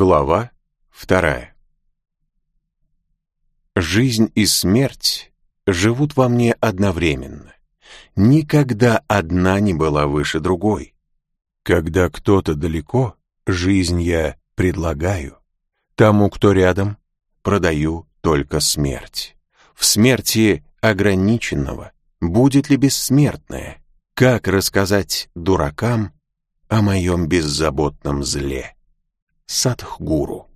Глава вторая. Жизнь и смерть живут во мне одновременно. Никогда одна не была выше другой. Когда кто-то далеко, жизнь я предлагаю. Тому, кто рядом, продаю только смерть. В смерти ограниченного будет ли бессмертное? Как рассказать дуракам о моем беззаботном зле? Садхгуру.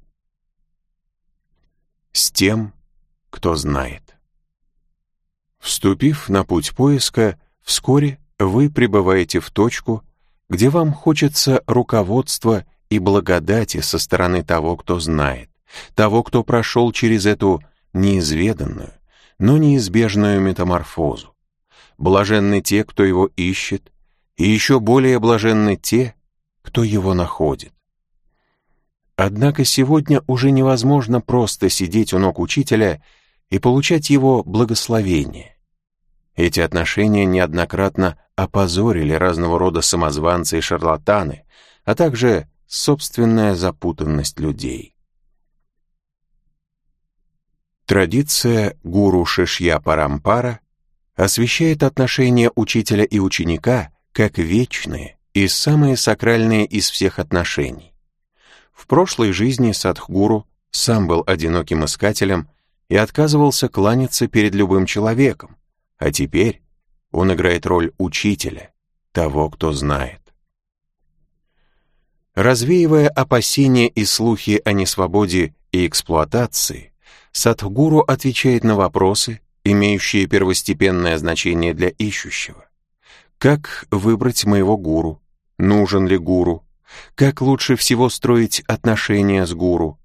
С тем, кто знает. Вступив на путь поиска, вскоре вы прибываете в точку, где вам хочется руководства и благодати со стороны того, кто знает, того, кто прошел через эту неизведанную, но неизбежную метаморфозу. Блаженны те, кто его ищет, и еще более блаженны те, кто его находит. Однако сегодня уже невозможно просто сидеть у ног учителя и получать его благословение. Эти отношения неоднократно опозорили разного рода самозванцы и шарлатаны, а также собственная запутанность людей. Традиция гуру Шишья Парампара освещает отношения учителя и ученика как вечные и самые сакральные из всех отношений. В прошлой жизни Садхгуру сам был одиноким искателем и отказывался кланяться перед любым человеком, а теперь он играет роль учителя, того, кто знает. Развеивая опасения и слухи о несвободе и эксплуатации, Садхгуру отвечает на вопросы, имеющие первостепенное значение для ищущего. Как выбрать моего гуру? Нужен ли гуру? Как лучше всего строить отношения с гуру?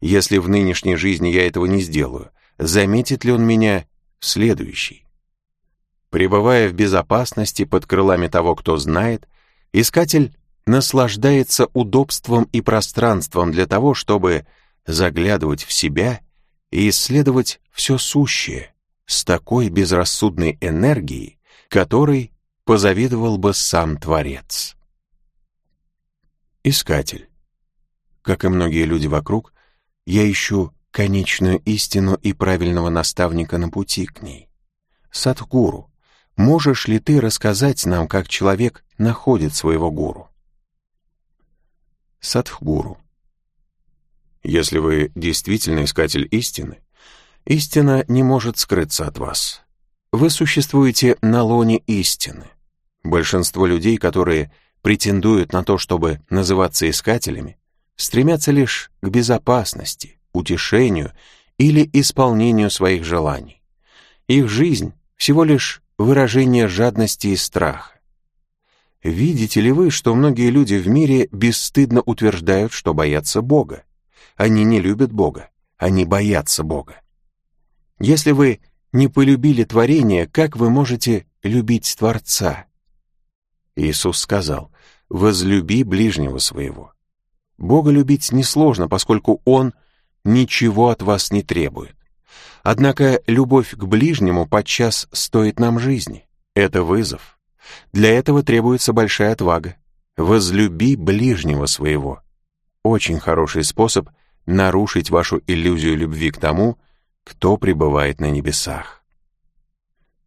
Если в нынешней жизни я этого не сделаю, заметит ли он меня в следующей? Пребывая в безопасности под крылами того, кто знает, искатель наслаждается удобством и пространством для того, чтобы заглядывать в себя и исследовать все сущее с такой безрассудной энергией, которой позавидовал бы сам Творец. Искатель. Как и многие люди вокруг, я ищу конечную истину и правильного наставника на пути к ней. Садхгуру, можешь ли ты рассказать нам, как человек находит своего гуру? Садхгуру. Если вы действительно искатель истины, истина не может скрыться от вас. Вы существуете на лоне истины. Большинство людей, которые претендуют на то, чтобы называться искателями, стремятся лишь к безопасности, утешению или исполнению своих желаний. Их жизнь всего лишь выражение жадности и страха. Видите ли вы, что многие люди в мире бесстыдно утверждают, что боятся Бога? Они не любят Бога, они боятся Бога. Если вы не полюбили творение, как вы можете любить Творца? Иисус сказал, возлюби ближнего своего. Бога любить несложно, поскольку Он ничего от вас не требует. Однако любовь к ближнему подчас стоит нам жизни. Это вызов. Для этого требуется большая отвага. Возлюби ближнего своего. Очень хороший способ нарушить вашу иллюзию любви к тому, кто пребывает на небесах.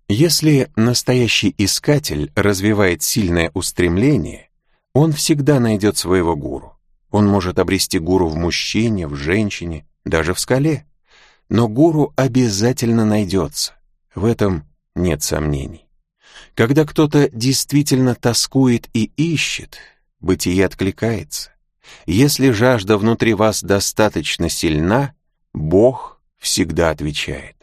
Если настоящий искатель развивает сильное устремление, он всегда найдет своего гуру. Он может обрести гуру в мужчине, в женщине, даже в скале. Но гуру обязательно найдется. В этом нет сомнений. Когда кто-то действительно тоскует и ищет, бытие откликается. Если жажда внутри вас достаточно сильна, Бог всегда отвечает.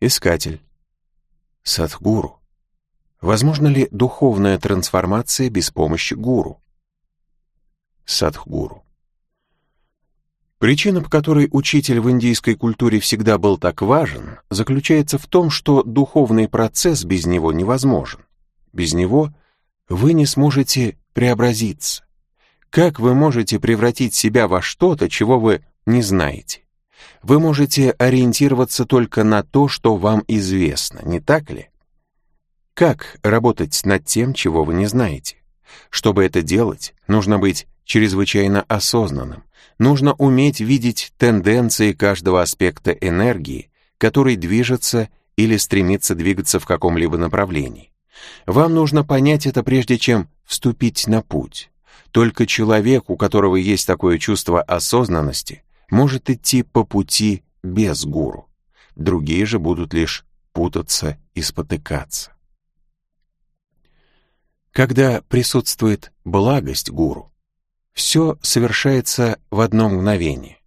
Искатель. Садхгуру. Возможно ли духовная трансформация без помощи гуру? Садхгуру. Причина, по которой учитель в индийской культуре всегда был так важен, заключается в том, что духовный процесс без него невозможен. Без него вы не сможете преобразиться. Как вы можете превратить себя во что-то, чего вы не знаете? Вы можете ориентироваться только на то, что вам известно, не так ли? Как работать над тем, чего вы не знаете? Чтобы это делать, нужно быть чрезвычайно осознанным. Нужно уметь видеть тенденции каждого аспекта энергии, который движется или стремится двигаться в каком-либо направлении. Вам нужно понять это прежде чем вступить на путь. Только человек, у которого есть такое чувство осознанности, может идти по пути без гуру. Другие же будут лишь путаться и спотыкаться. Когда присутствует благость гуру, все совершается в одно мгновение.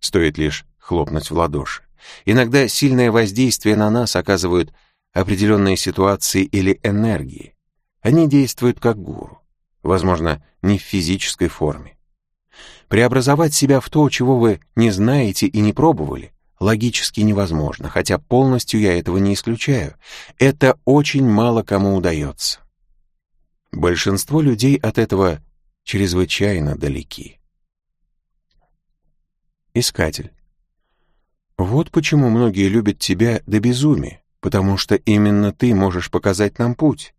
Стоит лишь хлопнуть в ладоши. Иногда сильное воздействие на нас оказывают определенные ситуации или энергии. Они действуют как гуру, возможно, не в физической форме. Преобразовать себя в то, чего вы не знаете и не пробовали, логически невозможно, хотя полностью я этого не исключаю. Это очень мало кому удается. Большинство людей от этого чрезвычайно далеки. Искатель. Вот почему многие любят тебя до безумия, потому что именно ты можешь показать нам путь.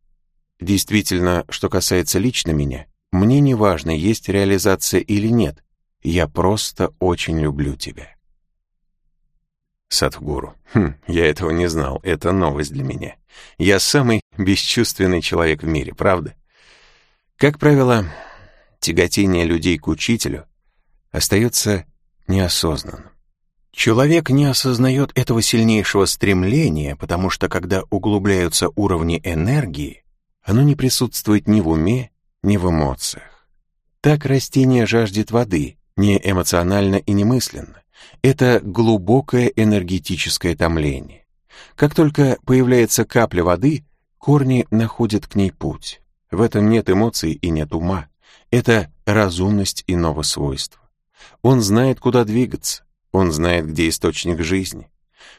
Действительно, что касается лично меня, мне не важно, есть реализация или нет, я просто очень люблю тебя. Садхгуру. Хм, я этого не знал, это новость для меня. Я самый бесчувственный человек в мире, правда? Как правило, тяготение людей к учителю остается неосознанным. Человек не осознает этого сильнейшего стремления, потому что когда углубляются уровни энергии, оно не присутствует ни в уме, ни в эмоциях. Так растение жаждет воды, не эмоционально и не мысленно. Это глубокое энергетическое томление. Как только появляется капля воды, корни находят к ней путь. В этом нет эмоций и нет ума. Это разумность иного свойства. Он знает, куда двигаться. Он знает, где источник жизни.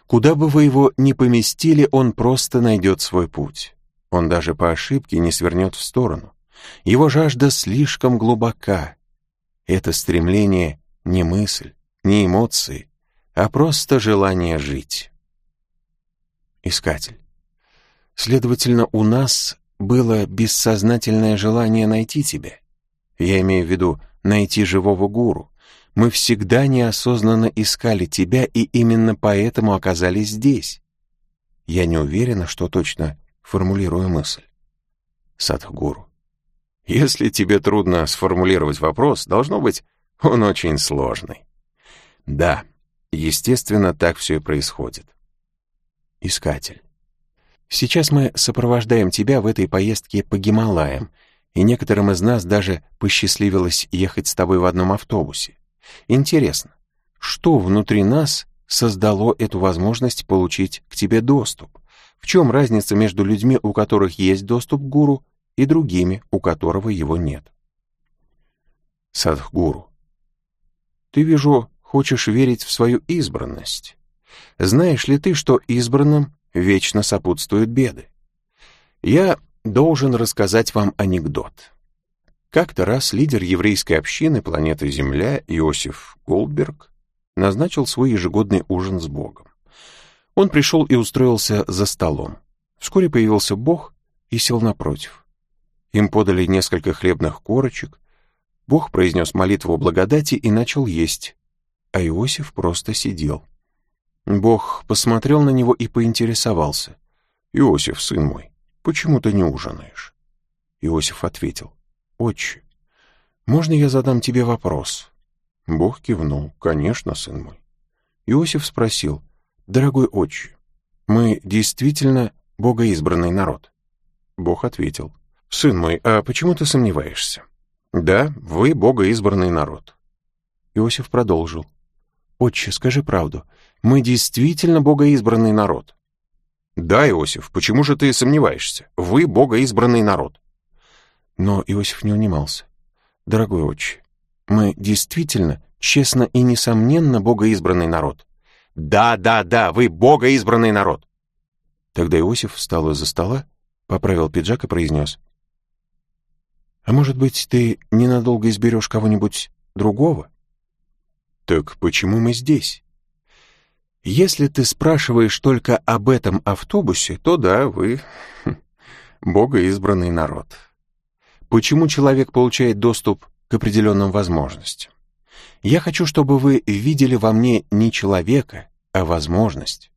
Куда бы вы его ни поместили, он просто найдет свой путь. Он даже по ошибке не свернет в сторону. Его жажда слишком глубока. Это стремление не мысль, не эмоции, а просто желание жить. Искатель. Следовательно, у нас было бессознательное желание найти тебя. Я имею в виду найти живого гуру, мы всегда неосознанно искали тебя и именно поэтому оказались здесь. Я не уверена, что точно формулирую мысль. Садхгуру. Если тебе трудно сформулировать вопрос, должно быть, он очень сложный. Да, естественно, так все и происходит. Искатель. Сейчас мы сопровождаем тебя в этой поездке по Гималаям, и некоторым из нас даже посчастливилось ехать с тобой в одном автобусе. Интересно, что внутри нас создало эту возможность получить к тебе доступ? В чем разница между людьми, у которых есть доступ к гуру, и другими, у которого его нет? Садхгуру. Ты, вижу, хочешь верить в свою избранность. Знаешь ли ты, что избранным вечно сопутствуют беды? Я должен рассказать вам анекдот. Как-то раз лидер еврейской общины планеты Земля Иосиф Голдберг назначил свой ежегодный ужин с Богом. Он пришел и устроился за столом. Вскоре появился Бог и сел напротив. Им подали несколько хлебных корочек. Бог произнес молитву благодати и начал есть, а Иосиф просто сидел. Бог посмотрел на него и поинтересовался. «Иосиф, сын мой, почему ты не ужинаешь?» Иосиф ответил. «Отче, можно я задам тебе вопрос?» Бог кивнул. «Конечно, сын мой». Иосиф спросил, «Дорогой отче, мы действительно богоизбранный народ?» Бог ответил, «Сын мой, а почему ты сомневаешься?» «Да, вы богоизбранный народ». Иосиф продолжил, «Отче, скажи правду, мы действительно богоизбранный народ?» «Да, Иосиф, почему же ты сомневаешься? Вы богоизбранный народ». Но Иосиф не унимался. «Дорогой отче, мы действительно, честно и несомненно, богоизбранный народ». «Да, да, да, вы богоизбранный народ!» Тогда Иосиф встал из-за стола, поправил пиджак и произнес. «А может быть, ты ненадолго изберешь кого-нибудь другого?» «Так почему мы здесь?» «Если ты спрашиваешь только об этом автобусе, то да, вы хм, богоизбранный народ». Почему человек получает доступ к определенным возможностям. Я хочу, чтобы вы видели во мне не человека, а возможность.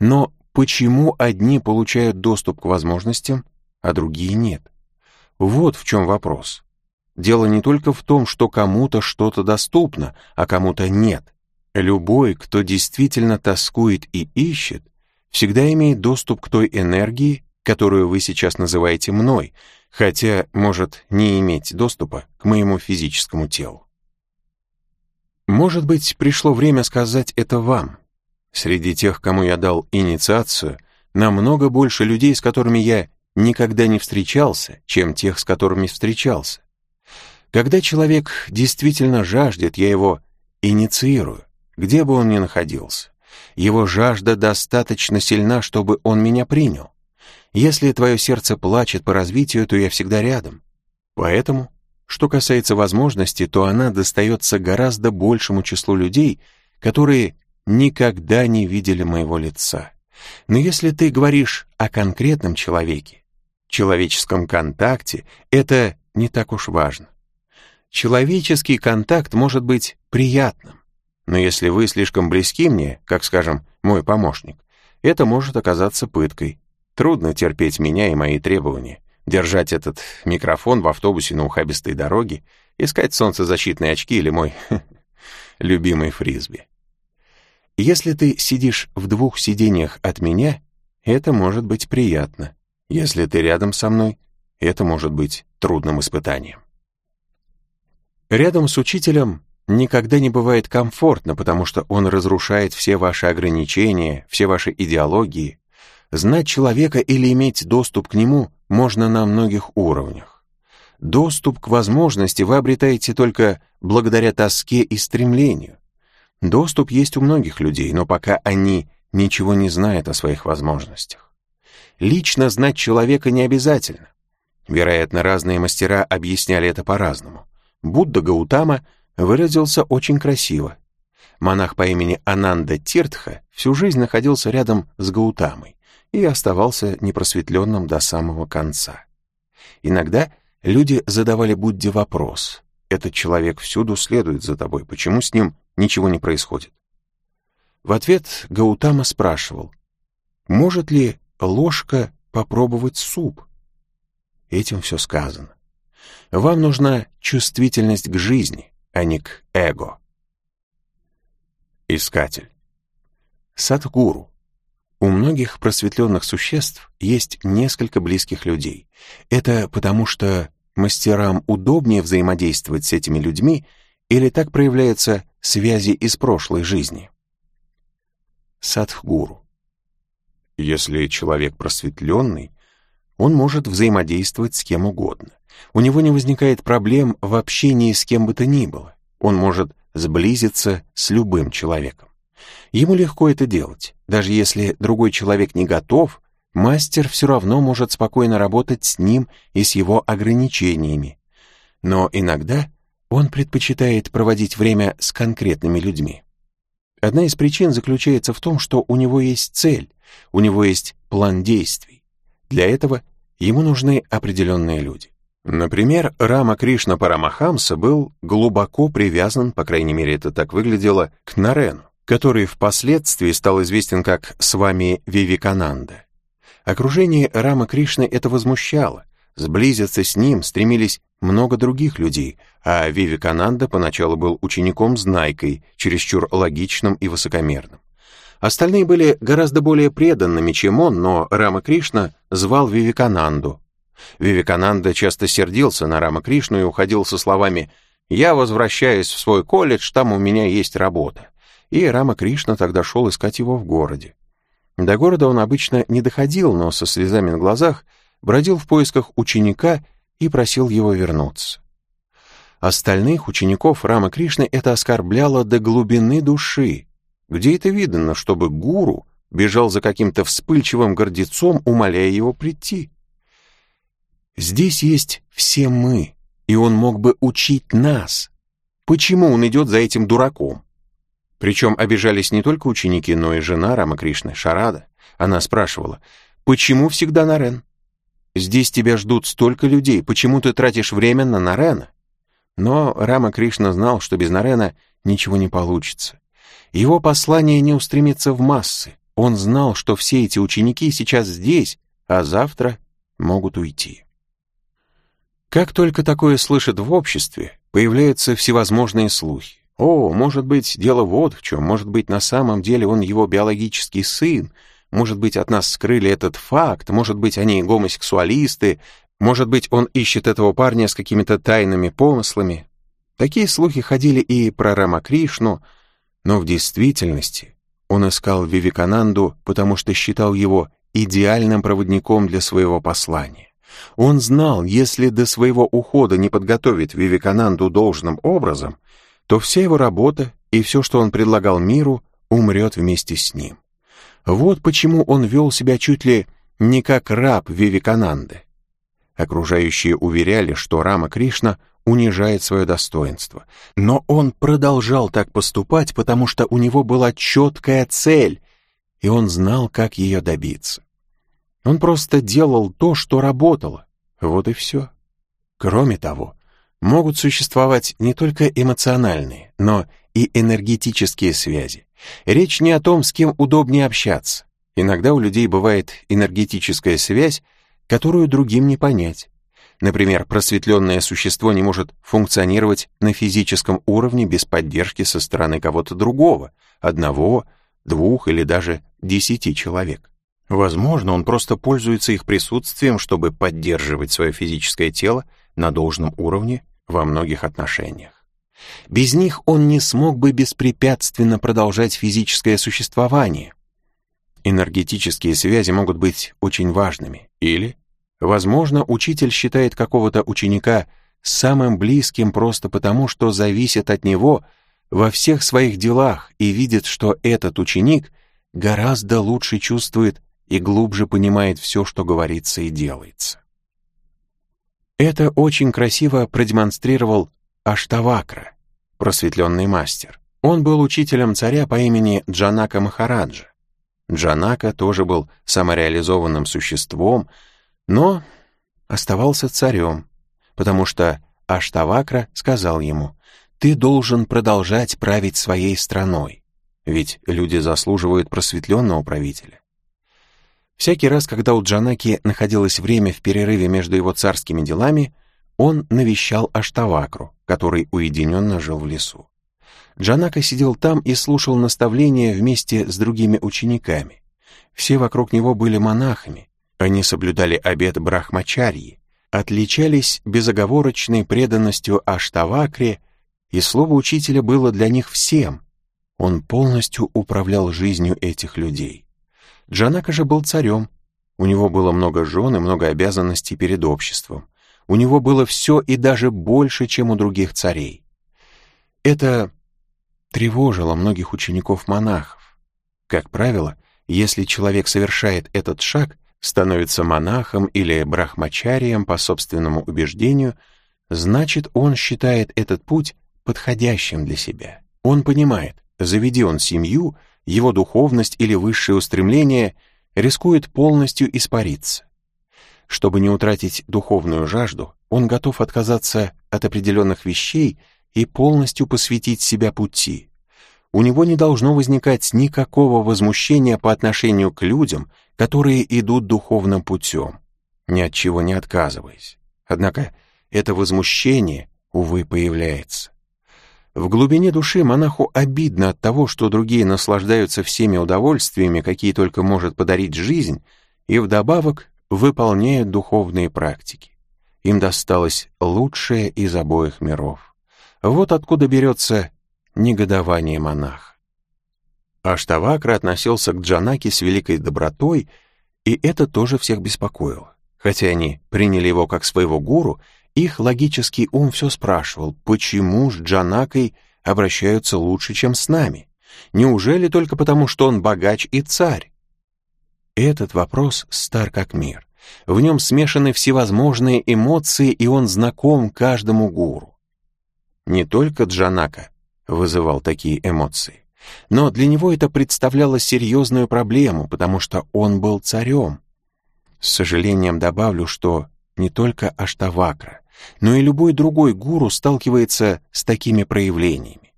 Но почему одни получают доступ к возможностям, а другие нет? Вот в чем вопрос. Дело не только в том, что кому-то что-то доступно, а кому-то нет. Любой, кто действительно тоскует и ищет, всегда имеет доступ к той энергии, которую вы сейчас называете мной, хотя может не иметь доступа к моему физическому телу. Может быть, пришло время сказать это вам. Среди тех, кому я дал инициацию, намного больше людей, с которыми я никогда не встречался, чем тех, с которыми встречался. Когда человек действительно жаждет, я его инициирую, где бы он ни находился. Его жажда достаточно сильна, чтобы он меня принял. Если твое сердце плачет по развитию, то я всегда рядом. Поэтому, что касается возможности, то она достается гораздо большему числу людей, которые никогда не видели моего лица. Но если ты говоришь о конкретном человеке, человеческом контакте, это не так уж важно. Человеческий контакт может быть приятным, но если вы слишком близки мне, как, скажем, мой помощник, это может оказаться пыткой. Трудно терпеть меня и мои требования, держать этот микрофон в автобусе на ухабистой дороге, искать солнцезащитные очки или мой любимый фрисби. Если ты сидишь в двух сидениях от меня, это может быть приятно. Если ты рядом со мной, это может быть трудным испытанием. Рядом с учителем никогда не бывает комфортно, потому что он разрушает все ваши ограничения, все ваши идеологии. Знать человека или иметь доступ к нему можно на многих уровнях. Доступ к возможности вы обретаете только благодаря тоске и стремлению. Доступ есть у многих людей, но пока они ничего не знают о своих возможностях. Лично знать человека не обязательно. Вероятно, разные мастера объясняли это по-разному. Будда Гаутама выразился очень красиво. Монах по имени Ананда Тиртха всю жизнь находился рядом с Гаутамой и оставался непросветленным до самого конца. Иногда люди задавали Будде вопрос, «Этот человек всюду следует за тобой, почему с ним ничего не происходит?» В ответ Гаутама спрашивал, «Может ли ложка попробовать суп?» Этим все сказано. Вам нужна чувствительность к жизни, а не к эго. Искатель. Садхгуру. У многих просветленных существ есть несколько близких людей. Это потому что мастерам удобнее взаимодействовать с этими людьми или так проявляются связи из прошлой жизни. Садхгуру. Если человек просветленный, он может взаимодействовать с кем угодно. У него не возникает проблем в общении с кем бы то ни было. Он может сблизиться с любым человеком. Ему легко это делать. Даже если другой человек не готов, мастер все равно может спокойно работать с ним и с его ограничениями. Но иногда он предпочитает проводить время с конкретными людьми. Одна из причин заключается в том, что у него есть цель, у него есть план действий. Для этого ему нужны определенные люди. Например, Рама Кришна Парамахамса был глубоко привязан, по крайней мере это так выглядело, к Нарену, который впоследствии стал известен как Свами Вивикананда. Окружение Рама Кришны это возмущало, сблизиться с ним стремились много других людей, а Вивикананда поначалу был учеником Знайкой, чересчур логичным и высокомерным. Остальные были гораздо более преданными, чем он, но Рама Кришна звал Вивикананду, Вивекананда часто сердился на Рама Кришну и уходил со словами «Я возвращаюсь в свой колледж, там у меня есть работа». И Рама Кришна тогда шел искать его в городе. До города он обычно не доходил, но со слезами на глазах бродил в поисках ученика и просил его вернуться. Остальных учеников Рама Кришны это оскорбляло до глубины души. Где это видно, чтобы гуру бежал за каким-то вспыльчивым гордецом, умоляя его прийти? Здесь есть все мы, и он мог бы учить нас. Почему он идет за этим дураком? Причем обижались не только ученики, но и жена Рамакришны, Шарада. Она спрашивала, почему всегда Нарен? Здесь тебя ждут столько людей, почему ты тратишь время на Нарена? Но Рама Кришна знал, что без Нарена ничего не получится. Его послание не устремится в массы. Он знал, что все эти ученики сейчас здесь, а завтра могут уйти. Как только такое слышат в обществе, появляются всевозможные слухи. О, может быть, дело вот в чем, может быть, на самом деле он его биологический сын, может быть, от нас скрыли этот факт, может быть, они гомосексуалисты, может быть, он ищет этого парня с какими-то тайными помыслами. Такие слухи ходили и про Рамакришну, но в действительности он искал Вивикананду, потому что считал его идеальным проводником для своего послания. Он знал, если до своего ухода не подготовит Вивикананду должным образом, то вся его работа и все, что он предлагал миру, умрет вместе с ним. Вот почему он вел себя чуть ли не как раб Вивикананды. Окружающие уверяли, что Рама Кришна унижает свое достоинство. Но он продолжал так поступать, потому что у него была четкая цель, и он знал, как ее добиться. Он просто делал то, что работало. Вот и все. Кроме того, могут существовать не только эмоциональные, но и энергетические связи. Речь не о том, с кем удобнее общаться. Иногда у людей бывает энергетическая связь, которую другим не понять. Например, просветленное существо не может функционировать на физическом уровне без поддержки со стороны кого-то другого, одного, двух или даже десяти человек. Возможно, он просто пользуется их присутствием, чтобы поддерживать свое физическое тело на должном уровне во многих отношениях. Без них он не смог бы беспрепятственно продолжать физическое существование. Энергетические связи могут быть очень важными, или Возможно, учитель считает какого-то ученика самым близким просто потому, что зависит от него во всех своих делах и видит, что этот ученик гораздо лучше чувствует и глубже понимает все, что говорится и делается. Это очень красиво продемонстрировал Аштавакра, просветленный мастер. Он был учителем царя по имени Джанака Махараджа. Джанака тоже был самореализованным существом, но оставался царем, потому что Аштавакра сказал ему, «Ты должен продолжать править своей страной, ведь люди заслуживают просветленного правителя». Всякий раз, когда у Джанаки находилось время в перерыве между его царскими делами, он навещал Аштавакру, который уединенно жил в лесу. Джанака сидел там и слушал наставления вместе с другими учениками. Все вокруг него были монахами, они соблюдали обет брахмачарьи, отличались безоговорочной преданностью Аштавакре, и слово учителя было для них всем. Он полностью управлял жизнью этих людей. Джанака же был царем. У него было много жен и много обязанностей перед обществом. У него было все и даже больше, чем у других царей. Это тревожило многих учеников-монахов. Как правило, если человек совершает этот шаг, становится монахом или брахмачарием по собственному убеждению, значит, он считает этот путь подходящим для себя. Он понимает, заведи он семью, его духовность или высшее устремление рискует полностью испариться. Чтобы не утратить духовную жажду, он готов отказаться от определенных вещей и полностью посвятить себя пути. У него не должно возникать никакого возмущения по отношению к людям, которые идут духовным путем, ни от чего не отказываясь. Однако это возмущение, увы, появляется. В глубине души монаху обидно от того, что другие наслаждаются всеми удовольствиями, какие только может подарить жизнь, и вдобавок выполняют духовные практики. Им досталось лучшее из обоих миров. Вот откуда берется негодование монаха. Аштавакра относился к Джанаке с великой добротой, и это тоже всех беспокоило. Хотя они приняли его как своего гуру, их логический ум все спрашивал, почему с Джанакой обращаются лучше, чем с нами? Неужели только потому, что он богач и царь? Этот вопрос стар как мир. В нем смешаны всевозможные эмоции, и он знаком каждому гуру. Не только Джанака вызывал такие эмоции. Но для него это представляло серьезную проблему, потому что он был царем. С сожалением добавлю, что не только Аштавакра, но и любой другой гуру сталкивается с такими проявлениями.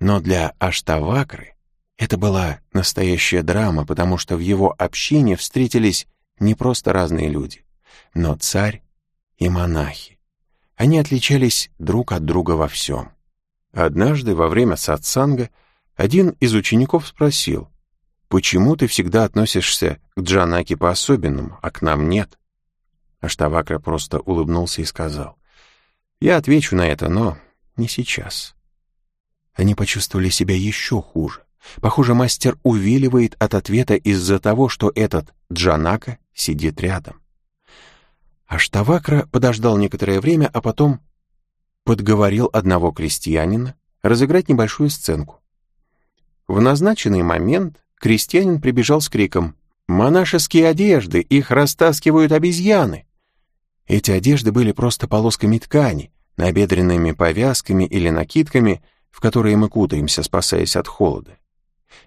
Но для Аштавакры это была настоящая драма, потому что в его общине встретились не просто разные люди, но царь и монахи. Они отличались друг от друга во всем. Однажды во время сатсанга один из учеников спросил, «Почему ты всегда относишься к Джанаке по-особенному, а к нам нет?» Аштавакра просто улыбнулся и сказал, «Я отвечу на это, но не сейчас». Они почувствовали себя еще хуже. Похоже, мастер увиливает от ответа из-за того, что этот Джанака сидит рядом. Аштавакра подождал некоторое время, а потом подговорил одного крестьянина разыграть небольшую сценку. В назначенный момент крестьянин прибежал с криком «Монашеские одежды! Их растаскивают обезьяны!» Эти одежды были просто полосками ткани, набедренными повязками или накидками, в которые мы кутаемся, спасаясь от холода.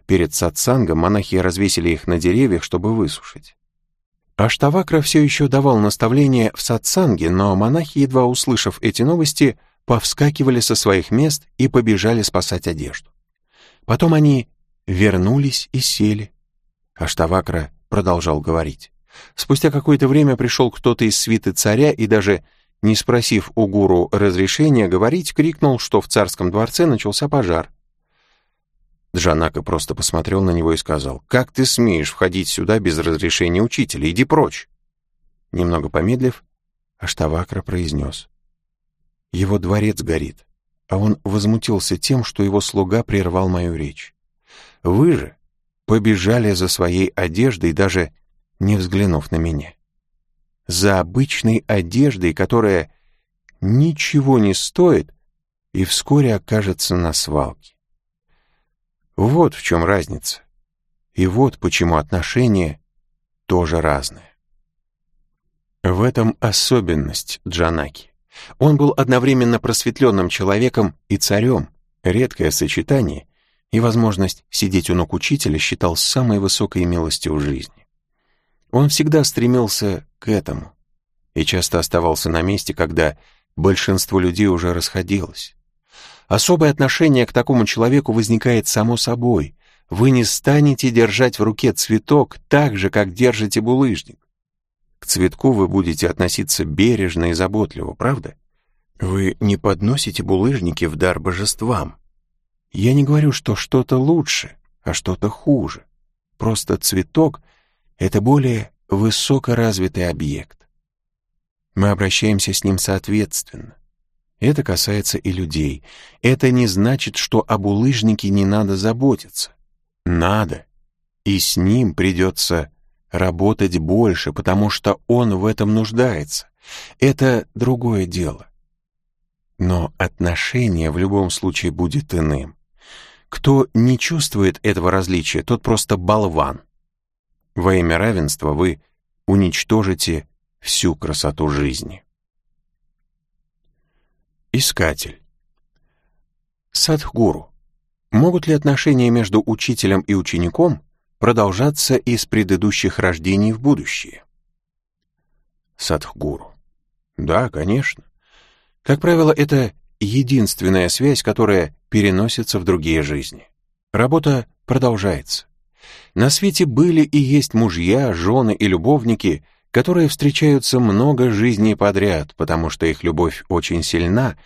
Перед сатсангом монахи развесили их на деревьях, чтобы высушить. Аштавакра все еще давал наставления в сатсанге, но монахи, едва услышав эти новости, повскакивали со своих мест и побежали спасать одежду. Потом они вернулись и сели. Аштавакра продолжал говорить. Спустя какое-то время пришел кто-то из свиты царя и даже, не спросив у гуру разрешения говорить, крикнул, что в царском дворце начался пожар. Джанака просто посмотрел на него и сказал, «Как ты смеешь входить сюда без разрешения учителя? Иди прочь!» Немного помедлив, Аштавакра произнес, «Его дворец горит, а он возмутился тем, что его слуга прервал мою речь. Вы же побежали за своей одеждой, даже не взглянув на меня. За обычной одеждой, которая ничего не стоит и вскоре окажется на свалке. Вот в чем разница. И вот почему отношения тоже разные. В этом особенность Джанаки. Он был одновременно просветленным человеком и царем, редкое сочетание, и возможность сидеть у ног учителя считал самой высокой милостью в жизни. Он всегда стремился к этому и часто оставался на месте, когда большинство людей уже расходилось. Особое отношение к такому человеку возникает само собой. Вы не станете держать в руке цветок так же, как держите булыжник. К цветку вы будете относиться бережно и заботливо, правда? Вы не подносите булыжники в дар божествам. Я не говорю, что что-то лучше, а что-то хуже. Просто цветок — это более высокоразвитый объект. Мы обращаемся с ним соответственно. Это касается и людей. Это не значит, что об улыжнике не надо заботиться. Надо. И с ним придется работать больше, потому что он в этом нуждается. Это другое дело. Но отношение в любом случае будет иным. Кто не чувствует этого различия, тот просто болван. Во имя равенства вы уничтожите всю красоту жизни. Искатель. Садхгуру. Могут ли отношения между учителем и учеником продолжаться из предыдущих рождений в будущее? Садхгуру. Да, конечно. Как правило, это единственная связь, которая переносится в другие жизни. Работа продолжается. На свете были и есть мужья, жены и любовники, которые встречаются много жизней подряд, потому что их любовь очень сильна,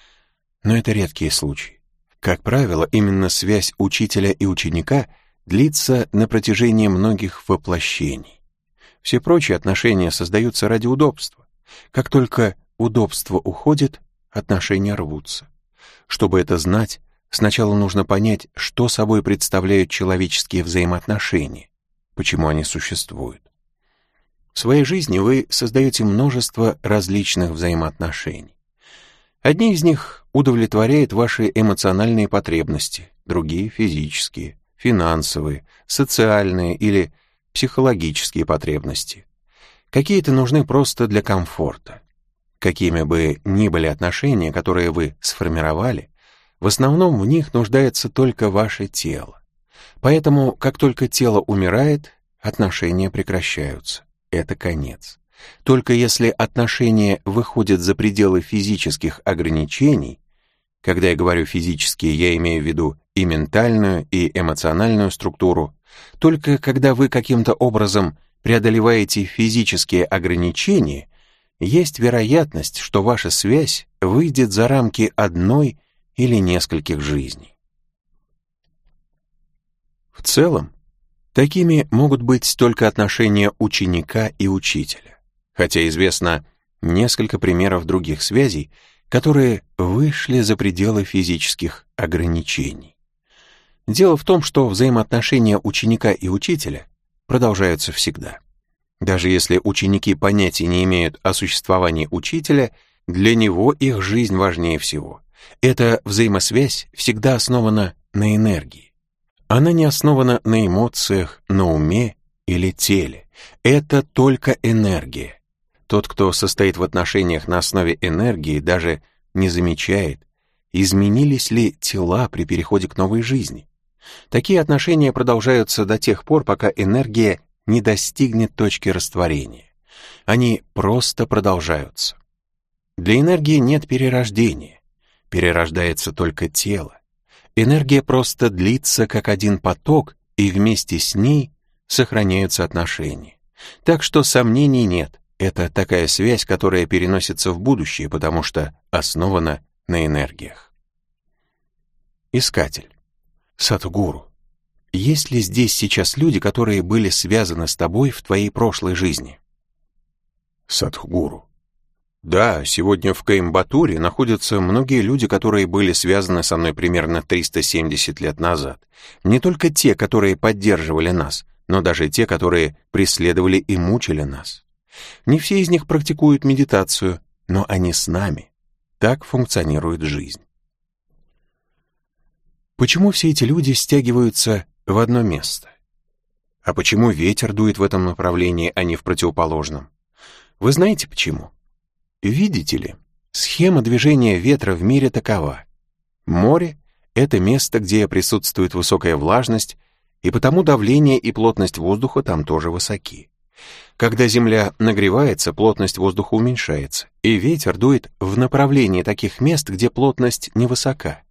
но это редкие случаи. Как правило, именно связь учителя и ученика длится на протяжении многих воплощений. Все прочие отношения создаются ради удобства. Как только удобство уходит, отношения рвутся. Чтобы это знать, сначала нужно понять, что собой представляют человеческие взаимоотношения, почему они существуют. В своей жизни вы создаете множество различных взаимоотношений. Одни из них удовлетворяют ваши эмоциональные потребности, другие — физические, финансовые, социальные или психологические потребности. Какие-то нужны просто для комфорта. Какими бы ни были отношения, которые вы сформировали, в основном в них нуждается только ваше тело. Поэтому, как только тело умирает, отношения прекращаются это конец. Только если отношения выходят за пределы физических ограничений, когда я говорю физические, я имею в виду и ментальную, и эмоциональную структуру, только когда вы каким-то образом преодолеваете физические ограничения, есть вероятность, что ваша связь выйдет за рамки одной или нескольких жизней. В целом, такими могут быть только отношения ученика и учителя, хотя известно несколько примеров других связей, которые вышли за пределы физических ограничений. Дело в том, что взаимоотношения ученика и учителя продолжаются всегда. Даже если ученики понятия не имеют о существовании учителя, для него их жизнь важнее всего. Эта взаимосвязь всегда основана на энергии. Она не основана на эмоциях, на уме или теле. Это только энергия. Тот, кто состоит в отношениях на основе энергии, даже не замечает, изменились ли тела при переходе к новой жизни. Такие отношения продолжаются до тех пор, пока энергия не достигнет точки растворения. Они просто продолжаются. Для энергии нет перерождения. Перерождается только тело. Энергия просто длится как один поток, и вместе с ней сохраняются отношения. Так что сомнений нет. Это такая связь, которая переносится в будущее, потому что основана на энергиях. Искатель. Сатгуру. Есть ли здесь сейчас люди, которые были связаны с тобой в твоей прошлой жизни? Садхгуру. Да, сегодня в Каимбатуре находятся многие люди, которые были связаны со мной примерно 370 лет назад. Не только те, которые поддерживали нас, но даже те, которые преследовали и мучили нас. Не все из них практикуют медитацию, но они с нами. Так функционирует жизнь. Почему все эти люди стягиваются в одно место? А почему ветер дует в этом направлении, а не в противоположном? Вы знаете почему? Видите ли, схема движения ветра в мире такова. Море — это место, где присутствует высокая влажность, и потому давление и плотность воздуха там тоже высоки. Когда Земля нагревается, плотность воздуха уменьшается, и ветер дует в направлении таких мест, где плотность невысока.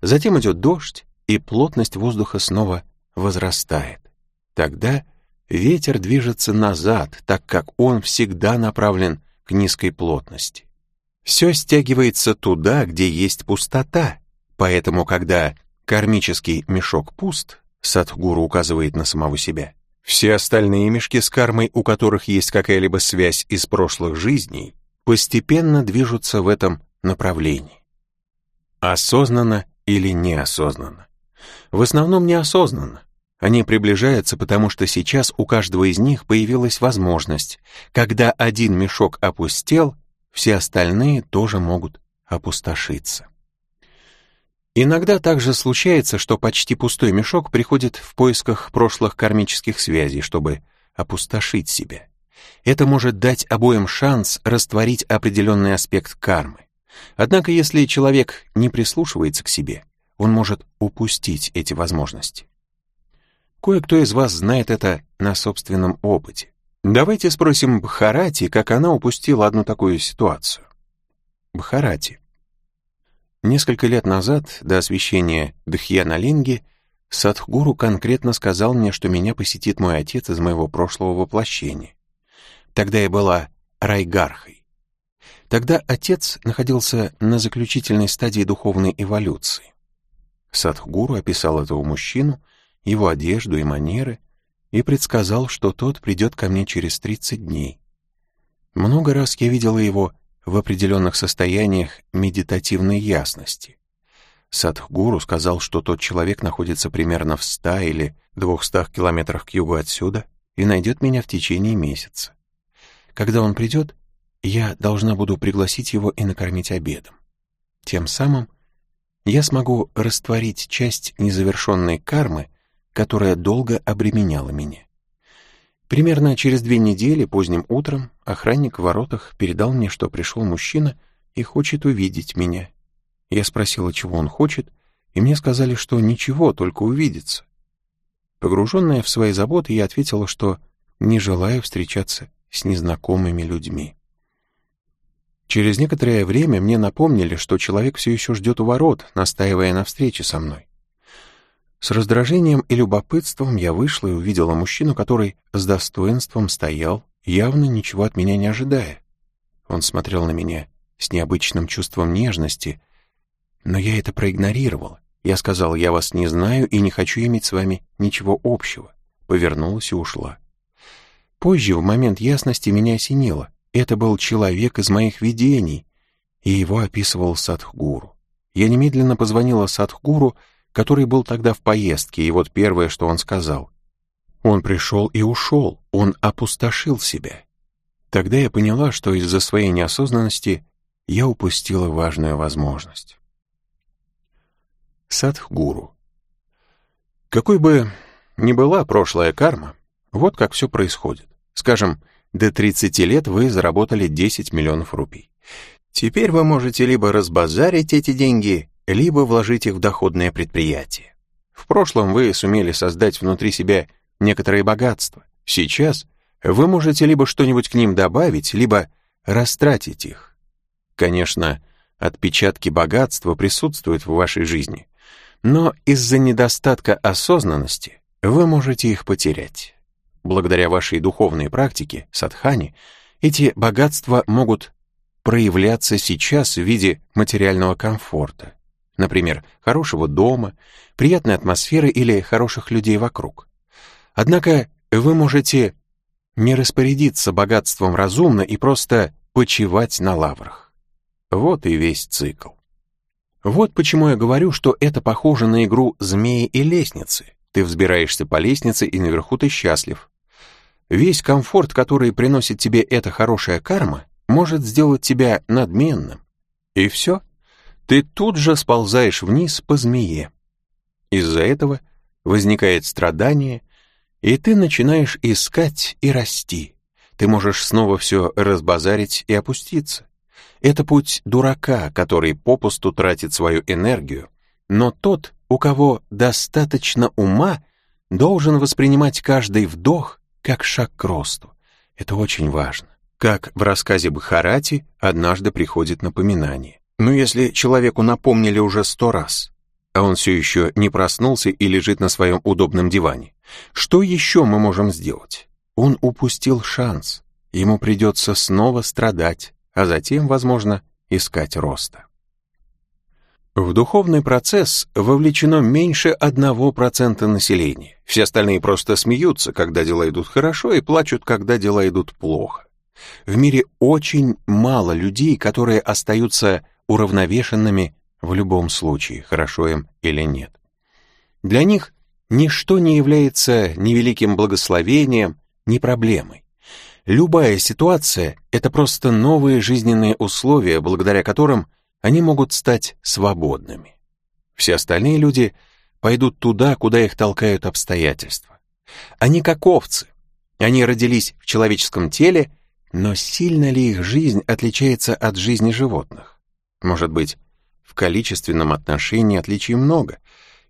Затем идет дождь, и плотность воздуха снова возрастает. Тогда ветер движется назад, так как он всегда направлен к низкой плотности. Все стягивается туда, где есть пустота, поэтому когда кармический мешок пуст, Садхгуру указывает на самого себя, все остальные мешки с кармой, у которых есть какая-либо связь из прошлых жизней, постепенно движутся в этом направлении. Осознанно или неосознанно. В основном неосознанно. Они приближаются, потому что сейчас у каждого из них появилась возможность. Когда один мешок опустел, все остальные тоже могут опустошиться. Иногда также случается, что почти пустой мешок приходит в поисках прошлых кармических связей, чтобы опустошить себя. Это может дать обоим шанс растворить определенный аспект кармы. Однако, если человек не прислушивается к себе, он может упустить эти возможности. Кое-кто из вас знает это на собственном опыте. Давайте спросим Бхарати, как она упустила одну такую ситуацию. Бхарати. Несколько лет назад, до освящения Дхьяналинги, Садхгуру конкретно сказал мне, что меня посетит мой отец из моего прошлого воплощения. Тогда я была Райгархой. Тогда отец находился на заключительной стадии духовной эволюции. Садхгуру описал этого мужчину его одежду и манеры, и предсказал, что тот придет ко мне через 30 дней. Много раз я видела его в определенных состояниях медитативной ясности. Садхгуру сказал, что тот человек находится примерно в 100 или 200 километрах к югу отсюда и найдет меня в течение месяца. Когда он придет, я должна буду пригласить его и накормить обедом. Тем самым я смогу растворить часть незавершенной кармы, которая долго обременяла меня. Примерно через две недели, поздним утром, охранник в воротах передал мне, что пришел мужчина и хочет увидеть меня. Я спросила, чего он хочет, и мне сказали, что ничего, только увидеться. Погруженная в свои заботы, я ответила, что не желаю встречаться с незнакомыми людьми. Через некоторое время мне напомнили, что человек все еще ждет у ворот, настаивая на встрече со мной. С раздражением и любопытством я вышла и увидела мужчину, который с достоинством стоял, явно ничего от меня не ожидая. Он смотрел на меня с необычным чувством нежности, но я это проигнорировала. Я сказала, я вас не знаю и не хочу иметь с вами ничего общего. Повернулась и ушла. Позже, в момент ясности, меня осенило. Это был человек из моих видений, и его описывал Садхгуру. Я немедленно позвонила Садхгуру, который был тогда в поездке, и вот первое, что он сказал. Он пришел и ушел, он опустошил себя. Тогда я поняла, что из-за своей неосознанности я упустила важную возможность. Садхгуру. Какой бы ни была прошлая карма, вот как все происходит. Скажем, до 30 лет вы заработали 10 миллионов рупий. Теперь вы можете либо разбазарить эти деньги, либо вложить их в доходное предприятие. В прошлом вы сумели создать внутри себя некоторые богатства. Сейчас вы можете либо что-нибудь к ним добавить, либо растратить их. Конечно, отпечатки богатства присутствуют в вашей жизни, но из-за недостатка осознанности вы можете их потерять. Благодаря вашей духовной практике, садхани, эти богатства могут проявляться сейчас в виде материального комфорта, например, хорошего дома, приятной атмосферы или хороших людей вокруг. Однако вы можете не распорядиться богатством разумно и просто почивать на лаврах. Вот и весь цикл. Вот почему я говорю, что это похоже на игру змеи и лестницы. Ты взбираешься по лестнице, и наверху ты счастлив. Весь комфорт, который приносит тебе эта хорошая карма, может сделать тебя надменным. И все. Ты тут же сползаешь вниз по змее. Из-за этого возникает страдание, и ты начинаешь искать и расти. Ты можешь снова все разбазарить и опуститься. Это путь дурака, который попусту тратит свою энергию, но тот, у кого достаточно ума, должен воспринимать каждый вдох как шаг к росту. Это очень важно. Как в рассказе Бхарати однажды приходит напоминание. Но если человеку напомнили уже сто раз, а он все еще не проснулся и лежит на своем удобном диване, что еще мы можем сделать? Он упустил шанс. Ему придется снова страдать, а затем, возможно, искать роста. В духовный процесс вовлечено меньше 1% населения. Все остальные просто смеются, когда дела идут хорошо, и плачут, когда дела идут плохо. В мире очень мало людей, которые остаются уравновешенными в любом случае, хорошо им или нет. Для них ничто не является ни великим благословением, ни проблемой. Любая ситуация — это просто новые жизненные условия, благодаря которым они могут стать свободными. Все остальные люди пойдут туда, куда их толкают обстоятельства. Они как овцы. Они родились в человеческом теле, но сильно ли их жизнь отличается от жизни животных? Может быть, в количественном отношении отличий много.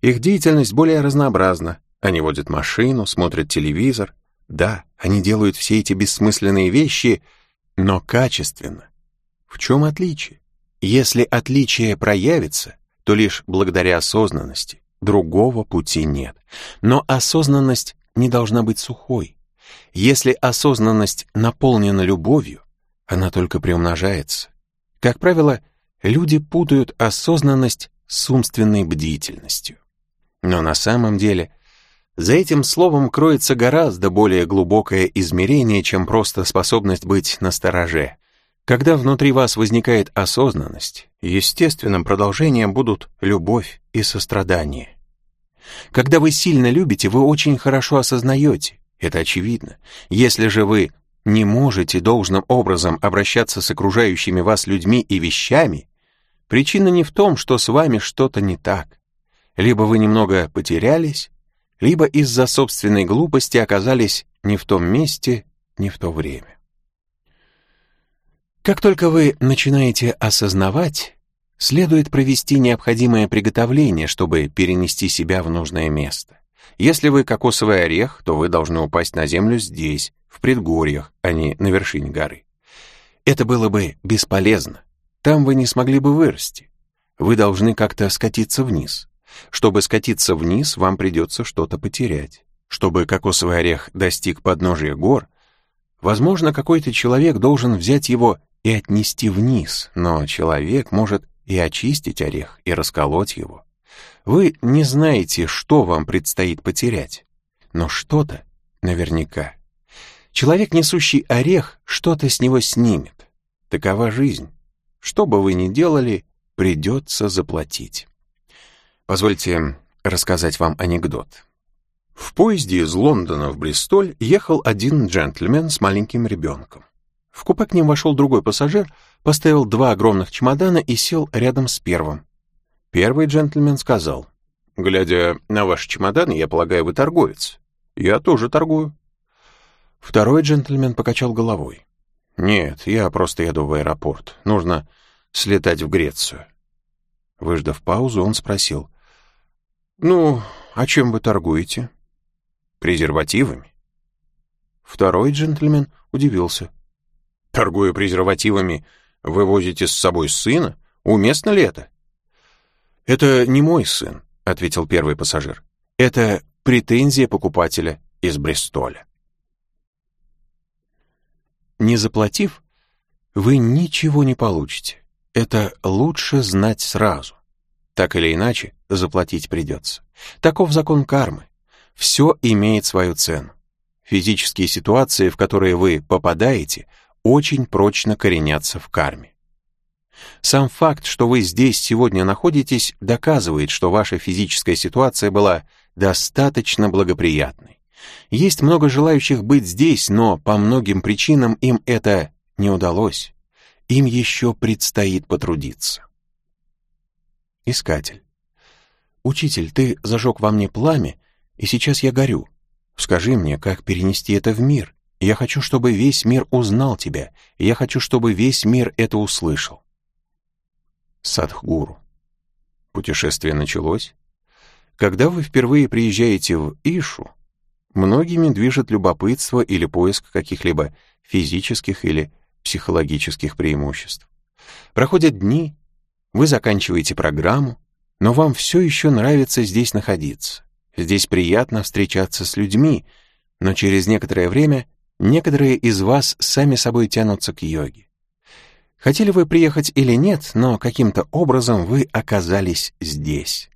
Их деятельность более разнообразна. Они водят машину, смотрят телевизор, да, они делают все эти бессмысленные вещи, но качественно. В чем отличие? Если отличие проявится, то лишь благодаря осознанности. Другого пути нет. Но осознанность не должна быть сухой. Если осознанность наполнена любовью, она только приумножается. Как правило, люди путают осознанность с умственной бдительностью. Но на самом деле за этим словом кроется гораздо более глубокое измерение, чем просто способность быть настороже. Когда внутри вас возникает осознанность, естественным продолжением будут любовь и сострадание. Когда вы сильно любите, вы очень хорошо осознаете, это очевидно. Если же вы не можете должным образом обращаться с окружающими вас людьми и вещами, причина не в том, что с вами что-то не так. Либо вы немного потерялись, либо из-за собственной глупости оказались не в том месте, не в то время. Как только вы начинаете осознавать, следует провести необходимое приготовление, чтобы перенести себя в нужное место. Если вы кокосовый орех, то вы должны упасть на землю здесь, в предгорьях, а не на вершине горы. Это было бы бесполезно. Там вы не смогли бы вырасти. Вы должны как-то скатиться вниз. Чтобы скатиться вниз, вам придется что-то потерять. Чтобы кокосовый орех достиг подножия гор, возможно, какой-то человек должен взять его и отнести вниз, но человек может и очистить орех, и расколоть его. Вы не знаете, что вам предстоит потерять, но что-то наверняка. Человек, несущий орех, что-то с него снимет. Такова жизнь. Что бы вы ни делали, придется заплатить. Позвольте рассказать вам анекдот. В поезде из Лондона в Бристоль ехал один джентльмен с маленьким ребенком. В купе к ним вошел другой пассажир, поставил два огромных чемодана и сел рядом с первым. Первый джентльмен сказал, «Глядя на ваши чемоданы, я полагаю, вы торговец. Я тоже торгую». Второй джентльмен покачал головой. «Нет, я просто еду в аэропорт. Нужно слетать в Грецию». Выждав паузу, он спросил, «Ну, а чем вы торгуете?» «Презервативами». Второй джентльмен удивился. «Торгуя презервативами, вы возите с собой сына? Уместно ли это?» «Это не мой сын», — ответил первый пассажир. «Это претензия покупателя из Бристоля». Не заплатив, вы ничего не получите. Это лучше знать сразу. Так или иначе, заплатить придется. Таков закон кармы. Все имеет свою цену. Физические ситуации, в которые вы попадаете, очень прочно коренятся в карме. Сам факт, что вы здесь сегодня находитесь, доказывает, что ваша физическая ситуация была достаточно благоприятной. Есть много желающих быть здесь, но по многим причинам им это не удалось. Им еще предстоит потрудиться. Искатель. «Учитель, ты зажег во мне пламя, и сейчас я горю. Скажи мне, как перенести это в мир? Я хочу, чтобы весь мир узнал тебя, я хочу, чтобы весь мир это услышал». Садхгуру. Путешествие началось. Когда вы впервые приезжаете в Ишу, многими движет любопытство или поиск каких-либо физических или психологических преимуществ. Проходят дни, вы заканчиваете программу, но вам все еще нравится здесь находиться. Здесь приятно встречаться с людьми, но через некоторое время некоторые из вас сами собой тянутся к йоге. Хотели вы приехать или нет, но каким-то образом вы оказались здесь.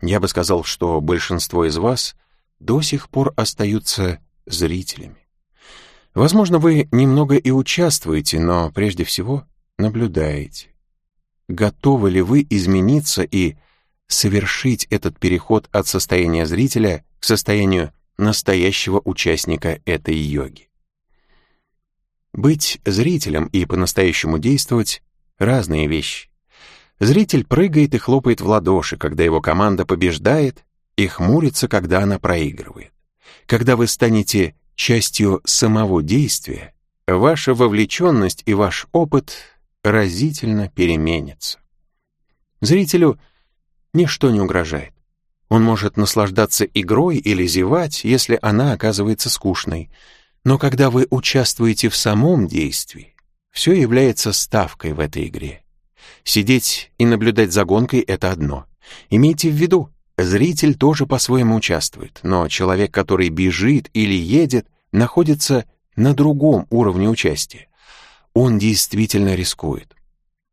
Я бы сказал, что большинство из вас до сих пор остаются зрителями. Возможно, вы немного и участвуете, но прежде всего наблюдаете готовы ли вы измениться и совершить этот переход от состояния зрителя к состоянию настоящего участника этой йоги. Быть зрителем и по-настоящему действовать — разные вещи. Зритель прыгает и хлопает в ладоши, когда его команда побеждает, и хмурится, когда она проигрывает. Когда вы станете частью самого действия, ваша вовлеченность и ваш опыт разительно переменится. Зрителю ничто не угрожает. Он может наслаждаться игрой или зевать, если она оказывается скучной. Но когда вы участвуете в самом действии, все является ставкой в этой игре. Сидеть и наблюдать за гонкой — это одно. Имейте в виду, зритель тоже по-своему участвует, но человек, который бежит или едет, находится на другом уровне участия он действительно рискует.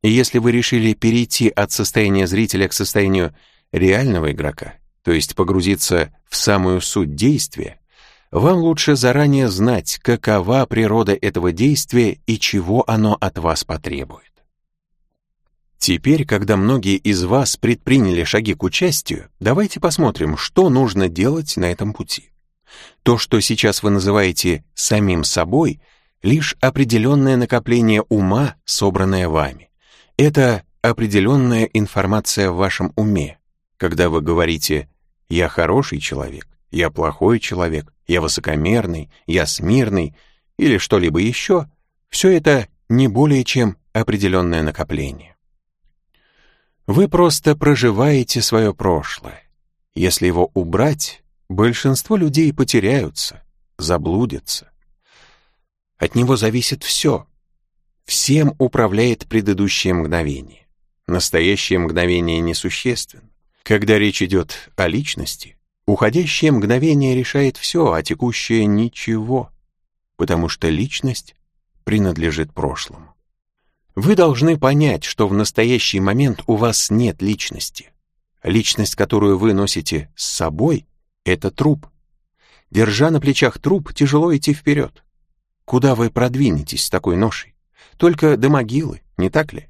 И если вы решили перейти от состояния зрителя к состоянию реального игрока, то есть погрузиться в самую суть действия, вам лучше заранее знать, какова природа этого действия и чего оно от вас потребует. Теперь, когда многие из вас предприняли шаги к участию, давайте посмотрим, что нужно делать на этом пути. То, что сейчас вы называете «самим собой», лишь определенное накопление ума, собранное вами. Это определенная информация в вашем уме. Когда вы говорите «я хороший человек», «я плохой человек», «я высокомерный», «я смирный» или что-либо еще, все это не более чем определенное накопление. Вы просто проживаете свое прошлое. Если его убрать, большинство людей потеряются, заблудятся. От него зависит все. Всем управляет предыдущее мгновение. Настоящее мгновение несущественно. Когда речь идет о личности, уходящее мгновение решает все, а текущее — ничего, потому что личность принадлежит прошлому. Вы должны понять, что в настоящий момент у вас нет личности. Личность, которую вы носите с собой, — это труп. Держа на плечах труп, тяжело идти вперед. Куда вы продвинетесь с такой ношей? Только до могилы, не так ли?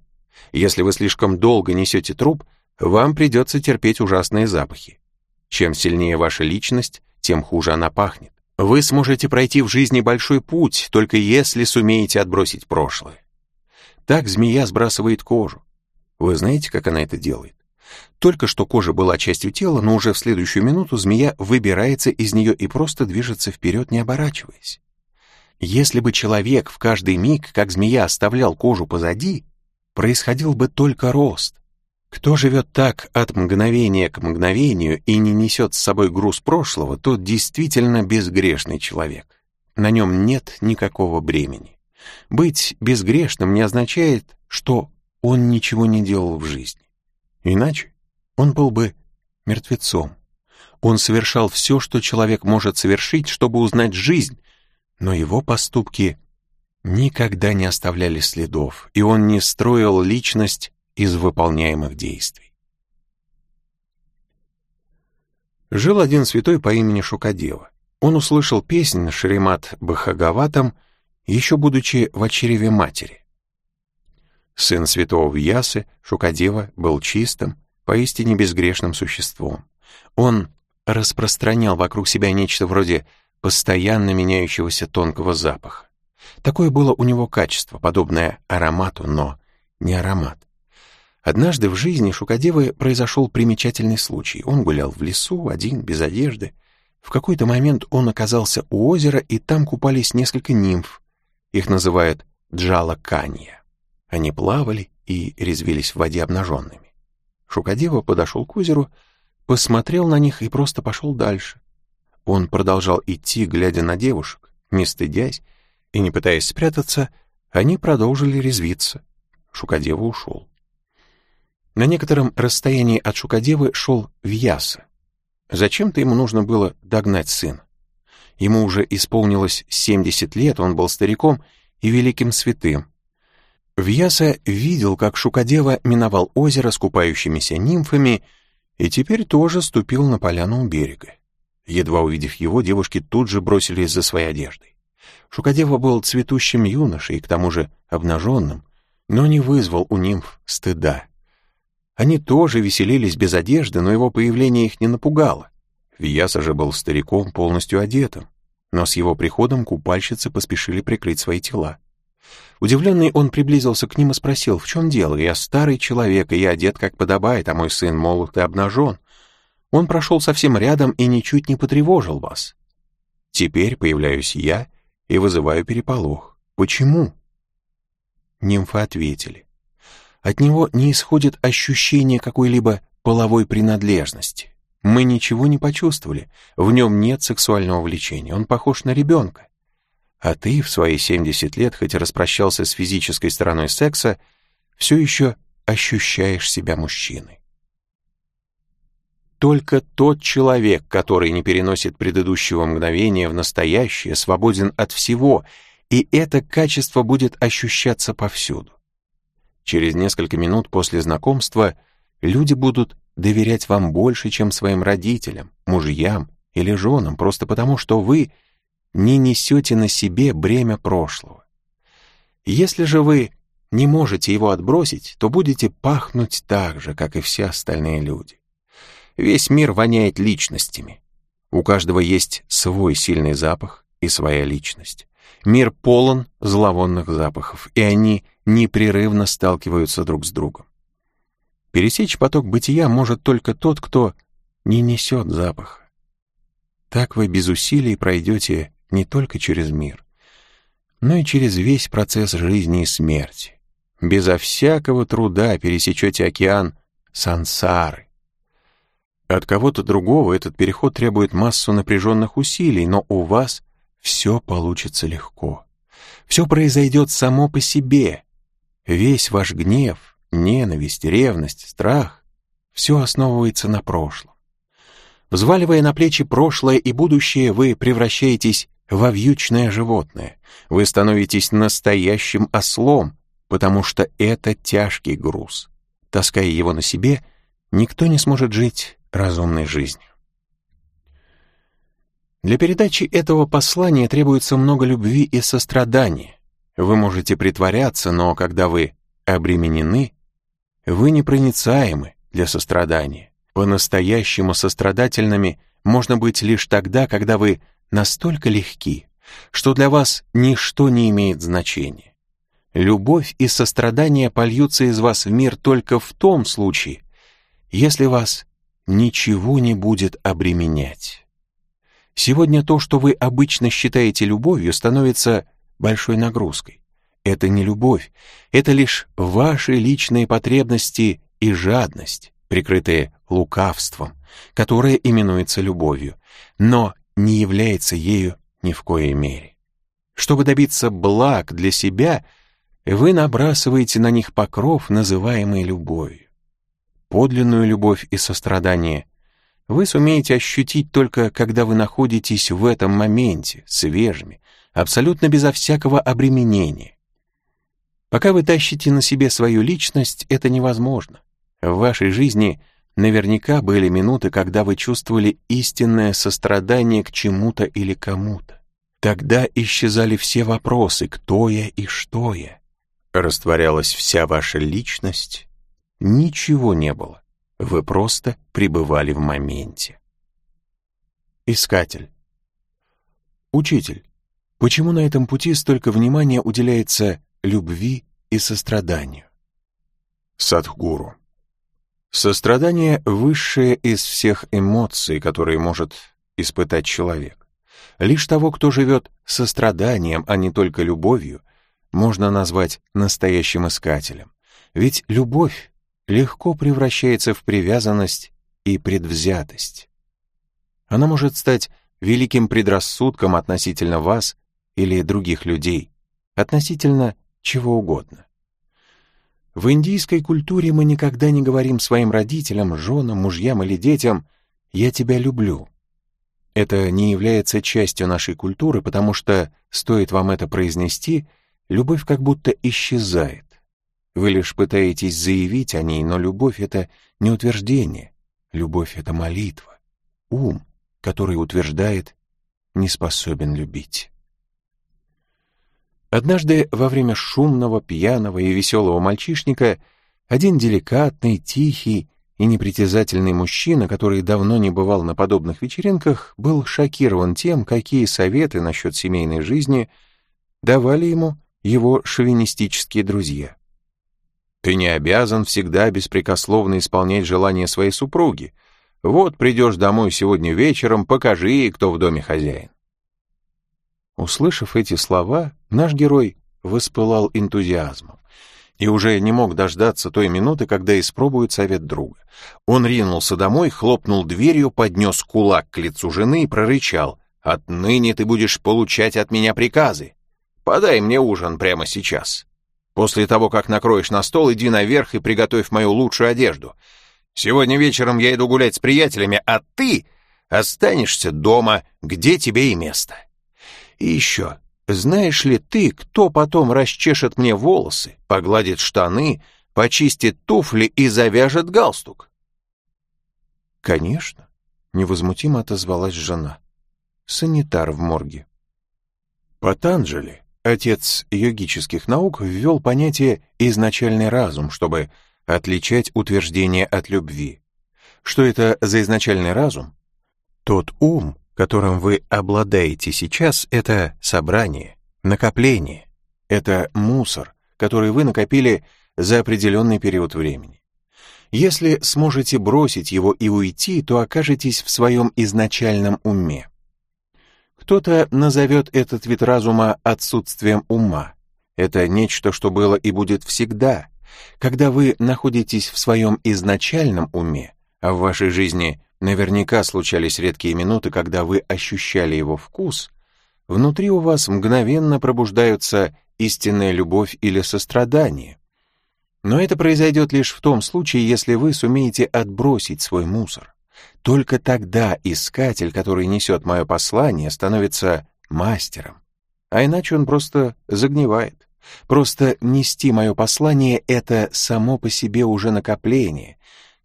Если вы слишком долго несете труп, вам придется терпеть ужасные запахи. Чем сильнее ваша личность, тем хуже она пахнет. Вы сможете пройти в жизни большой путь, только если сумеете отбросить прошлое. Так змея сбрасывает кожу. Вы знаете, как она это делает? Только что кожа была частью тела, но уже в следующую минуту змея выбирается из нее и просто движется вперед, не оборачиваясь. Если бы человек в каждый миг, как змея, оставлял кожу позади, происходил бы только рост. Кто живет так от мгновения к мгновению и не несет с собой груз прошлого, тот действительно безгрешный человек. На нем нет никакого бремени. Быть безгрешным не означает, что он ничего не делал в жизни. Иначе он был бы мертвецом. Он совершал все, что человек может совершить, чтобы узнать жизнь, но его поступки никогда не оставляли следов, и он не строил личность из выполняемых действий. Жил один святой по имени Шукадева. Он услышал песнь Шеремат Бахагаватам, еще будучи в очереве матери. Сын святого Вьясы, Шукадева, был чистым, поистине безгрешным существом. Он распространял вокруг себя нечто вроде постоянно меняющегося тонкого запаха. Такое было у него качество, подобное аромату, но не аромат. Однажды в жизни Шукадевы произошел примечательный случай. Он гулял в лесу, один, без одежды. В какой-то момент он оказался у озера, и там купались несколько нимф. Их называют джала-канья. Они плавали и резвились в воде обнаженными. Шукадева подошел к озеру, посмотрел на них и просто пошел дальше. Он продолжал идти, глядя на девушек, не стыдясь, и, не пытаясь спрятаться, они продолжили резвиться. Шукадева ушел. На некотором расстоянии от Шукадевы шел Вьяса. Зачем-то ему нужно было догнать сына. Ему уже исполнилось 70 лет, он был стариком и великим святым. Вьяса видел, как Шукадева миновал озеро с купающимися нимфами и теперь тоже ступил на поляну у берега. Едва увидев его, девушки тут же бросились за своей одеждой. Шукадева был цветущим юношей, к тому же обнаженным, но не вызвал у нимф стыда. Они тоже веселились без одежды, но его появление их не напугало. Вияса же был стариком, полностью одетым, но с его приходом купальщицы поспешили прикрыть свои тела. Удивленный он приблизился к ним и спросил, в чем дело, я старый человек, и я одет как подобает, а мой сын молод и обнажен. Он прошел совсем рядом и ничуть не потревожил вас. Теперь появляюсь я и вызываю переполох. Почему? Нимфы ответили. От него не исходит ощущение какой-либо половой принадлежности. Мы ничего не почувствовали, в нем нет сексуального влечения, он похож на ребенка. А ты в свои 70 лет, хоть распрощался с физической стороной секса, все еще ощущаешь себя мужчиной. Только тот человек, который не переносит предыдущего мгновения в настоящее, свободен от всего, и это качество будет ощущаться повсюду. Через несколько минут после знакомства люди будут доверять вам больше, чем своим родителям, мужьям или женам, просто потому что вы не несете на себе бремя прошлого. Если же вы не можете его отбросить, то будете пахнуть так же, как и все остальные люди. Весь мир воняет личностями. У каждого есть свой сильный запах и своя личность. Мир полон зловонных запахов, и они непрерывно сталкиваются друг с другом. Пересечь поток бытия может только тот, кто не несет запаха. Так вы без усилий пройдете не только через мир, но и через весь процесс жизни и смерти. Безо всякого труда пересечете океан сансары, от кого-то другого этот переход требует массу напряженных усилий, но у вас все получится легко. Все произойдет само по себе. Весь ваш гнев, ненависть, ревность, страх — все основывается на прошлом. Взваливая на плечи прошлое и будущее, вы превращаетесь во вьючное животное. Вы становитесь настоящим ослом, потому что это тяжкий груз. Таская его на себе, никто не сможет жить разумной жизнью. Для передачи этого послания требуется много любви и сострадания. Вы можете притворяться, но когда вы обременены, вы непроницаемы для сострадания. По-настоящему сострадательными можно быть лишь тогда, когда вы настолько легки, что для вас ничто не имеет значения. Любовь и сострадание польются из вас в мир только в том случае, если вас ничего не будет обременять. Сегодня то, что вы обычно считаете любовью, становится большой нагрузкой. Это не любовь, это лишь ваши личные потребности и жадность, прикрытые лукавством, которое именуется любовью, но не является ею ни в коей мере. Чтобы добиться благ для себя, вы набрасываете на них покров, называемый любовью. Подлинную любовь и сострадание вы сумеете ощутить только, когда вы находитесь в этом моменте, свежими, абсолютно безо всякого обременения. Пока вы тащите на себе свою личность, это невозможно. В вашей жизни наверняка были минуты, когда вы чувствовали истинное сострадание к чему-то или кому-то. Тогда исчезали все вопросы «кто я и что я?». Растворялась вся ваша личность, ничего не было. Вы просто пребывали в моменте. Искатель. Учитель, почему на этом пути столько внимания уделяется любви и состраданию? Садхгуру. Сострадание — высшее из всех эмоций, которые может испытать человек. Лишь того, кто живет состраданием, а не только любовью, можно назвать настоящим искателем. Ведь любовь легко превращается в привязанность и предвзятость. Она может стать великим предрассудком относительно вас или других людей, относительно чего угодно. В индийской культуре мы никогда не говорим своим родителям, женам, мужьям или детям «я тебя люблю». Это не является частью нашей культуры, потому что, стоит вам это произнести, любовь как будто исчезает. Вы лишь пытаетесь заявить о ней, но любовь — это не утверждение. Любовь — это молитва. Ум, который утверждает, не способен любить. Однажды во время шумного, пьяного и веселого мальчишника один деликатный, тихий и непритязательный мужчина, который давно не бывал на подобных вечеринках, был шокирован тем, какие советы насчет семейной жизни давали ему его шовинистические друзья. Ты не обязан всегда беспрекословно исполнять желания своей супруги. Вот придешь домой сегодня вечером, покажи ей, кто в доме хозяин. Услышав эти слова, наш герой воспылал энтузиазмом и уже не мог дождаться той минуты, когда испробует совет друга. Он ринулся домой, хлопнул дверью, поднес кулак к лицу жены и прорычал «Отныне ты будешь получать от меня приказы. Подай мне ужин прямо сейчас». После того, как накроешь на стол, иди наверх и приготовь мою лучшую одежду. Сегодня вечером я иду гулять с приятелями, а ты останешься дома, где тебе и место. И еще, знаешь ли ты, кто потом расчешет мне волосы, погладит штаны, почистит туфли и завяжет галстук? Конечно, невозмутимо отозвалась жена. Санитар в морге. Патанджали Отец йогических наук ввел понятие «изначальный разум», чтобы отличать утверждение от любви. Что это за изначальный разум? Тот ум, которым вы обладаете сейчас, это собрание, накопление, это мусор, который вы накопили за определенный период времени. Если сможете бросить его и уйти, то окажетесь в своем изначальном уме. Кто-то назовет этот вид разума отсутствием ума. Это нечто, что было и будет всегда. Когда вы находитесь в своем изначальном уме, а в вашей жизни наверняка случались редкие минуты, когда вы ощущали его вкус, внутри у вас мгновенно пробуждаются истинная любовь или сострадание. Но это произойдет лишь в том случае, если вы сумеете отбросить свой мусор. Только тогда искатель, который несет мое послание, становится мастером. А иначе он просто загнивает. Просто нести мое послание — это само по себе уже накопление,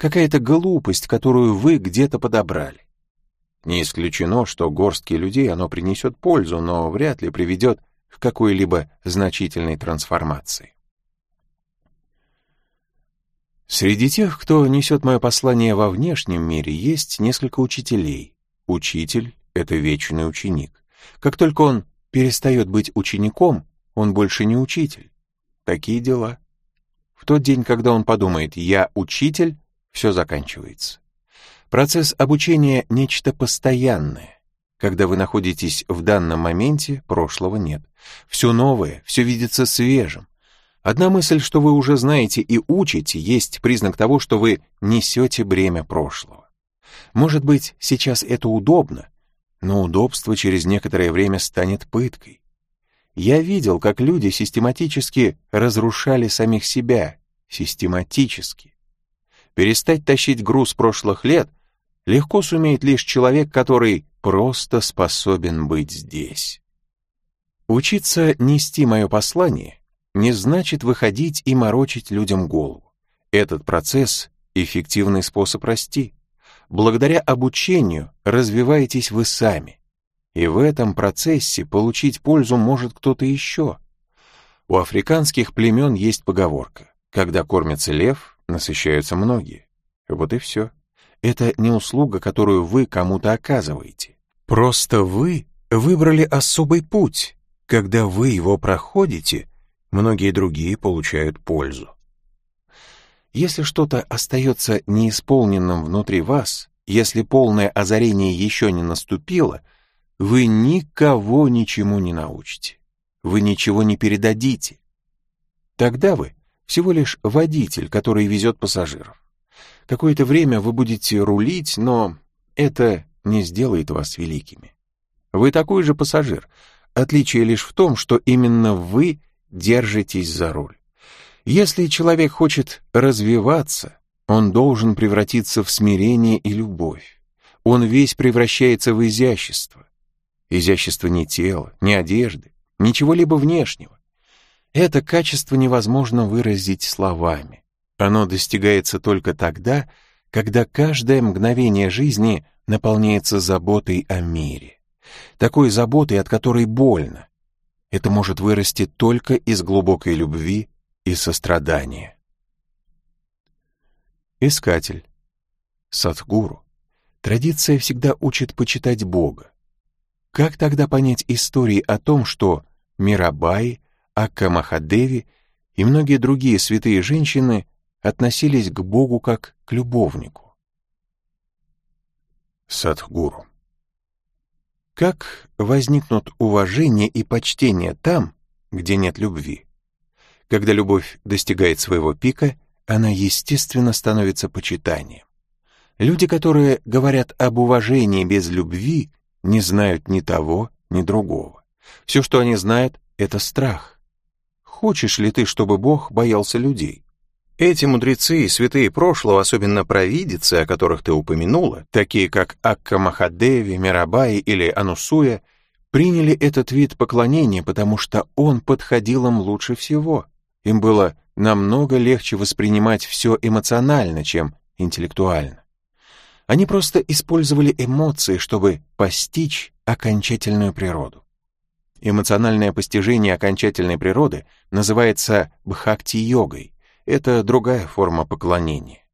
какая-то глупость, которую вы где-то подобрали. Не исключено, что горстке людей оно принесет пользу, но вряд ли приведет к какой-либо значительной трансформации. Среди тех, кто несет мое послание во внешнем мире, есть несколько учителей. Учитель — это вечный ученик. Как только он перестает быть учеником, он больше не учитель. Такие дела. В тот день, когда он подумает «я учитель», все заканчивается. Процесс обучения — нечто постоянное. Когда вы находитесь в данном моменте, прошлого нет. Все новое, все видится свежим. Одна мысль, что вы уже знаете и учите, есть признак того, что вы несете бремя прошлого. Может быть, сейчас это удобно, но удобство через некоторое время станет пыткой. Я видел, как люди систематически разрушали самих себя, систематически. Перестать тащить груз прошлых лет легко сумеет лишь человек, который просто способен быть здесь. Учиться нести мое послание не значит выходить и морочить людям голову. Этот процесс — эффективный способ расти. Благодаря обучению развиваетесь вы сами. И в этом процессе получить пользу может кто-то еще. У африканских племен есть поговорка «Когда кормится лев, насыщаются многие». Вот и все. Это не услуга, которую вы кому-то оказываете. Просто вы выбрали особый путь. Когда вы его проходите, многие другие получают пользу. Если что-то остается неисполненным внутри вас, если полное озарение еще не наступило — вы никого ничему не научите. Вы ничего не передадите. Тогда вы всего лишь водитель, который везет пассажиров. Какое-то время вы будете рулить, но это не сделает вас великими. Вы такой же пассажир. Отличие лишь в том, что именно вы держитесь за руль. Если человек хочет развиваться, он должен превратиться в смирение и любовь. Он весь превращается в изящество. Изящество не тела, не одежды, ничего-либо внешнего. Это качество невозможно выразить словами. Оно достигается только тогда, когда каждое мгновение жизни наполняется заботой о мире. Такой заботой, от которой больно. Это может вырасти только из глубокой любви и сострадания. Искатель. Садхгуру. Традиция всегда учит почитать Бога. Как тогда понять истории о том, что Мирабай, Акка Махадеви и многие другие святые женщины относились к Богу как к любовнику? Садхгуру. Как возникнут уважение и почтение там, где нет любви? Когда любовь достигает своего пика, она, естественно, становится почитанием. Люди, которые говорят об уважении без любви, не знают ни того, ни другого. Все, что они знают, это страх. Хочешь ли ты, чтобы Бог боялся людей? Эти мудрецы и святые прошлого, особенно провидицы, о которых ты упомянула, такие как Акка Махадеви, Мирабай или Анусуя, приняли этот вид поклонения, потому что он подходил им лучше всего. Им было намного легче воспринимать все эмоционально, чем интеллектуально. Они просто использовали эмоции, чтобы постичь окончательную природу. Эмоциональное постижение окончательной природы называется бхакти-йогой. Это другая форма поклонения.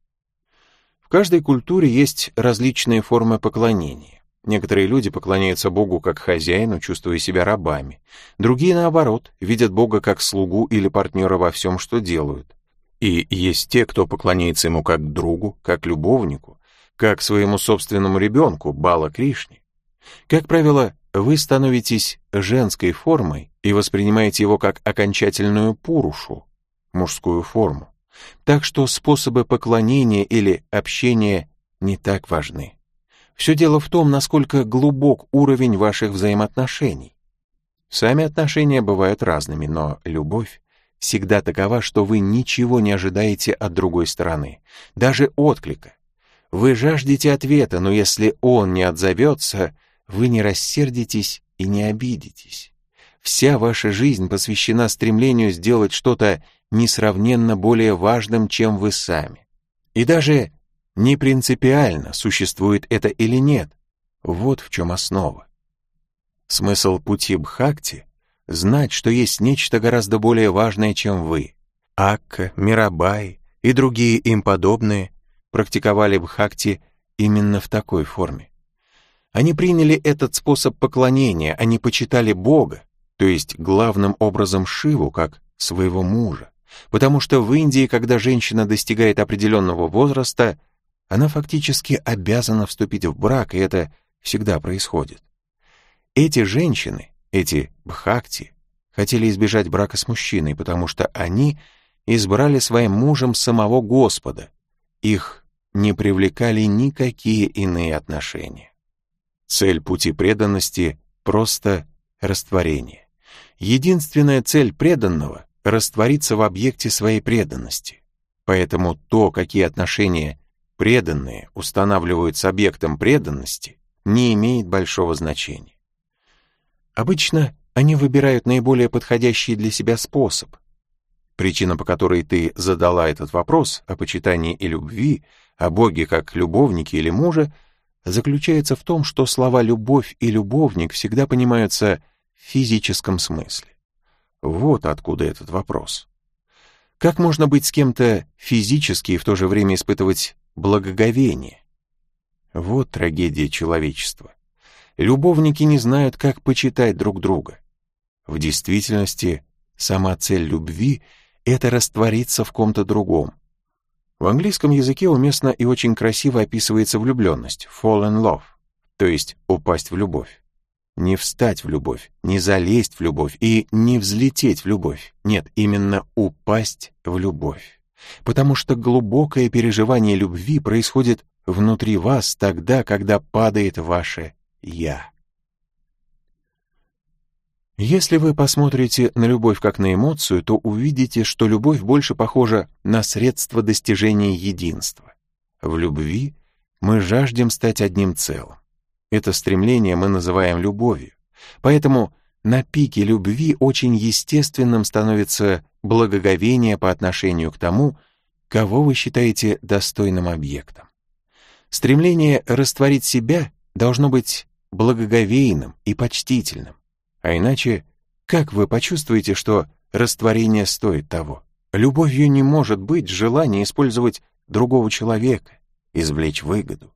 В каждой культуре есть различные формы поклонения. Некоторые люди поклоняются Богу как хозяину, чувствуя себя рабами. Другие, наоборот, видят Бога как слугу или партнера во всем, что делают. И есть те, кто поклоняется ему как другу, как любовнику, как своему собственному ребенку, Бала Кришне. Как правило, вы становитесь женской формой и воспринимаете его как окончательную пурушу, мужскую форму. Так что способы поклонения или общения не так важны. Все дело в том, насколько глубок уровень ваших взаимоотношений. Сами отношения бывают разными, но любовь всегда такова, что вы ничего не ожидаете от другой стороны, даже отклика. Вы жаждете ответа, но если он не отзовется, вы не рассердитесь и не обидитесь. Вся ваша жизнь посвящена стремлению сделать что-то несравненно более важным, чем вы сами. И даже не принципиально, существует это или нет. Вот в чем основа. Смысл пути Бхакти — знать, что есть нечто гораздо более важное, чем вы. Акка, Мирабай и другие им подобные практиковали Бхакти именно в такой форме. Они приняли этот способ поклонения, они почитали Бога, то есть главным образом Шиву, как своего мужа. Потому что в Индии, когда женщина достигает определенного возраста, она фактически обязана вступить в брак, и это всегда происходит. Эти женщины, эти бхакти, хотели избежать брака с мужчиной, потому что они избрали своим мужем самого Господа. Их не привлекали никакие иные отношения. Цель пути преданности — просто растворение. Единственная цель преданного — раствориться в объекте своей преданности. Поэтому то, какие отношения преданные устанавливают с объектом преданности, не имеет большого значения. Обычно они выбирают наиболее подходящий для себя способ. Причина, по которой ты задала этот вопрос о почитании и любви, о Боге как любовнике или муже, заключается в том, что слова «любовь» и «любовник» всегда понимаются в физическом смысле. Вот откуда этот вопрос. Как можно быть с кем-то физически и в то же время испытывать благоговение? Вот трагедия человечества. Любовники не знают, как почитать друг друга. В действительности, сама цель любви — это раствориться в ком-то другом. В английском языке уместно и очень красиво описывается влюбленность — fall in love, то есть упасть в любовь. Не встать в любовь, не залезть в любовь и не взлететь в любовь. Нет, именно упасть в любовь. Потому что глубокое переживание любви происходит внутри вас тогда, когда падает ваше «я». Если вы посмотрите на любовь как на эмоцию, то увидите, что любовь больше похожа на средство достижения единства. В любви мы жаждем стать одним целым. Это стремление мы называем любовью. Поэтому на пике любви очень естественным становится благоговение по отношению к тому, кого вы считаете достойным объектом. Стремление растворить себя должно быть благоговейным и почтительным. А иначе, как вы почувствуете, что растворение стоит того? Любовью не может быть желание использовать другого человека, извлечь выгоду.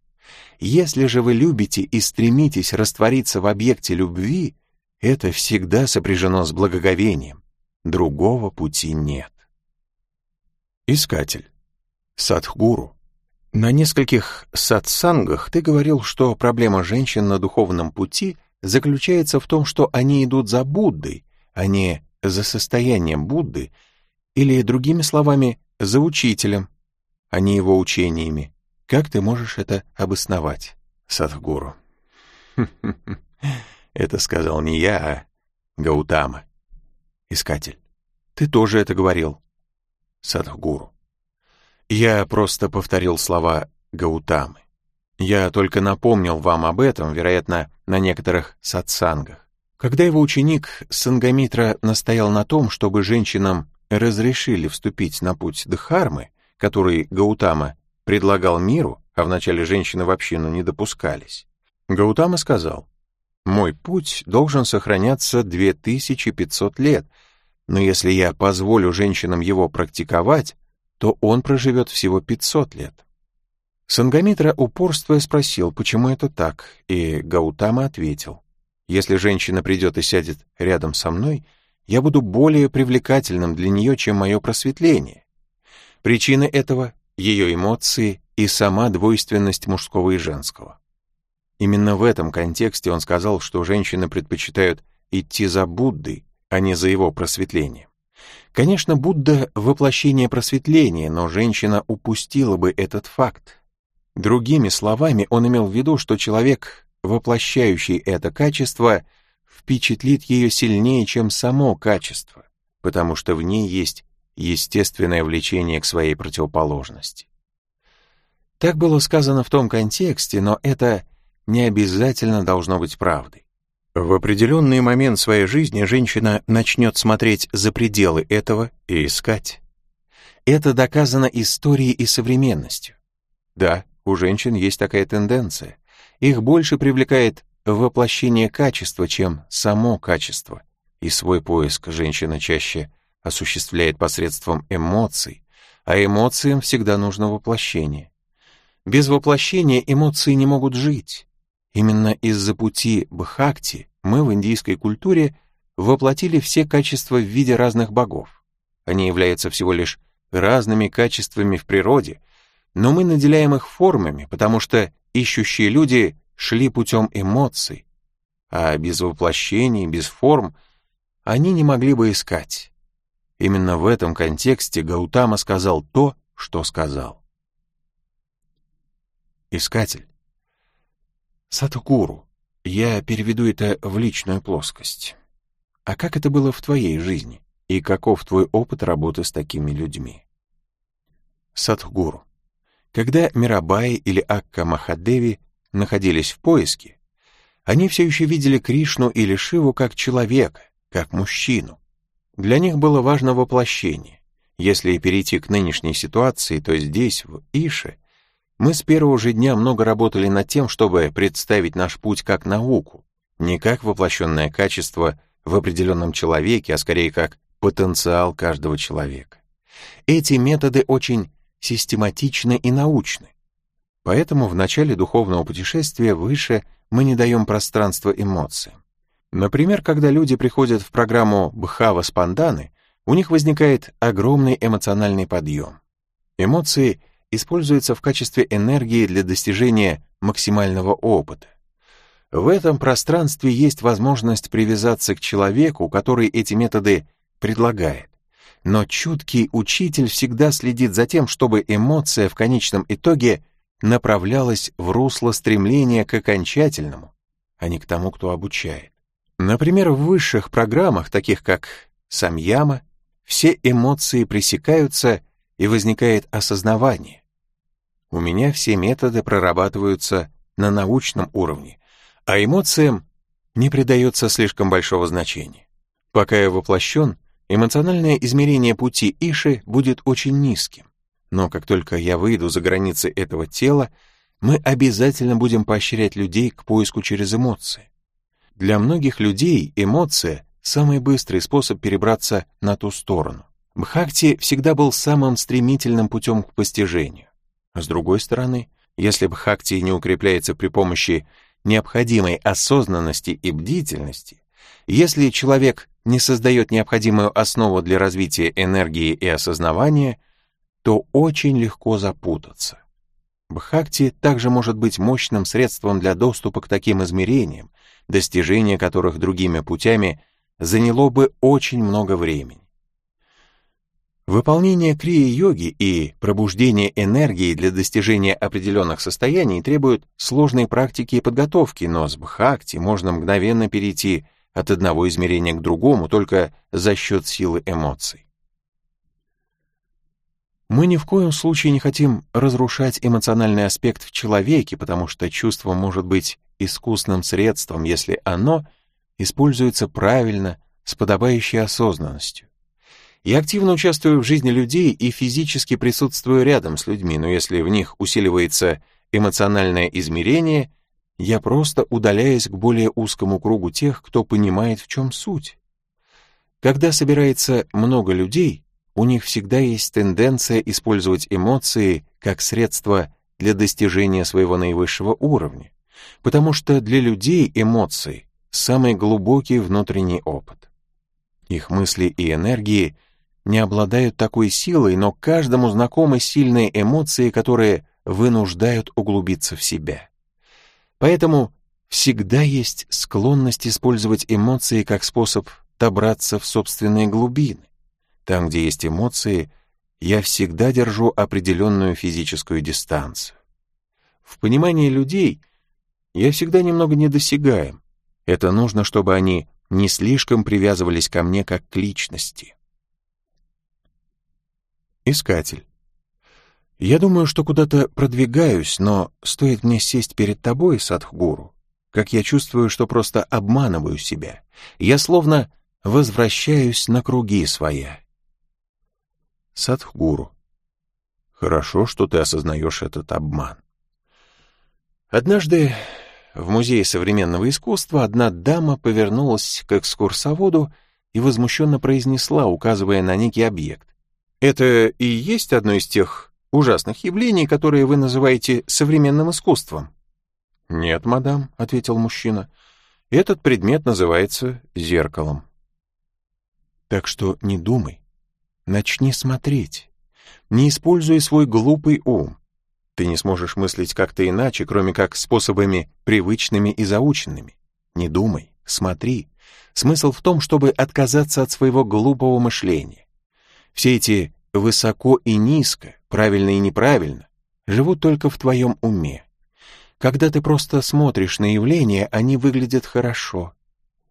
Если же вы любите и стремитесь раствориться в объекте любви, это всегда сопряжено с благоговением. Другого пути нет. Искатель. Садхгуру. На нескольких сатсангах ты говорил, что проблема женщин на духовном пути заключается в том, что они идут за Буддой, а не за состоянием Будды, или, другими словами, за учителем, а не его учениями. Как ты можешь это обосновать, Садхгуру? Это сказал не я, а Гаутама. Искатель. Ты тоже это говорил. Садхгуру. Я просто повторил слова Гаутамы. Я только напомнил вам об этом, вероятно, на некоторых сатсангах. Когда его ученик Сангамитра настоял на том, чтобы женщинам разрешили вступить на путь Дхармы, который Гаутама предлагал миру, а вначале женщины в общину не допускались, Гаутама сказал, «Мой путь должен сохраняться 2500 лет, но если я позволю женщинам его практиковать, то он проживет всего 500 лет. Сангамитра упорствуя спросил, почему это так, и Гаутама ответил, «Если женщина придет и сядет рядом со мной, я буду более привлекательным для нее, чем мое просветление. Причина этого — ее эмоции и сама двойственность мужского и женского. Именно в этом контексте он сказал, что женщины предпочитают идти за Буддой, а не за его просветлением. Конечно, Будда — воплощение просветления, но женщина упустила бы этот факт. Другими словами, он имел в виду, что человек, воплощающий это качество, впечатлит ее сильнее, чем само качество, потому что в ней есть естественное влечение к своей противоположности. Так было сказано в том контексте, но это не обязательно должно быть правдой. В определенный момент своей жизни женщина начнет смотреть за пределы этого и искать. Это доказано историей и современностью. Да, у женщин есть такая тенденция. Их больше привлекает воплощение качества, чем само качество, и свой поиск женщина чаще осуществляет посредством эмоций, а эмоциям всегда нужно воплощение. Без воплощения эмоции не могут жить. Именно из-за пути Бхакти мы в индийской культуре воплотили все качества в виде разных богов. Они являются всего лишь разными качествами в природе, но мы наделяем их формами, потому что ищущие люди шли путем эмоций, а без воплощений, без форм они не могли бы искать. Именно в этом контексте Гаутама сказал то, что сказал. Искатель. Сатукуру, я переведу это в личную плоскость. А как это было в твоей жизни? И каков твой опыт работы с такими людьми? Садхгуру. Когда Мирабай или Акка Махадеви находились в поиске, они все еще видели Кришну или Шиву как человека, как мужчину. Для них было важно воплощение. Если перейти к нынешней ситуации, то здесь, в Ише, мы с первого же дня много работали над тем, чтобы представить наш путь как науку, не как воплощенное качество в определенном человеке, а скорее как потенциал каждого человека. Эти методы очень систематичны и научны. Поэтому в начале духовного путешествия выше мы не даем пространства эмоциям. Например, когда люди приходят в программу Бхава Спанданы, у них возникает огромный эмоциональный подъем. Эмоции используются в качестве энергии для достижения максимального опыта. В этом пространстве есть возможность привязаться к человеку, который эти методы предлагает. Но чуткий учитель всегда следит за тем, чтобы эмоция в конечном итоге направлялась в русло стремления к окончательному, а не к тому, кто обучает. Например, в высших программах, таких как самьяма, все эмоции пресекаются и возникает осознавание. У меня все методы прорабатываются на научном уровне, а эмоциям не придается слишком большого значения. Пока я воплощен, эмоциональное измерение пути Иши будет очень низким. Но как только я выйду за границы этого тела, мы обязательно будем поощрять людей к поиску через эмоции. Для многих людей эмоция — самый быстрый способ перебраться на ту сторону. Бхакти всегда был самым стремительным путем к постижению. С другой стороны, если Бхакти не укрепляется при помощи необходимой осознанности и бдительности, если человек не создает необходимую основу для развития энергии и осознавания, то очень легко запутаться. Бхакти также может быть мощным средством для доступа к таким измерениям, достижение которых другими путями заняло бы очень много времени. Выполнение крия-йоги и пробуждение энергии для достижения определенных состояний требуют сложной практики и подготовки, но с бхакти можно мгновенно перейти от одного измерения к другому только за счет силы эмоций. Мы ни в коем случае не хотим разрушать эмоциональный аспект в человеке, потому что чувство может быть искусным средством, если оно используется правильно, с подобающей осознанностью. Я активно участвую в жизни людей и физически присутствую рядом с людьми, но если в них усиливается эмоциональное измерение — я просто удаляюсь к более узкому кругу тех, кто понимает, в чем суть. Когда собирается много людей, у них всегда есть тенденция использовать эмоции как средство для достижения своего наивысшего уровня, потому что для людей эмоции — самый глубокий внутренний опыт. Их мысли и энергии не обладают такой силой, но каждому знакомы сильные эмоции, которые вынуждают углубиться в себя. Поэтому всегда есть склонность использовать эмоции как способ добраться в собственные глубины. Там, где есть эмоции, я всегда держу определенную физическую дистанцию. В понимании людей я всегда немного недосягаем, Это нужно, чтобы они не слишком привязывались ко мне как к личности. Искатель. Я думаю, что куда-то продвигаюсь, но стоит мне сесть перед тобой, Садхгуру, как я чувствую, что просто обманываю себя. Я словно возвращаюсь на круги своя. Садхгуру. Хорошо, что ты осознаешь этот обман. Однажды в Музее современного искусства одна дама повернулась к экскурсоводу и возмущенно произнесла, указывая на некий объект. «Это и есть одно из тех ужасных явлений, которые вы называете современным искусством?» «Нет, мадам», — ответил мужчина, — «этот предмет называется зеркалом». «Так что не думай, начни смотреть, не используй свой глупый ум, ты не сможешь мыслить как-то иначе, кроме как способами привычными и заученными. Не думай, смотри. Смысл в том, чтобы отказаться от своего глупого мышления. Все эти высоко и низко, правильно и неправильно, живут только в твоем уме. Когда ты просто смотришь на явления, они выглядят хорошо.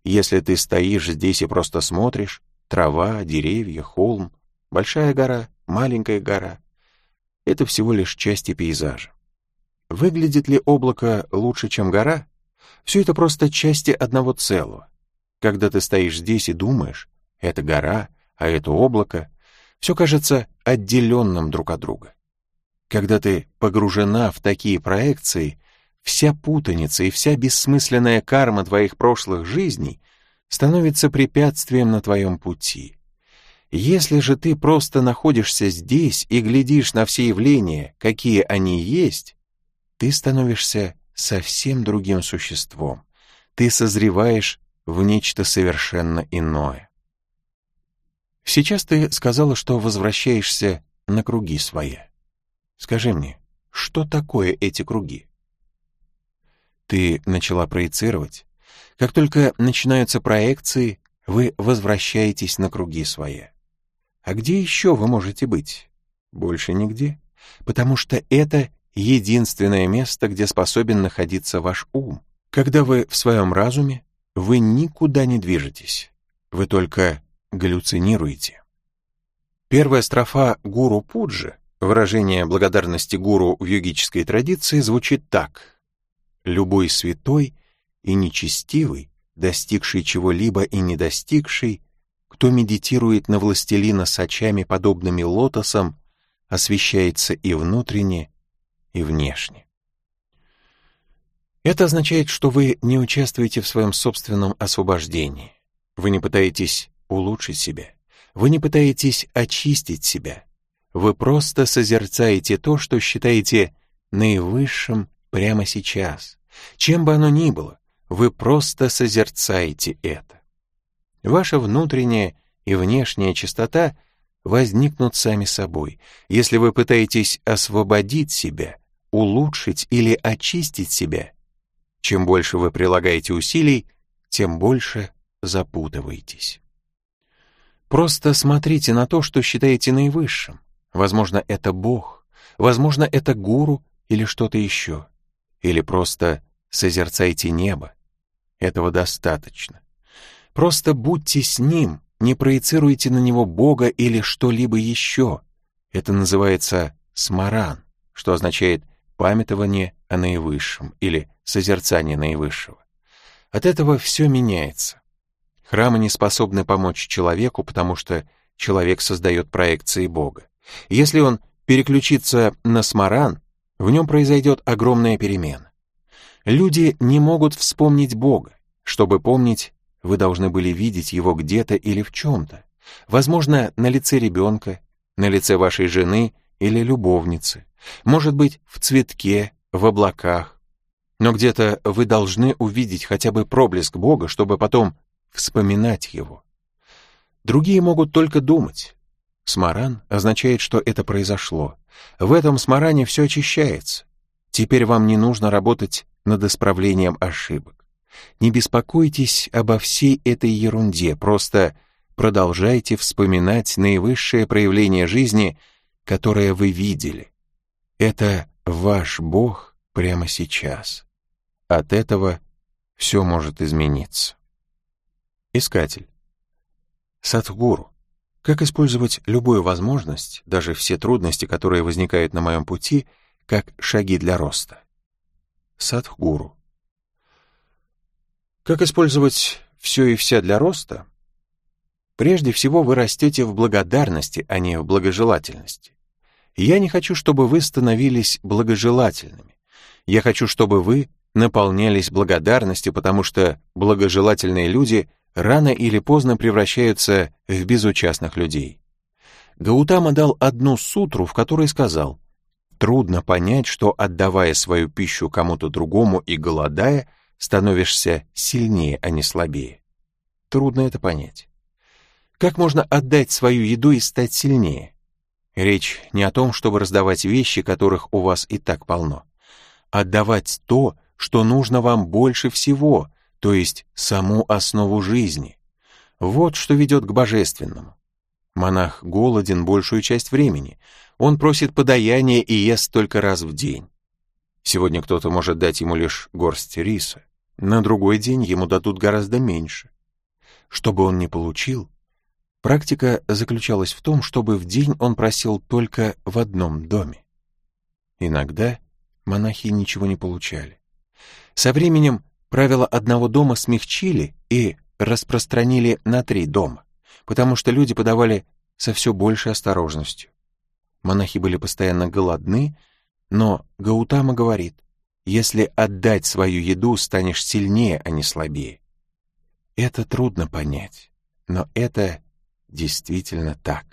Если ты стоишь здесь и просто смотришь, трава, деревья, холм, большая гора, маленькая гора, это всего лишь части пейзажа. Выглядит ли облако лучше, чем гора? Все это просто части одного целого. Когда ты стоишь здесь и думаешь, это гора, а это облако, все кажется отделенным друг от друга. Когда ты погружена в такие проекции, вся путаница и вся бессмысленная карма твоих прошлых жизней становится препятствием на твоем пути. Если же ты просто находишься здесь и глядишь на все явления, какие они есть, ты становишься совсем другим существом. Ты созреваешь в нечто совершенно иное. Сейчас ты сказала, что возвращаешься на круги свои. Скажи мне, что такое эти круги? Ты начала проецировать. Как только начинаются проекции, вы возвращаетесь на круги свои. А где еще вы можете быть? Больше нигде. Потому что это единственное место, где способен находиться ваш ум. Когда вы в своем разуме, вы никуда не движетесь. Вы только галлюцинируете. Первая строфа гуру Пуджи, выражение благодарности гуру в йогической традиции, звучит так. «Любой святой и нечестивый, достигший чего-либо и не достигший, кто медитирует на властелина с очами, подобными лотосам, освещается и внутренне, и внешне. Это означает, что вы не участвуете в своем собственном освобождении. Вы не пытаетесь улучшить себя. Вы не пытаетесь очистить себя. Вы просто созерцаете то, что считаете наивысшим прямо сейчас. Чем бы оно ни было, вы просто созерцаете это ваша внутренняя и внешняя чистота возникнут сами собой, если вы пытаетесь освободить себя, улучшить или очистить себя. Чем больше вы прилагаете усилий, тем больше запутываетесь. Просто смотрите на то, что считаете наивысшим. Возможно, это Бог, возможно, это гуру или что-то еще. Или просто созерцайте небо. Этого достаточно. Просто будьте с ним, не проецируйте на него Бога или что-либо еще. Это называется смаран, что означает памятование о наивысшем или созерцание наивысшего. От этого все меняется. Храмы не способны помочь человеку, потому что человек создает проекции Бога. Если он переключится на смаран, в нем произойдет огромная перемена. Люди не могут вспомнить Бога. Чтобы помнить, вы должны были видеть его где-то или в чем-то. Возможно, на лице ребенка, на лице вашей жены или любовницы. Может быть, в цветке, в облаках. Но где-то вы должны увидеть хотя бы проблеск Бога, чтобы потом вспоминать его. Другие могут только думать. Смаран означает, что это произошло. В этом смаране все очищается. Теперь вам не нужно работать над исправлением ошибок. Не беспокойтесь обо всей этой ерунде, просто продолжайте вспоминать наивысшее проявление жизни, которое вы видели. Это ваш Бог прямо сейчас. От этого все может измениться. Искатель. Садхгуру. Как использовать любую возможность, даже все трудности, которые возникают на моем пути, как шаги для роста? Садхгуру. Как использовать все и вся для роста? Прежде всего вы растете в благодарности, а не в благожелательности. Я не хочу, чтобы вы становились благожелательными. Я хочу, чтобы вы наполнялись благодарностью, потому что благожелательные люди рано или поздно превращаются в безучастных людей. Гаутама дал одну сутру, в которой сказал, «Трудно понять, что, отдавая свою пищу кому-то другому и голодая, становишься сильнее, а не слабее. Трудно это понять. Как можно отдать свою еду и стать сильнее? Речь не о том, чтобы раздавать вещи, которых у вас и так полно. Отдавать то, что нужно вам больше всего, то есть саму основу жизни. Вот что ведет к божественному. Монах голоден большую часть времени. Он просит подаяния и ест только раз в день. Сегодня кто-то может дать ему лишь горсть риса. На другой день ему дадут гораздо меньше. Что бы он ни получил, Практика заключалась в том, чтобы в день он просил только в одном доме. Иногда монахи ничего не получали. Со временем правила одного дома смягчили и распространили на три дома, потому что люди подавали со все большей осторожностью. Монахи были постоянно голодны, но Гаутама говорит, если отдать свою еду, станешь сильнее, а не слабее. Это трудно понять, но это действительно так.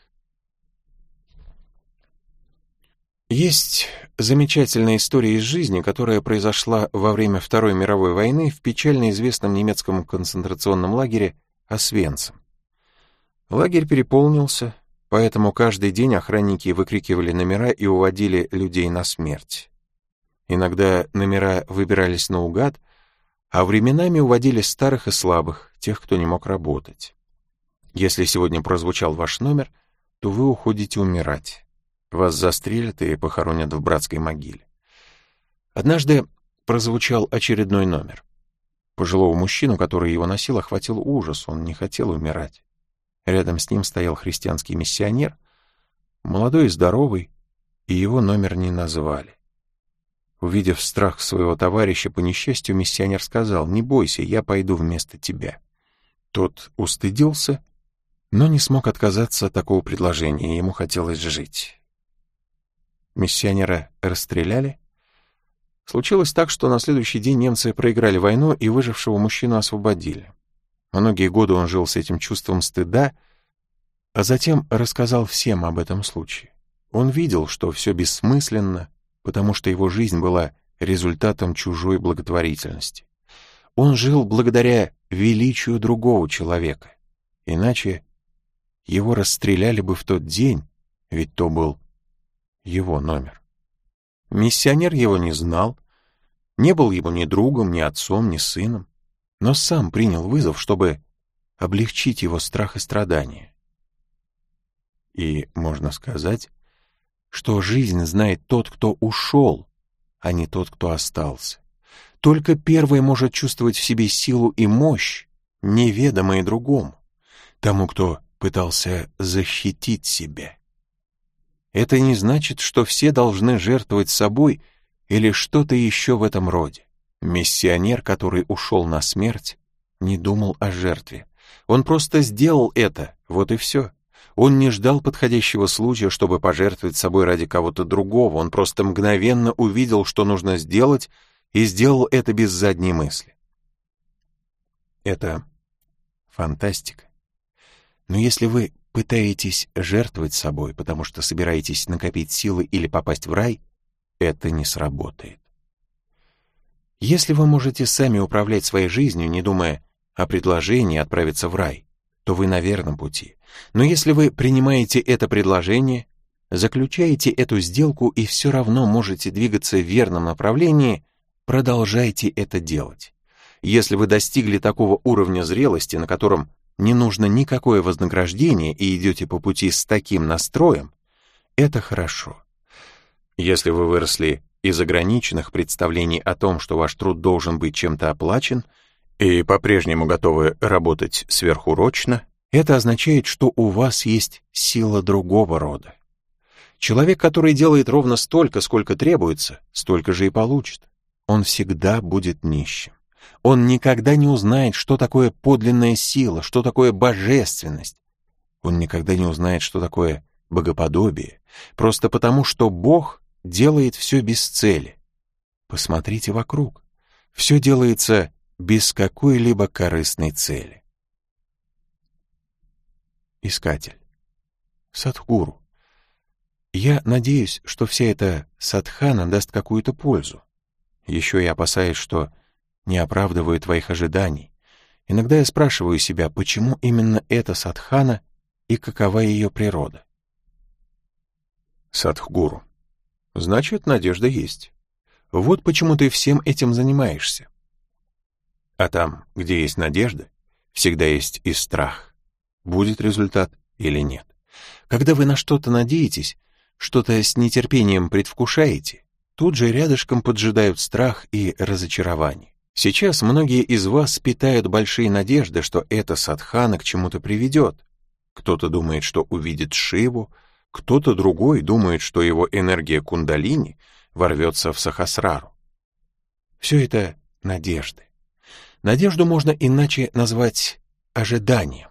Есть замечательная история из жизни, которая произошла во время Второй мировой войны в печально известном немецком концентрационном лагере Освенцим. Лагерь переполнился, поэтому каждый день охранники выкрикивали номера и уводили людей на смерть. Иногда номера выбирались наугад, а временами уводили старых и слабых, тех, кто не мог работать. Если сегодня прозвучал ваш номер, то вы уходите умирать. Вас застрелят и похоронят в братской могиле. Однажды прозвучал очередной номер. Пожилого мужчину, который его носил, охватил ужас, он не хотел умирать. Рядом с ним стоял христианский миссионер, молодой и здоровый, и его номер не назвали. Увидев страх своего товарища по несчастью, миссионер сказал, «Не бойся, я пойду вместо тебя». Тот устыдился но не смог отказаться от такого предложения, ему хотелось жить. Миссионера расстреляли. Случилось так, что на следующий день немцы проиграли войну и выжившего мужчину освободили. Многие годы он жил с этим чувством стыда, а затем рассказал всем об этом случае. Он видел, что все бессмысленно, потому что его жизнь была результатом чужой благотворительности. Он жил благодаря величию другого человека, иначе его расстреляли бы в тот день, ведь то был его номер. Миссионер его не знал, не был его ни другом, ни отцом, ни сыном, но сам принял вызов, чтобы облегчить его страх и страдания. И можно сказать, что жизнь знает тот, кто ушел, а не тот, кто остался. Только первый может чувствовать в себе силу и мощь, неведомые другому. Тому, кто пытался защитить себя. Это не значит, что все должны жертвовать собой или что-то еще в этом роде. Миссионер, который ушел на смерть, не думал о жертве. Он просто сделал это, вот и все. Он не ждал подходящего случая, чтобы пожертвовать собой ради кого-то другого. Он просто мгновенно увидел, что нужно сделать, и сделал это без задней мысли. Это фантастика. Но если вы пытаетесь жертвовать собой, потому что собираетесь накопить силы или попасть в рай, это не сработает. Если вы можете сами управлять своей жизнью, не думая о предложении отправиться в рай, то вы на верном пути. Но если вы принимаете это предложение, заключаете эту сделку и все равно можете двигаться в верном направлении, продолжайте это делать. Если вы достигли такого уровня зрелости, на котором не нужно никакое вознаграждение и идете по пути с таким настроем, это хорошо. Если вы выросли из ограниченных представлений о том, что ваш труд должен быть чем-то оплачен, и по-прежнему готовы работать сверхурочно, это означает, что у вас есть сила другого рода. Человек, который делает ровно столько, сколько требуется, столько же и получит. Он всегда будет нищим. Он никогда не узнает, что такое подлинная сила, что такое божественность. Он никогда не узнает, что такое богоподобие, просто потому, что Бог делает все без цели. Посмотрите вокруг. Все делается без какой-либо корыстной цели. Искатель. Садхгуру. Я надеюсь, что вся эта садхана даст какую-то пользу. Еще я опасаюсь, что не оправдываю твоих ожиданий. Иногда я спрашиваю себя, почему именно эта садхана и какова ее природа. Садхгуру. Значит, надежда есть. Вот почему ты всем этим занимаешься. А там, где есть надежда, всегда есть и страх. Будет результат или нет. Когда вы на что-то надеетесь, что-то с нетерпением предвкушаете, тут же рядышком поджидают страх и разочарование. Сейчас многие из вас питают большие надежды, что эта садхана к чему-то приведет. Кто-то думает, что увидит Шиву, кто-то другой думает, что его энергия кундалини ворвется в Сахасрару. Все это надежды. Надежду можно иначе назвать ожиданием.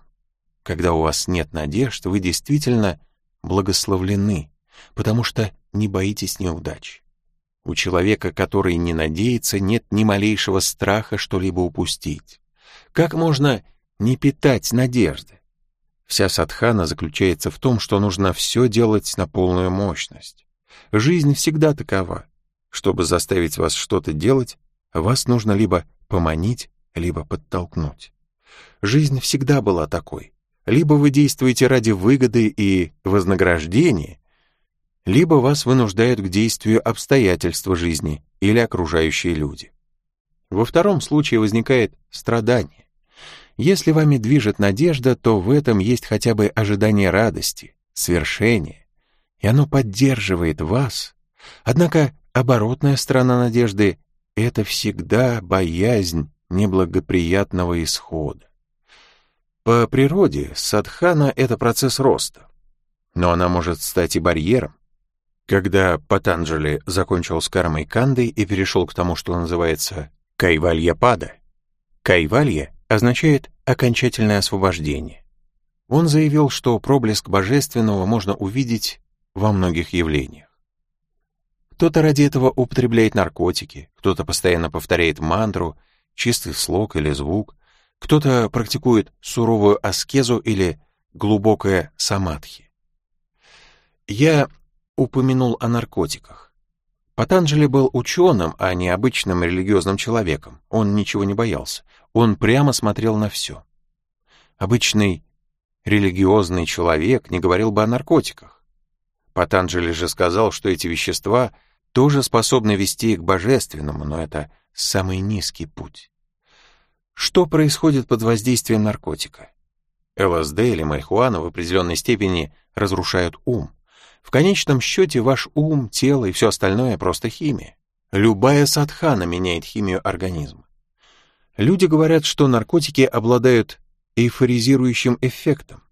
Когда у вас нет надежд, вы действительно благословлены, потому что не боитесь неудач. У человека, который не надеется, нет ни малейшего страха что-либо упустить. Как можно не питать надежды? Вся садхана заключается в том, что нужно все делать на полную мощность. Жизнь всегда такова. Чтобы заставить вас что-то делать, вас нужно либо поманить, либо подтолкнуть. Жизнь всегда была такой. Либо вы действуете ради выгоды и вознаграждения, либо вас вынуждают к действию обстоятельства жизни или окружающие люди. Во втором случае возникает страдание. Если вами движет надежда, то в этом есть хотя бы ожидание радости, свершения, и оно поддерживает вас. Однако оборотная сторона надежды — это всегда боязнь неблагоприятного исхода. По природе садхана — это процесс роста, но она может стать и барьером, когда Патанджали закончил с кармой Кандой и перешел к тому, что называется кайвалья-пада, кайвалья означает окончательное освобождение. Он заявил, что проблеск божественного можно увидеть во многих явлениях. Кто-то ради этого употребляет наркотики, кто-то постоянно повторяет мантру, чистый слог или звук, кто-то практикует суровую аскезу или глубокое самадхи. Я упомянул о наркотиках. Патанджали был ученым, а не обычным религиозным человеком. Он ничего не боялся. Он прямо смотрел на все. Обычный религиозный человек не говорил бы о наркотиках. Патанджали же сказал, что эти вещества тоже способны вести к божественному, но это самый низкий путь. Что происходит под воздействием наркотика? ЛСД или марихуана в определенной степени разрушают ум. В конечном счете ваш ум, тело и все остальное просто химия. Любая садхана меняет химию организма. Люди говорят, что наркотики обладают эйфоризирующим эффектом.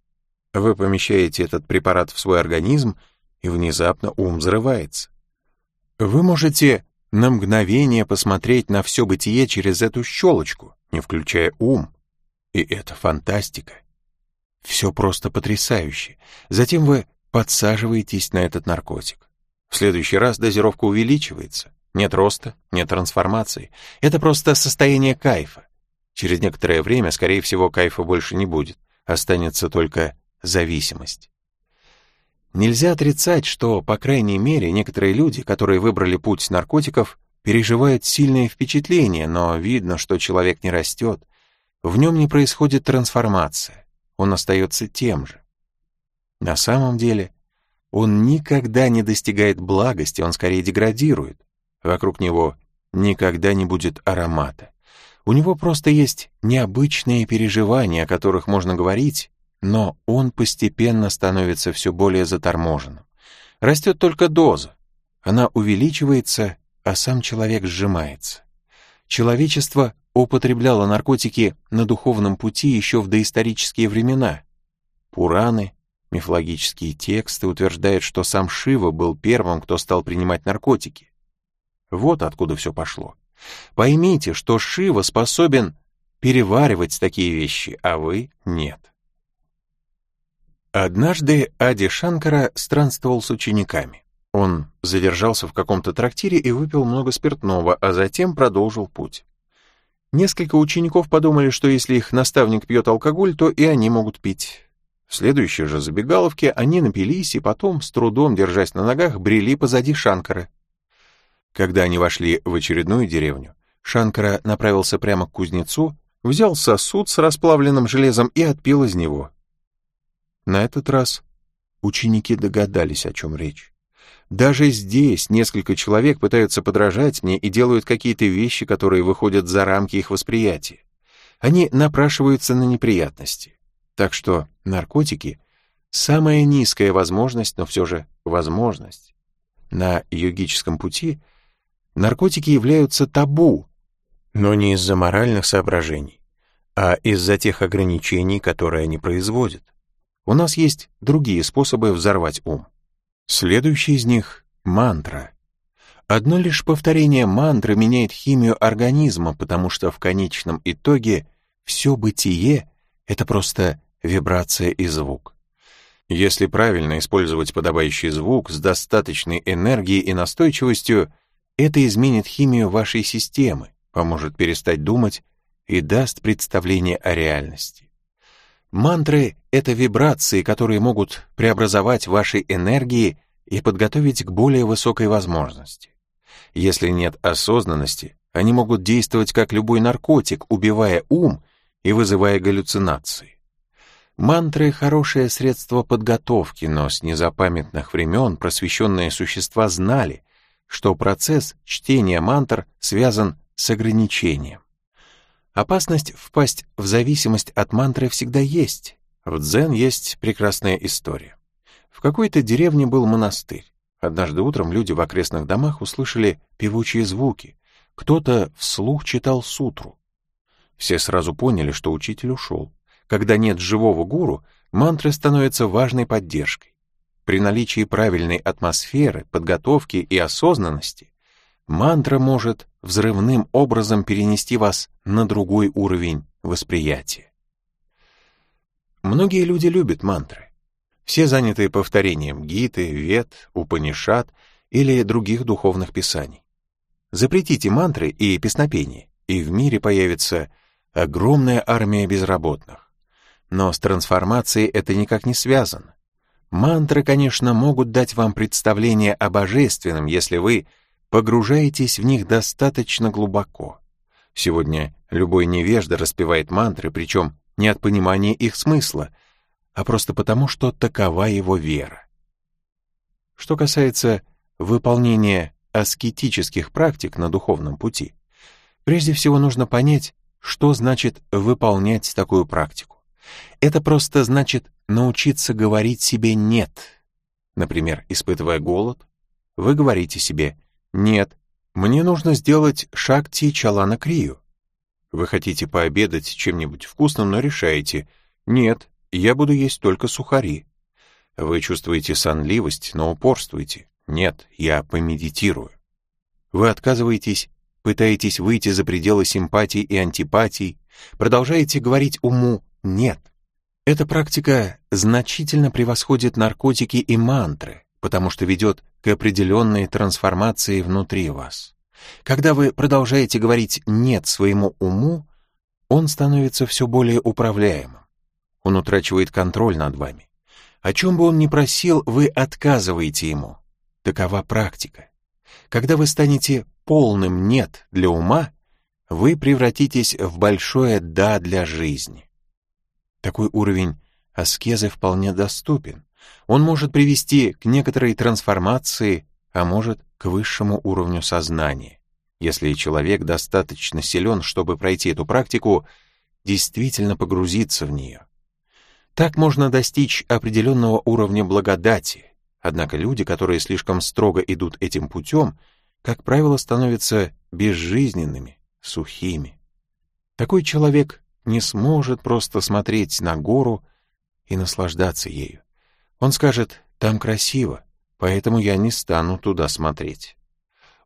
Вы помещаете этот препарат в свой организм, и внезапно ум взрывается. Вы можете на мгновение посмотреть на все бытие через эту щелочку, не включая ум. И это фантастика. Все просто потрясающе. Затем вы подсаживаетесь на этот наркотик. В следующий раз дозировка увеличивается. Нет роста, нет трансформации. Это просто состояние кайфа. Через некоторое время, скорее всего, кайфа больше не будет. Останется только зависимость. Нельзя отрицать, что, по крайней мере, некоторые люди, которые выбрали путь наркотиков, переживают сильные впечатления, но видно, что человек не растет, в нем не происходит трансформация, он остается тем же. На самом деле, он никогда не достигает благости, он скорее деградирует. Вокруг него никогда не будет аромата. У него просто есть необычные переживания, о которых можно говорить, но он постепенно становится все более заторможенным. Растет только доза. Она увеличивается, а сам человек сжимается. Человечество употребляла наркотики на духовном пути еще в доисторические времена. Пураны, мифологические тексты утверждают, что сам Шива был первым, кто стал принимать наркотики. Вот откуда все пошло. Поймите, что Шива способен переваривать такие вещи, а вы нет. Однажды Ади Шанкара странствовал с учениками. Он задержался в каком-то трактире и выпил много спиртного, а затем продолжил путь. Несколько учеников подумали, что если их наставник пьет алкоголь, то и они могут пить. В следующей же забегаловке они напились и потом, с трудом держась на ногах, брели позади Шанкара. Когда они вошли в очередную деревню, Шанкара направился прямо к кузнецу, взял сосуд с расплавленным железом и отпил из него. На этот раз ученики догадались, о чем речь. Даже здесь несколько человек пытаются подражать мне и делают какие-то вещи, которые выходят за рамки их восприятия. Они напрашиваются на неприятности. Так что наркотики — самая низкая возможность, но все же возможность. На йогическом пути наркотики являются табу, но не из-за моральных соображений, а из-за тех ограничений, которые они производят. У нас есть другие способы взорвать ум. Следующий из них — мантра. Одно лишь повторение мантры меняет химию организма, потому что в конечном итоге все бытие — это просто вибрация и звук. Если правильно использовать подобающий звук с достаточной энергией и настойчивостью, это изменит химию вашей системы, поможет перестать думать и даст представление о реальности. Мантры — это вибрации, которые могут преобразовать ваши энергии и подготовить к более высокой возможности. Если нет осознанности, они могут действовать как любой наркотик, убивая ум и вызывая галлюцинации. Мантры — хорошее средство подготовки, но с незапамятных времен просвещенные существа знали, что процесс чтения мантр связан с ограничением. Опасность впасть в зависимость от мантры всегда есть. В дзен есть прекрасная история. В какой-то деревне был монастырь. Однажды утром люди в окрестных домах услышали певучие звуки. Кто-то вслух читал сутру. Все сразу поняли, что учитель ушел. Когда нет живого гуру, мантры становятся важной поддержкой. При наличии правильной атмосферы, подготовки и осознанности мантра может взрывным образом перенести вас на другой уровень восприятия. Многие люди любят мантры. Все заняты повторением Гиты, Вет, Упанишат или других духовных писаний. Запретите мантры и песнопения, и в мире появится огромная армия безработных. Но с трансформацией это никак не связано. Мантры, конечно, могут дать вам представление о божественном, если вы погружаетесь в них достаточно глубоко. Сегодня любой невежда распевает мантры, причем не от понимания их смысла, а просто потому, что такова его вера. Что касается выполнения аскетических практик на духовном пути, прежде всего нужно понять, что значит выполнять такую практику. Это просто значит научиться говорить себе «нет». Например, испытывая голод, вы говорите себе «нет, мне нужно сделать шакти чалана крию». Вы хотите пообедать чем-нибудь вкусным, но решаете «нет, я буду есть только сухари». Вы чувствуете сонливость, но упорствуете «нет, я помедитирую». Вы отказываетесь, пытаетесь выйти за пределы симпатий и антипатий, продолжаете говорить уму «нет». Эта практика значительно превосходит наркотики и мантры, потому что ведет к определенной трансформации внутри вас. Когда вы продолжаете говорить «нет» своему уму, он становится все более управляемым. Он утрачивает контроль над вами. О чем бы он ни просил, вы отказываете ему. Такова практика. Когда вы станете полным «нет» для ума, вы превратитесь в большое «да» для жизни. Такой уровень аскезы вполне доступен. Он может привести к некоторой трансформации, а может к высшему уровню сознания. Если человек достаточно силен, чтобы пройти эту практику, действительно погрузиться в нее. Так можно достичь определенного уровня благодати, однако люди, которые слишком строго идут этим путем, как правило, становятся безжизненными, сухими. Такой человек не сможет просто смотреть на гору и наслаждаться ею. Он скажет, там красиво, поэтому я не стану туда смотреть.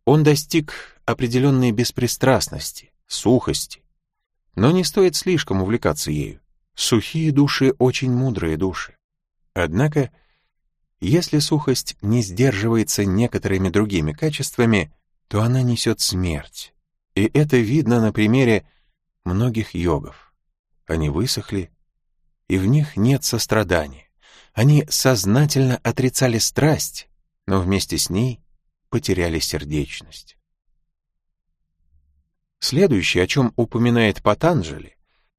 Он достиг определенной беспристрастности, сухости, но не стоит слишком увлекаться ею. Сухие души очень мудрые души. Однако, если сухость не сдерживается некоторыми другими качествами, то она несет смерть. И это видно на примере многих йогов. Они высохли, и в них нет сострадания. Они сознательно отрицали страсть, но вместе с ней потеряли сердечность. Следующее, о чем упоминает Патанджали,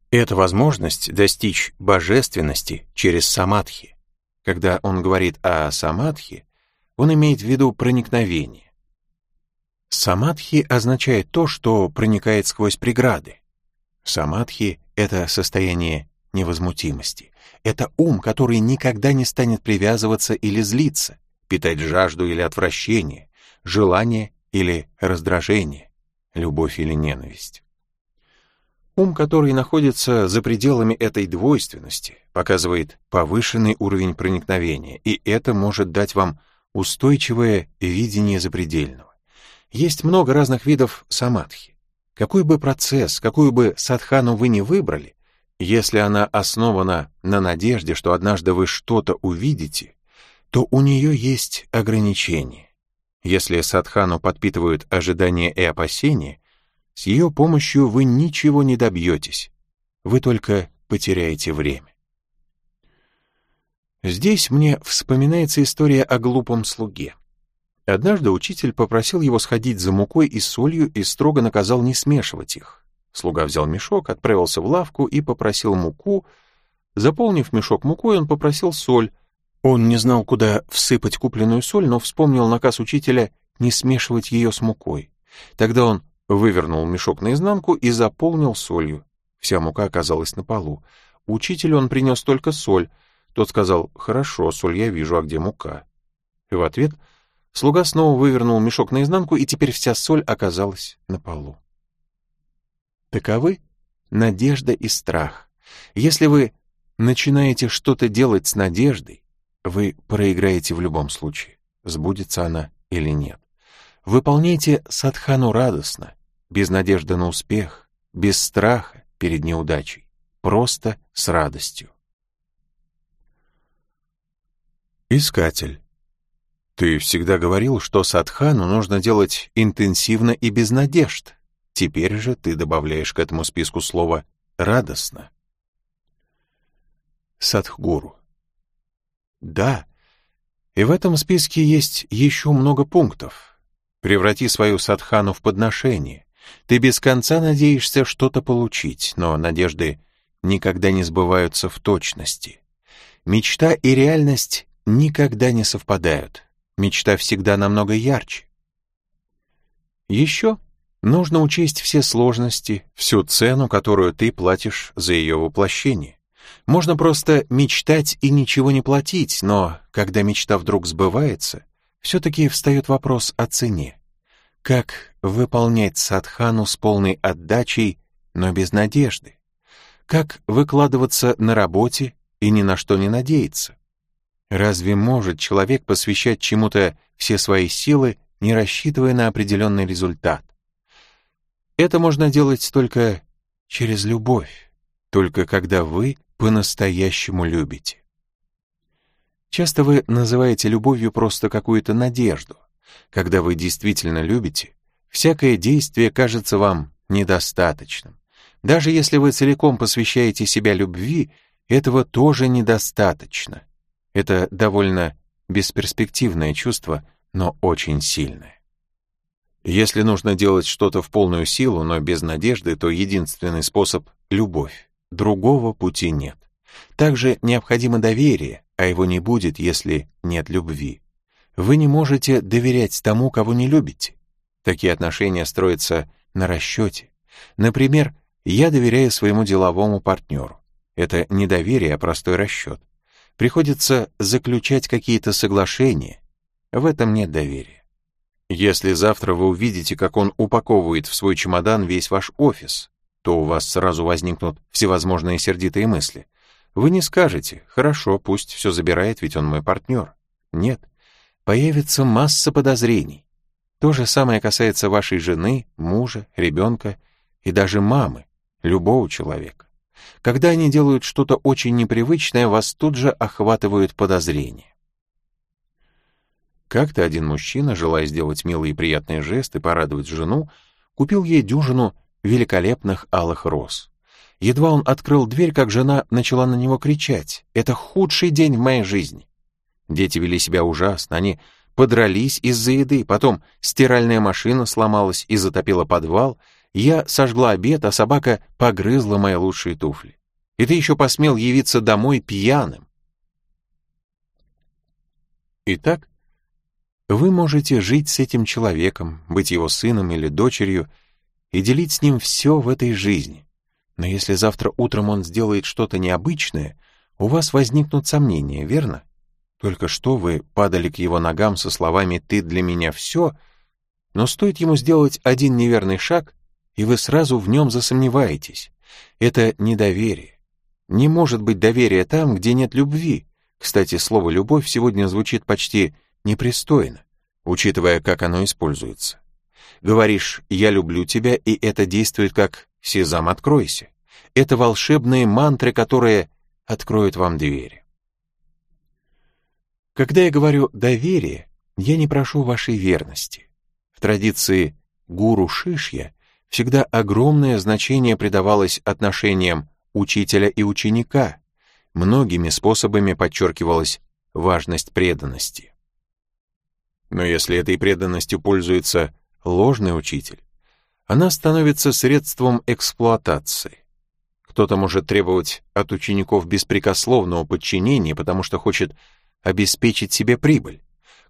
это возможность достичь божественности через самадхи. Когда он говорит о самадхи, он имеет в виду проникновение. Самадхи означает то, что проникает сквозь преграды. Самадхи — это состояние невозмутимости. Это ум, который никогда не станет привязываться или злиться, питать жажду или отвращение, желание или раздражение, любовь или ненависть. Ум, который находится за пределами этой двойственности, показывает повышенный уровень проникновения, и это может дать вам устойчивое видение запредельного. Есть много разных видов самадхи. Какой бы процесс, какую бы садхану вы ни выбрали, если она основана на надежде, что однажды вы что-то увидите, то у нее есть ограничения. Если садхану подпитывают ожидания и опасения, с ее помощью вы ничего не добьетесь, вы только потеряете время. Здесь мне вспоминается история о глупом слуге. Однажды учитель попросил его сходить за мукой и солью и строго наказал не смешивать их. Слуга взял мешок, отправился в лавку и попросил муку. Заполнив мешок мукой, он попросил соль. Он не знал, куда всыпать купленную соль, но вспомнил наказ учителя не смешивать ее с мукой. Тогда он вывернул мешок наизнанку и заполнил солью. Вся мука оказалась на полу. Учителю он принес только соль. Тот сказал, «Хорошо, соль я вижу, а где мука?» И в ответ слуга снова вывернул мешок наизнанку, и теперь вся соль оказалась на полу. Таковы надежда и страх. Если вы начинаете что-то делать с надеждой, вы проиграете в любом случае, сбудется она или нет. Выполняйте садхану радостно, без надежды на успех, без страха перед неудачей, просто с радостью. Искатель. Ты всегда говорил, что садхану нужно делать интенсивно и без надежд. Теперь же ты добавляешь к этому списку слово «радостно». Садхгуру. Да, и в этом списке есть еще много пунктов. Преврати свою садхану в подношение, ты без конца надеешься что-то получить, но надежды никогда не сбываются в точности. Мечта и реальность никогда не совпадают. Мечта всегда намного ярче. Еще нужно учесть все сложности, всю цену, которую ты платишь за ее воплощение. Можно просто мечтать и ничего не платить, но когда мечта вдруг сбывается, все-таки встает вопрос о цене. Как выполнять садхану с полной отдачей, но без надежды? Как выкладываться на работе и ни на что не надеяться? Разве может человек посвящать чему-то все свои силы, не рассчитывая на определенный результат? Это можно делать только через любовь, только когда вы по-настоящему любите. Часто вы называете любовью просто какую-то надежду, когда вы действительно любите, всякое действие кажется вам недостаточным. Даже если вы целиком посвящаете себя любви, этого тоже недостаточно. Это довольно бесперспективное чувство, но очень сильное. Если нужно делать что-то в полную силу, но без надежды, то единственный способ — любовь. Другого пути нет. Также необходимо доверие, а его не будет, если нет любви. Вы не можете доверять тому, кого не любите. Такие отношения строятся на расчете. Например, я доверяю своему деловому партнеру. Это не доверие, а простой расчет. Приходится заключать какие-то соглашения. В этом нет доверия. Если завтра вы увидите, как он упаковывает в свой чемодан весь ваш офис, то у вас сразу возникнут всевозможные сердитые мысли. Вы не скажете «хорошо, пусть все забирает, ведь он мой партнер». Нет, появится масса подозрений. То же самое касается вашей жены, мужа, ребенка и даже мамы, любого человека. Когда они делают что-то очень непривычное, вас тут же охватывают подозрения. Как-то один мужчина, желая сделать милый и приятный жест и порадовать жену, купил ей дюжину великолепных алых роз. Едва он открыл дверь, как жена начала на него кричать. «Это худший день в моей жизни!» Дети вели себя ужасно, они подрались из-за еды, потом стиральная машина сломалась и затопила подвал, я сожгла обед, а собака погрызла мои лучшие туфли. И ты еще посмел явиться домой пьяным. Итак, вы можете жить с этим человеком, быть его сыном или дочерью и делить с ним все в этой жизни. Но если завтра утром он сделает что-то необычное, у вас возникнут сомнения, верно? Только что вы падали к его ногам со словами «ты для меня все», но стоит ему сделать один неверный шаг, и вы сразу в нем засомневаетесь. Это недоверие. Не может быть доверия там, где нет любви. Кстати, слово «любовь» сегодня звучит почти непристойно, учитывая, как оно используется. Говоришь «я люблю тебя», и это действует как «сезам, откройся». Это волшебные мантры, которые откроют вам двери. Когда я говорю «доверие», я не прошу вашей верности. В традиции гуру Шишья всегда огромное значение придавалось отношениям учителя и ученика. Многими способами подчеркивалась важность преданности. Но если этой преданностью пользуется ложный учитель, она становится средством эксплуатации. Кто-то может требовать от учеников беспрекословного подчинения, потому что хочет обеспечить себе прибыль.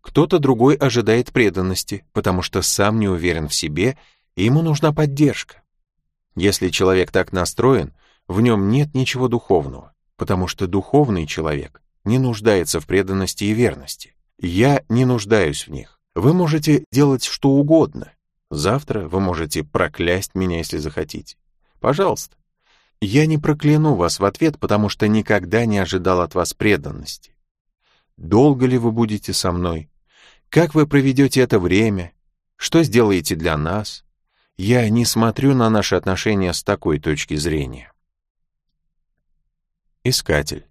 Кто-то другой ожидает преданности, потому что сам не уверен в себе, и ему нужна поддержка. Если человек так настроен, в нем нет ничего духовного, потому что духовный человек не нуждается в преданности и верности. Я не нуждаюсь в них. Вы можете делать что угодно. Завтра вы можете проклясть меня, если захотите. Пожалуйста. Я не прокляну вас в ответ, потому что никогда не ожидал от вас преданности. Долго ли вы будете со мной? Как вы проведете это время? Что сделаете для нас? Я не смотрю на наши отношения с такой точки зрения. Искатель.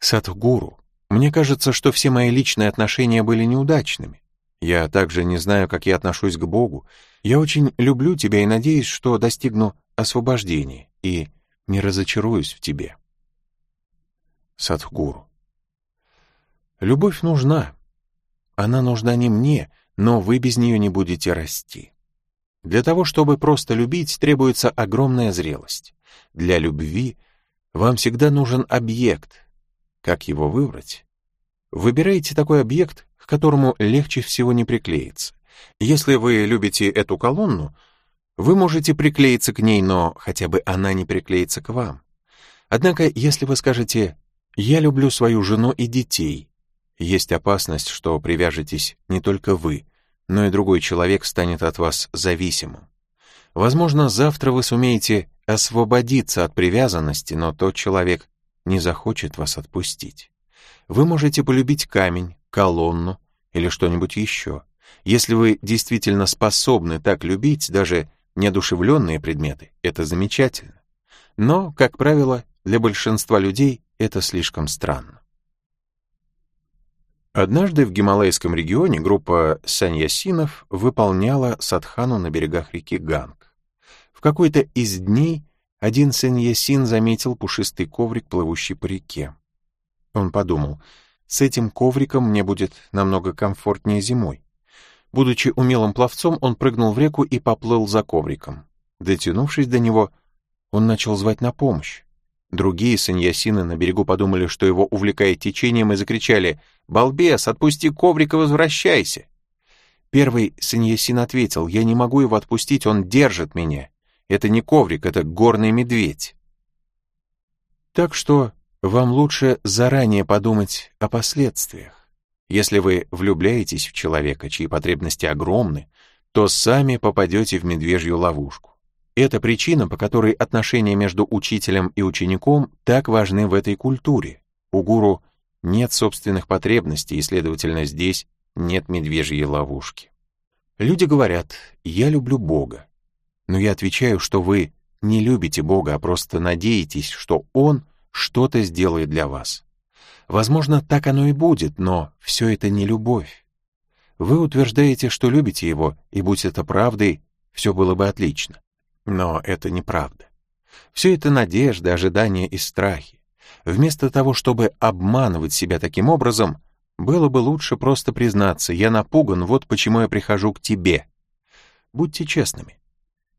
Садхгуру, мне кажется, что все мои личные отношения были неудачными. Я также не знаю, как я отношусь к Богу. Я очень люблю тебя и надеюсь, что достигну освобождения и не разочаруюсь в тебе. Садхгуру. Любовь нужна. Она нужна не мне, но вы без нее не будете расти. Для того, чтобы просто любить, требуется огромная зрелость. Для любви вам всегда нужен объект. Как его выбрать? Выбирайте такой объект, к которому легче всего не приклеиться. Если вы любите эту колонну, вы можете приклеиться к ней, но хотя бы она не приклеится к вам. Однако, если вы скажете «я люблю свою жену и детей», есть опасность, что привяжетесь не только вы, но и другой человек станет от вас зависимым. Возможно, завтра вы сумеете освободиться от привязанности, но тот человек не захочет вас отпустить. Вы можете полюбить камень, колонну или что-нибудь еще. Если вы действительно способны так любить даже неодушевленные предметы, это замечательно. Но, как правило, для большинства людей это слишком странно. Однажды в Гималайском регионе группа саньясинов выполняла садхану на берегах реки Ганг. В какой-то из дней один саньясин заметил пушистый коврик, плывущий по реке. Он подумал, с этим ковриком мне будет намного комфортнее зимой. Будучи умелым пловцом, он прыгнул в реку и поплыл за ковриком. Дотянувшись до него, он начал звать на помощь. Другие саньясины на берегу подумали, что его увлекает течением, и закричали «Балбес, отпусти коврик и возвращайся!» Первый саньясин ответил «Я не могу его отпустить, он держит меня. Это не коврик, это горный медведь». Так что вам лучше заранее подумать о последствиях. Если вы влюбляетесь в человека, чьи потребности огромны, то сами попадете в медвежью ловушку. Это причина, по которой отношения между учителем и учеником так важны в этой культуре. У гуру нет собственных потребностей, и, следовательно, здесь нет медвежьей ловушки. Люди говорят «я люблю Бога», но я отвечаю, что вы не любите Бога, а просто надеетесь, что Он что-то сделает для вас. Возможно, так оно и будет, но все это не любовь. Вы утверждаете, что любите Его, и будь это правдой, все было бы отлично. Но это неправда. Все это надежды, ожидания и страхи. Вместо того, чтобы обманывать себя таким образом, было бы лучше просто признаться, я напуган, вот почему я прихожу к тебе. Будьте честными.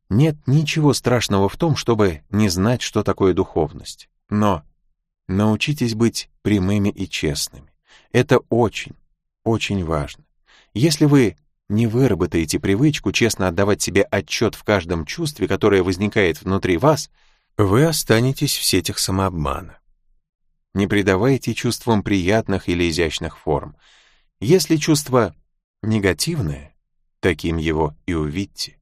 Нет ничего страшного в том, чтобы не знать, что такое духовность. Но научитесь быть прямыми и честными. Это очень, очень важно. Если вы не выработаете привычку честно отдавать себе отчет в каждом чувстве, которое возникает внутри вас, вы останетесь в сетях самообмана. Не придавайте чувствам приятных или изящных форм. Если чувство негативное, таким его и увидьте.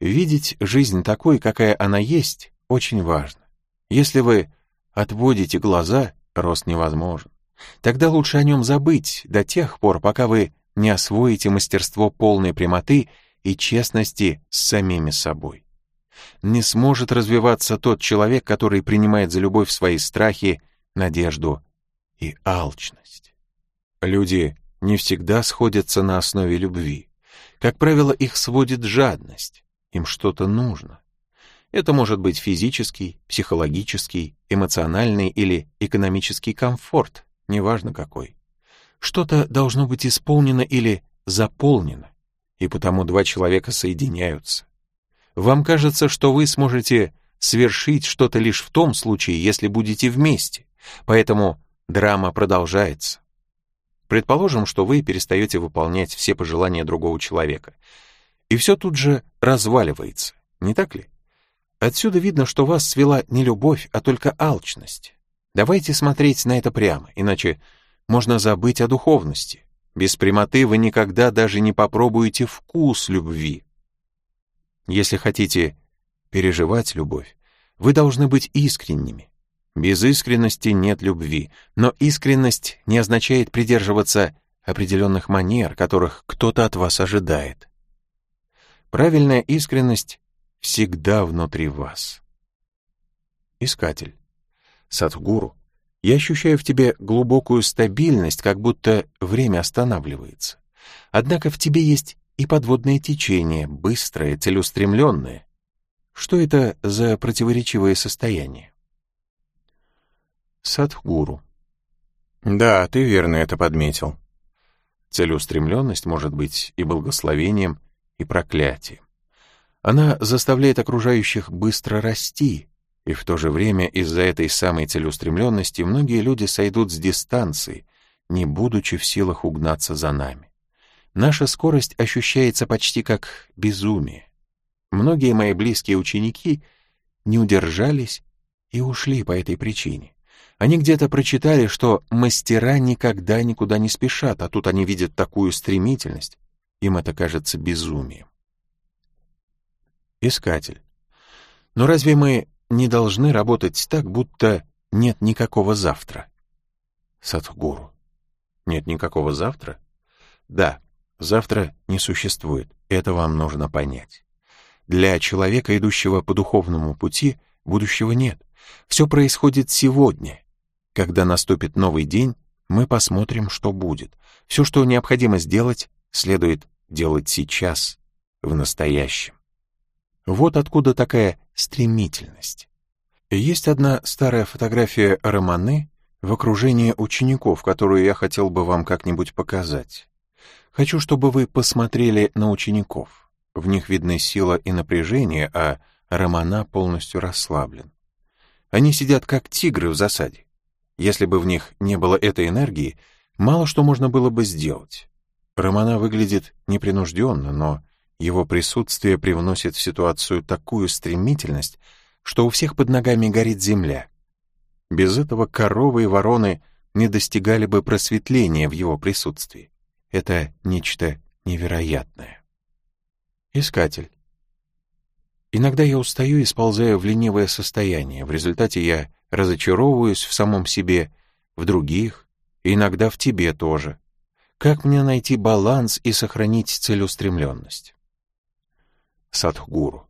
Видеть жизнь такой, какая она есть, очень важно. Если вы отводите глаза, рост невозможен. Тогда лучше о нем забыть до тех пор, пока вы не освоите мастерство полной прямоты и честности с самими собой. Не сможет развиваться тот человек, который принимает за любовь свои страхи, надежду и алчность. Люди не всегда сходятся на основе любви. Как правило, их сводит жадность. Им что-то нужно. Это может быть физический, психологический, эмоциональный или экономический комфорт, неважно какой. Что-то должно быть исполнено или заполнено, и потому два человека соединяются. Вам кажется, что вы сможете свершить что-то лишь в том случае, если будете вместе, поэтому драма продолжается. Предположим, что вы перестаете выполнять все пожелания другого человека, и все тут же разваливается, не так ли? Отсюда видно, что вас свела не любовь, а только алчность. Давайте смотреть на это прямо, иначе можно забыть о духовности. Без прямоты вы никогда даже не попробуете вкус любви. Если хотите переживать любовь, вы должны быть искренними. Без искренности нет любви, но искренность не означает придерживаться определенных манер, которых кто-то от вас ожидает. Правильная искренность всегда внутри вас. Искатель. Садхгуру я ощущаю в тебе глубокую стабильность, как будто время останавливается. Однако в тебе есть и подводное течение, быстрое, целеустремленное. Что это за противоречивое состояние? Садхгуру. Да, ты верно это подметил. Целеустремленность может быть и благословением, и проклятием. Она заставляет окружающих быстро расти, и в то же время из-за этой самой целеустремленности многие люди сойдут с дистанции, не будучи в силах угнаться за нами. Наша скорость ощущается почти как безумие. Многие мои близкие ученики не удержались и ушли по этой причине. Они где-то прочитали, что мастера никогда никуда не спешат, а тут они видят такую стремительность. Им это кажется безумием. Искатель. Но разве мы не должны работать так, будто нет никакого завтра. Садхгуру. Нет никакого завтра? Да, завтра не существует, это вам нужно понять. Для человека, идущего по духовному пути, будущего нет. Все происходит сегодня. Когда наступит новый день, мы посмотрим, что будет. Все, что необходимо сделать, следует делать сейчас, в настоящем. Вот откуда такая стремительность. Есть одна старая фотография Романы в окружении учеников, которую я хотел бы вам как-нибудь показать. Хочу, чтобы вы посмотрели на учеников. В них видны сила и напряжение, а Романа полностью расслаблен. Они сидят как тигры в засаде. Если бы в них не было этой энергии, мало что можно было бы сделать. Романа выглядит непринужденно, но его присутствие привносит в ситуацию такую стремительность, что у всех под ногами горит земля. Без этого коровы и вороны не достигали бы просветления в его присутствии. Это нечто невероятное. Искатель. Иногда я устаю и сползаю в ленивое состояние. В результате я разочаровываюсь в самом себе, в других, иногда в тебе тоже. Как мне найти баланс и сохранить целеустремленность? Садхгуру.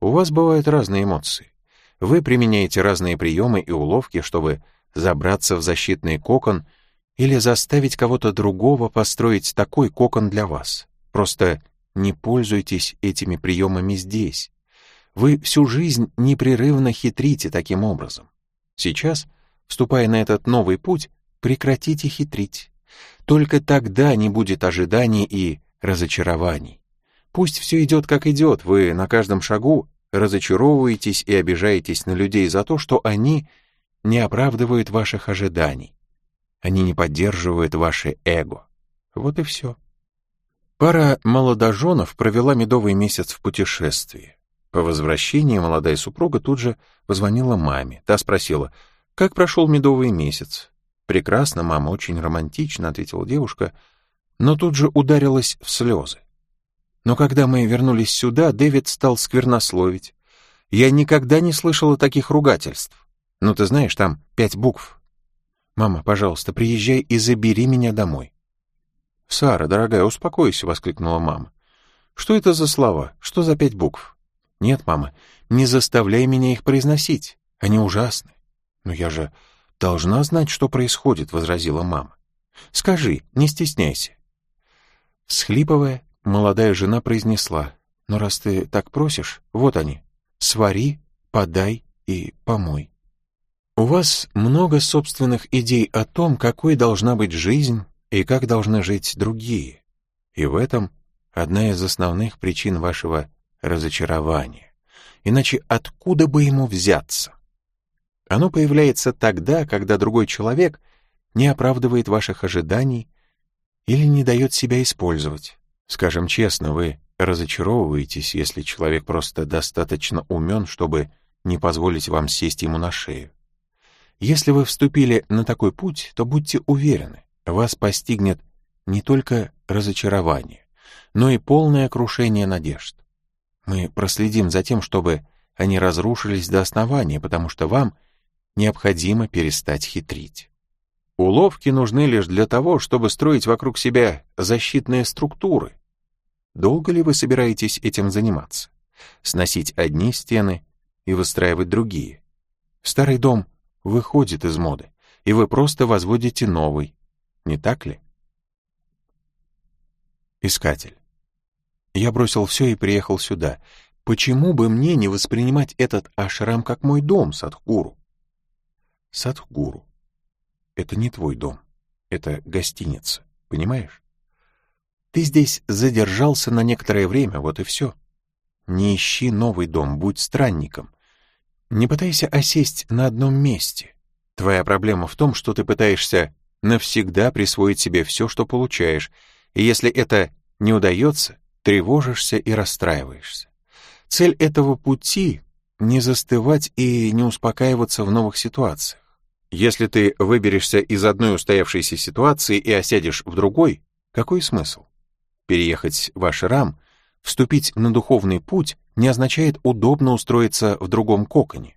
У вас бывают разные эмоции. Вы применяете разные приемы и уловки, чтобы забраться в защитный кокон или заставить кого-то другого построить такой кокон для вас. Просто не пользуйтесь этими приемами здесь. Вы всю жизнь непрерывно хитрите таким образом. Сейчас, вступая на этот новый путь, прекратите хитрить. Только тогда не будет ожиданий и разочарований. Пусть все идет как идет, вы на каждом шагу разочаровываетесь и обижаетесь на людей за то, что они не оправдывают ваших ожиданий. Они не поддерживают ваше эго. Вот и все. Пара молодоженов провела медовый месяц в путешествии. По возвращении молодая супруга тут же позвонила маме. Та спросила, как прошел медовый месяц. «Прекрасно, мама, очень романтично», — ответила девушка, но тут же ударилась в слезы. Но когда мы вернулись сюда, Дэвид стал сквернословить. Я никогда не слышала таких ругательств. Ну, ты знаешь, там пять букв. «Мама, пожалуйста, приезжай и забери меня домой». «Сара, дорогая, успокойся», — воскликнула мама. «Что это за слова? Что за пять букв?» «Нет, мама, не заставляй меня их произносить. Они ужасны». «Но я же должна знать, что происходит», — возразила мама. «Скажи, не стесняйся». Всхлипывая, молодая жена произнесла, «Но раз ты так просишь, вот они, свари, подай и помой». У вас много собственных идей о том, какой должна быть жизнь и как должны жить другие. И в этом одна из основных причин вашего разочарования. Иначе откуда бы ему взяться? Оно появляется тогда, когда другой человек не оправдывает ваших ожиданий или не дает себя использовать. Скажем честно, вы разочаровываетесь, если человек просто достаточно умен, чтобы не позволить вам сесть ему на шею. Если вы вступили на такой путь, то будьте уверены, вас постигнет не только разочарование, но и полное крушение надежд. Мы проследим за тем, чтобы они разрушились до основания, потому что вам необходимо перестать хитрить. Уловки нужны лишь для того, чтобы строить вокруг себя защитные структуры. Долго ли вы собираетесь этим заниматься? Сносить одни стены и выстраивать другие? Старый дом выходит из моды, и вы просто возводите новый, не так ли? Искатель. Я бросил все и приехал сюда. Почему бы мне не воспринимать этот ашрам как мой дом, Садхгуру? Садхгуру. Это не твой дом. Это гостиница, понимаешь? Ты здесь задержался на некоторое время, вот и все. Не ищи новый дом, будь странником. Не пытайся осесть на одном месте. Твоя проблема в том, что ты пытаешься навсегда присвоить себе все, что получаешь, и если это не удается, тревожишься и расстраиваешься. Цель этого пути — не застывать и не успокаиваться в новых ситуациях. Если ты выберешься из одной устоявшейся ситуации и осядешь в другой, какой смысл? Переехать в Ашрам, вступить на духовный путь не означает удобно устроиться в другом коконе.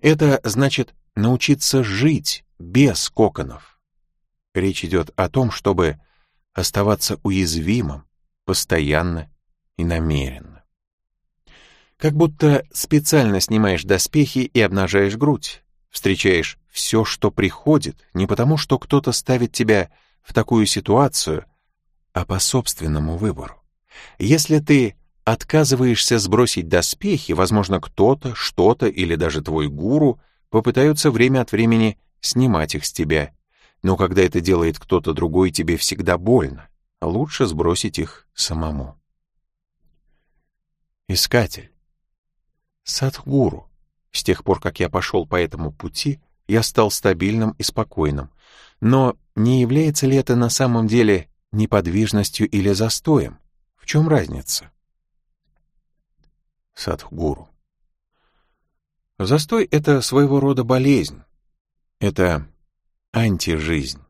Это значит научиться жить без коконов. Речь идет о том, чтобы оставаться уязвимым постоянно и намеренно. Как будто специально снимаешь доспехи и обнажаешь грудь, встречаешь все, что приходит, не потому, что кто-то ставит тебя в такую ситуацию, а по собственному выбору. Если ты отказываешься сбросить доспехи, возможно, кто-то, что-то или даже твой гуру попытаются время от времени снимать их с тебя. Но когда это делает кто-то другой, тебе всегда больно. Лучше сбросить их самому. Искатель. Садхгуру. С тех пор, как я пошел по этому пути, я стал стабильным и спокойным. Но не является ли это на самом деле неподвижностью или застоем? В чем разница? Садхгуру. Застой — это своего рода болезнь. Это антижизнь.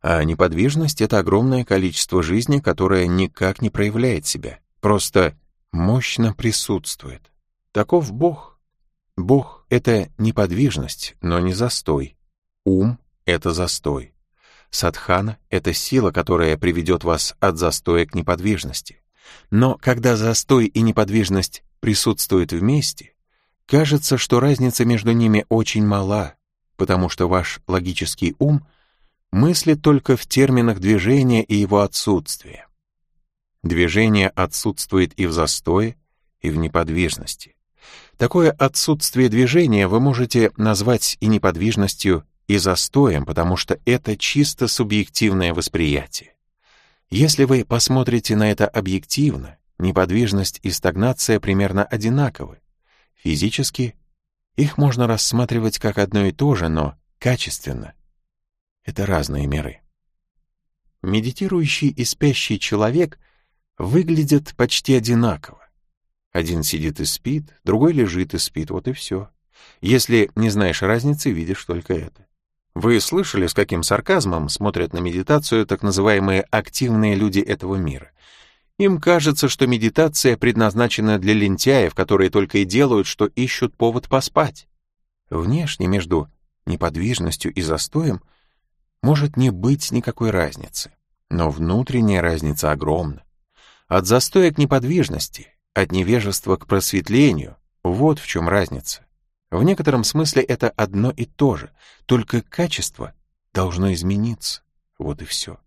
А неподвижность — это огромное количество жизни, которое никак не проявляет себя, просто мощно присутствует. Таков Бог. Бог — это неподвижность, но не застой. Ум — это застой. Садхана — это сила, которая приведет вас от застоя к неподвижности. Но когда застой и неподвижность присутствуют вместе, кажется, что разница между ними очень мала, потому что ваш логический ум мыслит только в терминах движения и его отсутствия. Движение отсутствует и в застое, и в неподвижности. Такое отсутствие движения вы можете назвать и неподвижностью, и застоем, потому что это чисто субъективное восприятие. Если вы посмотрите на это объективно, неподвижность и стагнация примерно одинаковы. Физически их можно рассматривать как одно и то же, но качественно — это разные миры. Медитирующий и спящий человек выглядят почти одинаково. Один сидит и спит, другой лежит и спит, вот и все. Если не знаешь разницы, видишь только это. Вы слышали, с каким сарказмом смотрят на медитацию так называемые активные люди этого мира? Им кажется, что медитация предназначена для лентяев, которые только и делают, что ищут повод поспать. Внешне между неподвижностью и застоем может не быть никакой разницы, но внутренняя разница огромна. От застоя к неподвижности, от невежества к просветлению — вот в чем разница. В некотором смысле это одно и то же, только качество должно измениться. Вот и все.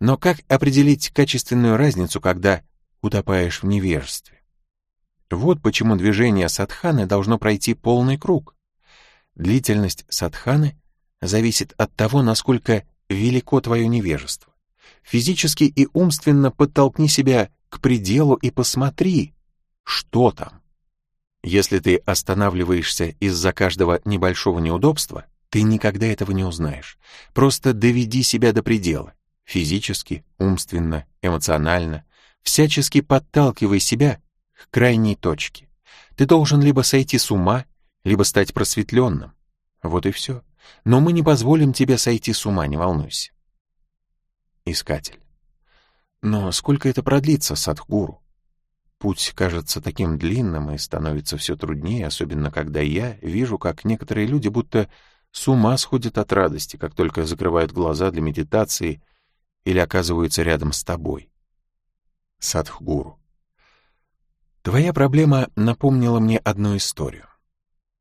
Но как определить качественную разницу, когда утопаешь в невежестве? Вот почему движение садханы должно пройти полный круг. Длительность садханы зависит от того, насколько велико твое невежество. Физически и умственно подтолкни себя к пределу и посмотри, что там. Если ты останавливаешься из-за каждого небольшого неудобства, ты никогда этого не узнаешь. Просто доведи себя до предела. Физически, умственно, эмоционально. Всячески подталкивай себя к крайней точке. Ты должен либо сойти с ума, либо стать просветленным. Вот и все. Но мы не позволим тебе сойти с ума, не волнуйся. Искатель. Но сколько это продлится, Садхгуру? Путь кажется таким длинным и становится все труднее, особенно когда я вижу, как некоторые люди будто с ума сходят от радости, как только закрывают глаза для медитации или оказываются рядом с тобой. Садхгуру. Твоя проблема напомнила мне одну историю.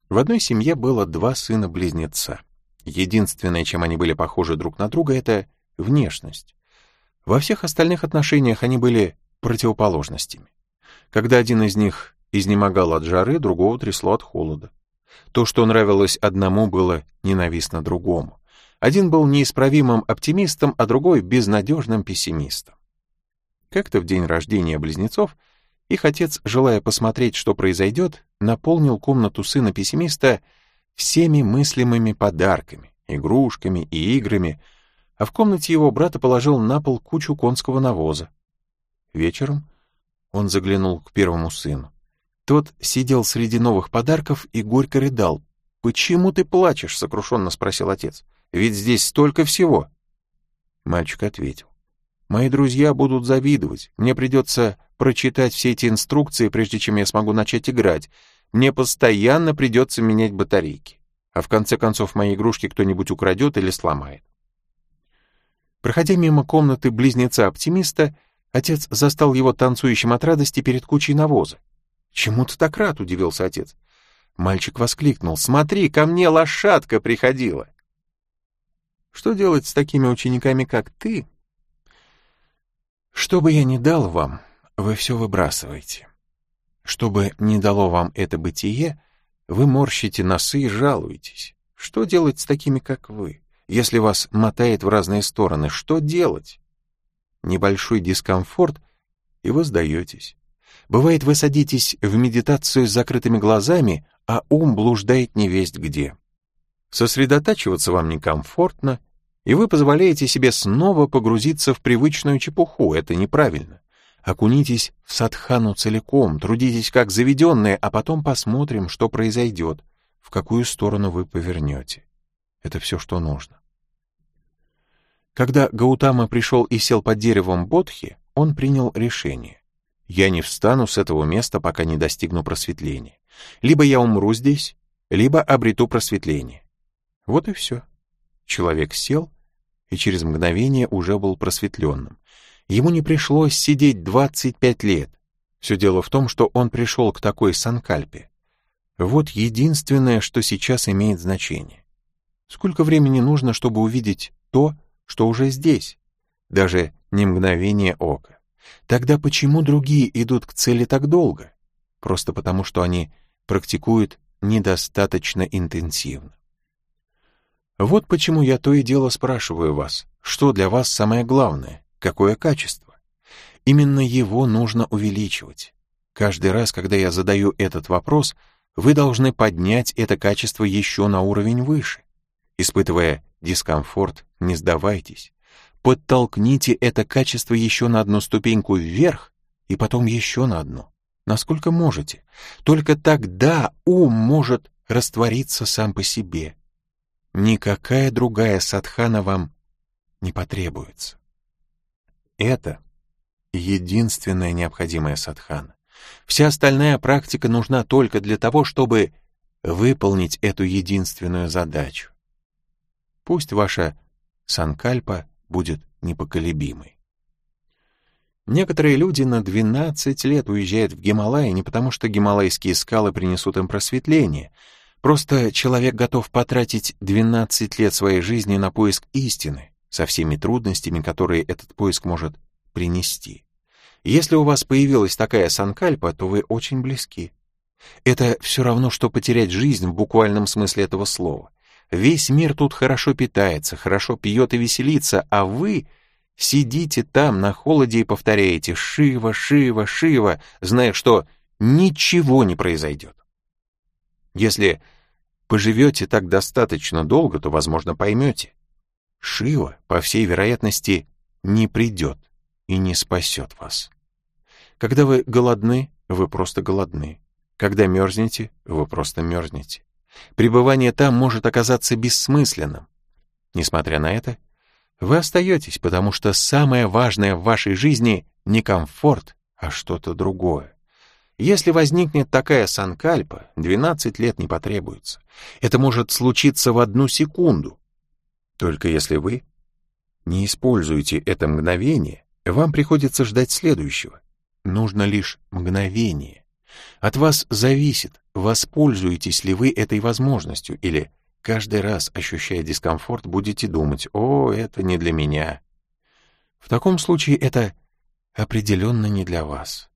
В одной семье было два сына-близнеца. Единственное, чем они были похожи друг на друга, это внешность. Во всех остальных отношениях они были противоположностями. Когда один из них изнемогал от жары, другого трясло от холода. То, что нравилось одному, было ненавистно другому. Один был неисправимым оптимистом, а другой — безнадежным пессимистом. Как-то в день рождения близнецов их отец, желая посмотреть, что произойдет, наполнил комнату сына пессимиста всеми мыслимыми подарками, игрушками и играми, а в комнате его брата положил на пол кучу конского навоза. Вечером он заглянул к первому сыну. Тот сидел среди новых подарков и горько рыдал. «Почему ты плачешь?» — сокрушенно спросил отец. «Ведь здесь столько всего». Мальчик ответил. «Мои друзья будут завидовать. Мне придется прочитать все эти инструкции, прежде чем я смогу начать играть. Мне постоянно придется менять батарейки. А в конце концов мои игрушки кто-нибудь украдет или сломает». Проходя мимо комнаты близнеца-оптимиста, Отец застал его танцующим от радости перед кучей навоза. «Чему ты так рад?» — удивился отец. Мальчик воскликнул. «Смотри, ко мне лошадка приходила!» Что делать с такими учениками, как ты? Что бы я ни дал вам, вы все выбрасываете. Что бы ни дало вам это бытие, вы морщите носы и жалуетесь. Что делать с такими, как вы? Если вас мотает в разные стороны, что делать? небольшой дискомфорт, и вы сдаетесь. Бывает, вы садитесь в медитацию с закрытыми глазами, а ум блуждает невесть где. Сосредотачиваться вам некомфортно, и вы позволяете себе снова погрузиться в привычную чепуху. Это неправильно. Окунитесь в садхану целиком, трудитесь как заведенные, а потом посмотрим, что произойдет, в какую сторону вы повернете. Это все, что нужно. Когда Гаутама пришел и сел под деревом Бодхи, он принял решение. я не встану с этого места, пока не достигну просветления. Либо я умру здесь, либо обрету просветление. Вот и все. Человек сел и через мгновение уже был просветленным. Ему не пришлось сидеть 25 лет. Все дело в том, что он пришел к такой санкальпе. Вот единственное, что сейчас имеет значение. Сколько времени нужно, чтобы увидеть то, что уже здесь? Даже не мгновение ока. Тогда почему другие идут к цели так долго? Просто потому, что они практикуют недостаточно интенсивно. Вот почему я то и дело спрашиваю вас, что для вас самое главное, какое качество? Именно его нужно увеличивать. Каждый раз, когда я задаю этот вопрос, вы должны поднять это качество еще на уровень выше. Испытывая дискомфорт, не сдавайтесь. Подтолкните это качество еще на одну ступеньку вверх и потом еще на одну. Насколько можете. Только тогда ум может раствориться сам по себе. Никакая другая садхана вам не потребуется. Это единственная необходимая садхана. Вся остальная практика нужна только для того, чтобы выполнить эту единственную задачу. Пусть ваша санкальпа будет непоколебимой. Некоторые люди на 12 лет уезжают в Гималаи не потому, что гималайские скалы принесут им просветление. Просто человек готов потратить 12 лет своей жизни на поиск истины, со всеми трудностями, которые этот поиск может принести. Если у вас появилась такая санкальпа, то вы очень близки. Это все равно, что потерять жизнь в буквальном смысле этого слова. Весь мир тут хорошо питается, хорошо пьет и веселится, а вы сидите там на холоде и повторяете «Шива, Шива, Шива», зная, что ничего не произойдет. Если поживете так достаточно долго, то, возможно, поймете. Шива, по всей вероятности, не придет и не спасет вас. Когда вы голодны, вы просто голодны. Когда мерзнете, вы просто мерзнете. Пребывание там может оказаться бессмысленным. Несмотря на это, вы остаетесь, потому что самое важное в вашей жизни не комфорт, а что-то другое. Если возникнет такая санкальпа, 12 лет не потребуется. Это может случиться в одну секунду. Только если вы не используете это мгновение, вам приходится ждать следующего. Нужно лишь мгновение. От вас зависит, воспользуетесь ли вы этой возможностью или каждый раз, ощущая дискомфорт, будете думать «О, это не для меня». В таком случае это определенно не для вас.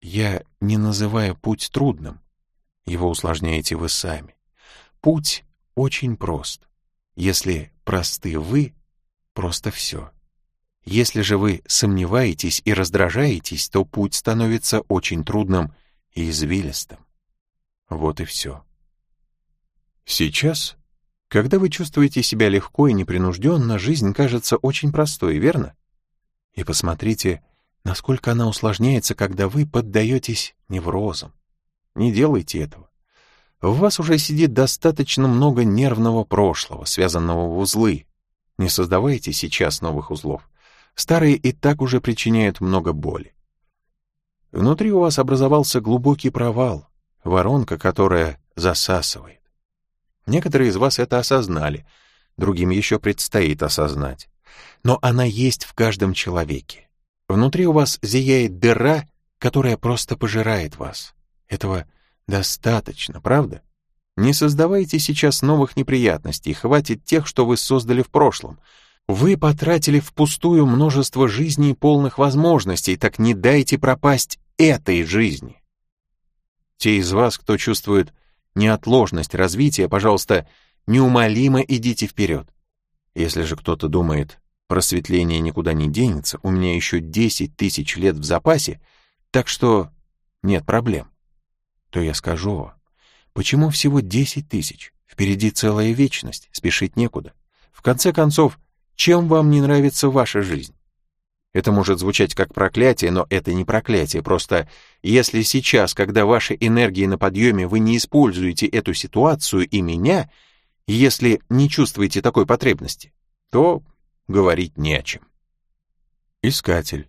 Я не называю путь трудным, его усложняете вы сами. Путь очень прост. Если просты вы, просто все. Если же вы сомневаетесь и раздражаетесь, то путь становится очень трудным и извилистым. Вот и все. Сейчас, когда вы чувствуете себя легко и непринужденно, жизнь кажется очень простой, верно? И посмотрите, насколько она усложняется, когда вы поддаетесь неврозам. Не делайте этого. В вас уже сидит достаточно много нервного прошлого, связанного в узлы. Не создавайте сейчас новых узлов. Старые и так уже причиняют много боли. Внутри у вас образовался глубокий провал, воронка, которая засасывает. Некоторые из вас это осознали, другим еще предстоит осознать. Но она есть в каждом человеке. Внутри у вас зияет дыра, которая просто пожирает вас. Этого достаточно, правда? Не создавайте сейчас новых неприятностей, хватит тех, что вы создали в прошлом — вы потратили впустую множество жизней полных возможностей, так не дайте пропасть этой жизни. Те из вас, кто чувствует неотложность развития, пожалуйста, неумолимо идите вперед. Если же кто-то думает, просветление никуда не денется, у меня еще 10 тысяч лет в запасе, так что нет проблем, то я скажу, почему всего 10 тысяч? Впереди целая вечность, спешить некуда. В конце концов, чем вам не нравится ваша жизнь? Это может звучать как проклятие, но это не проклятие, просто если сейчас, когда ваши энергии на подъеме, вы не используете эту ситуацию и меня, если не чувствуете такой потребности, то говорить не о чем. Искатель.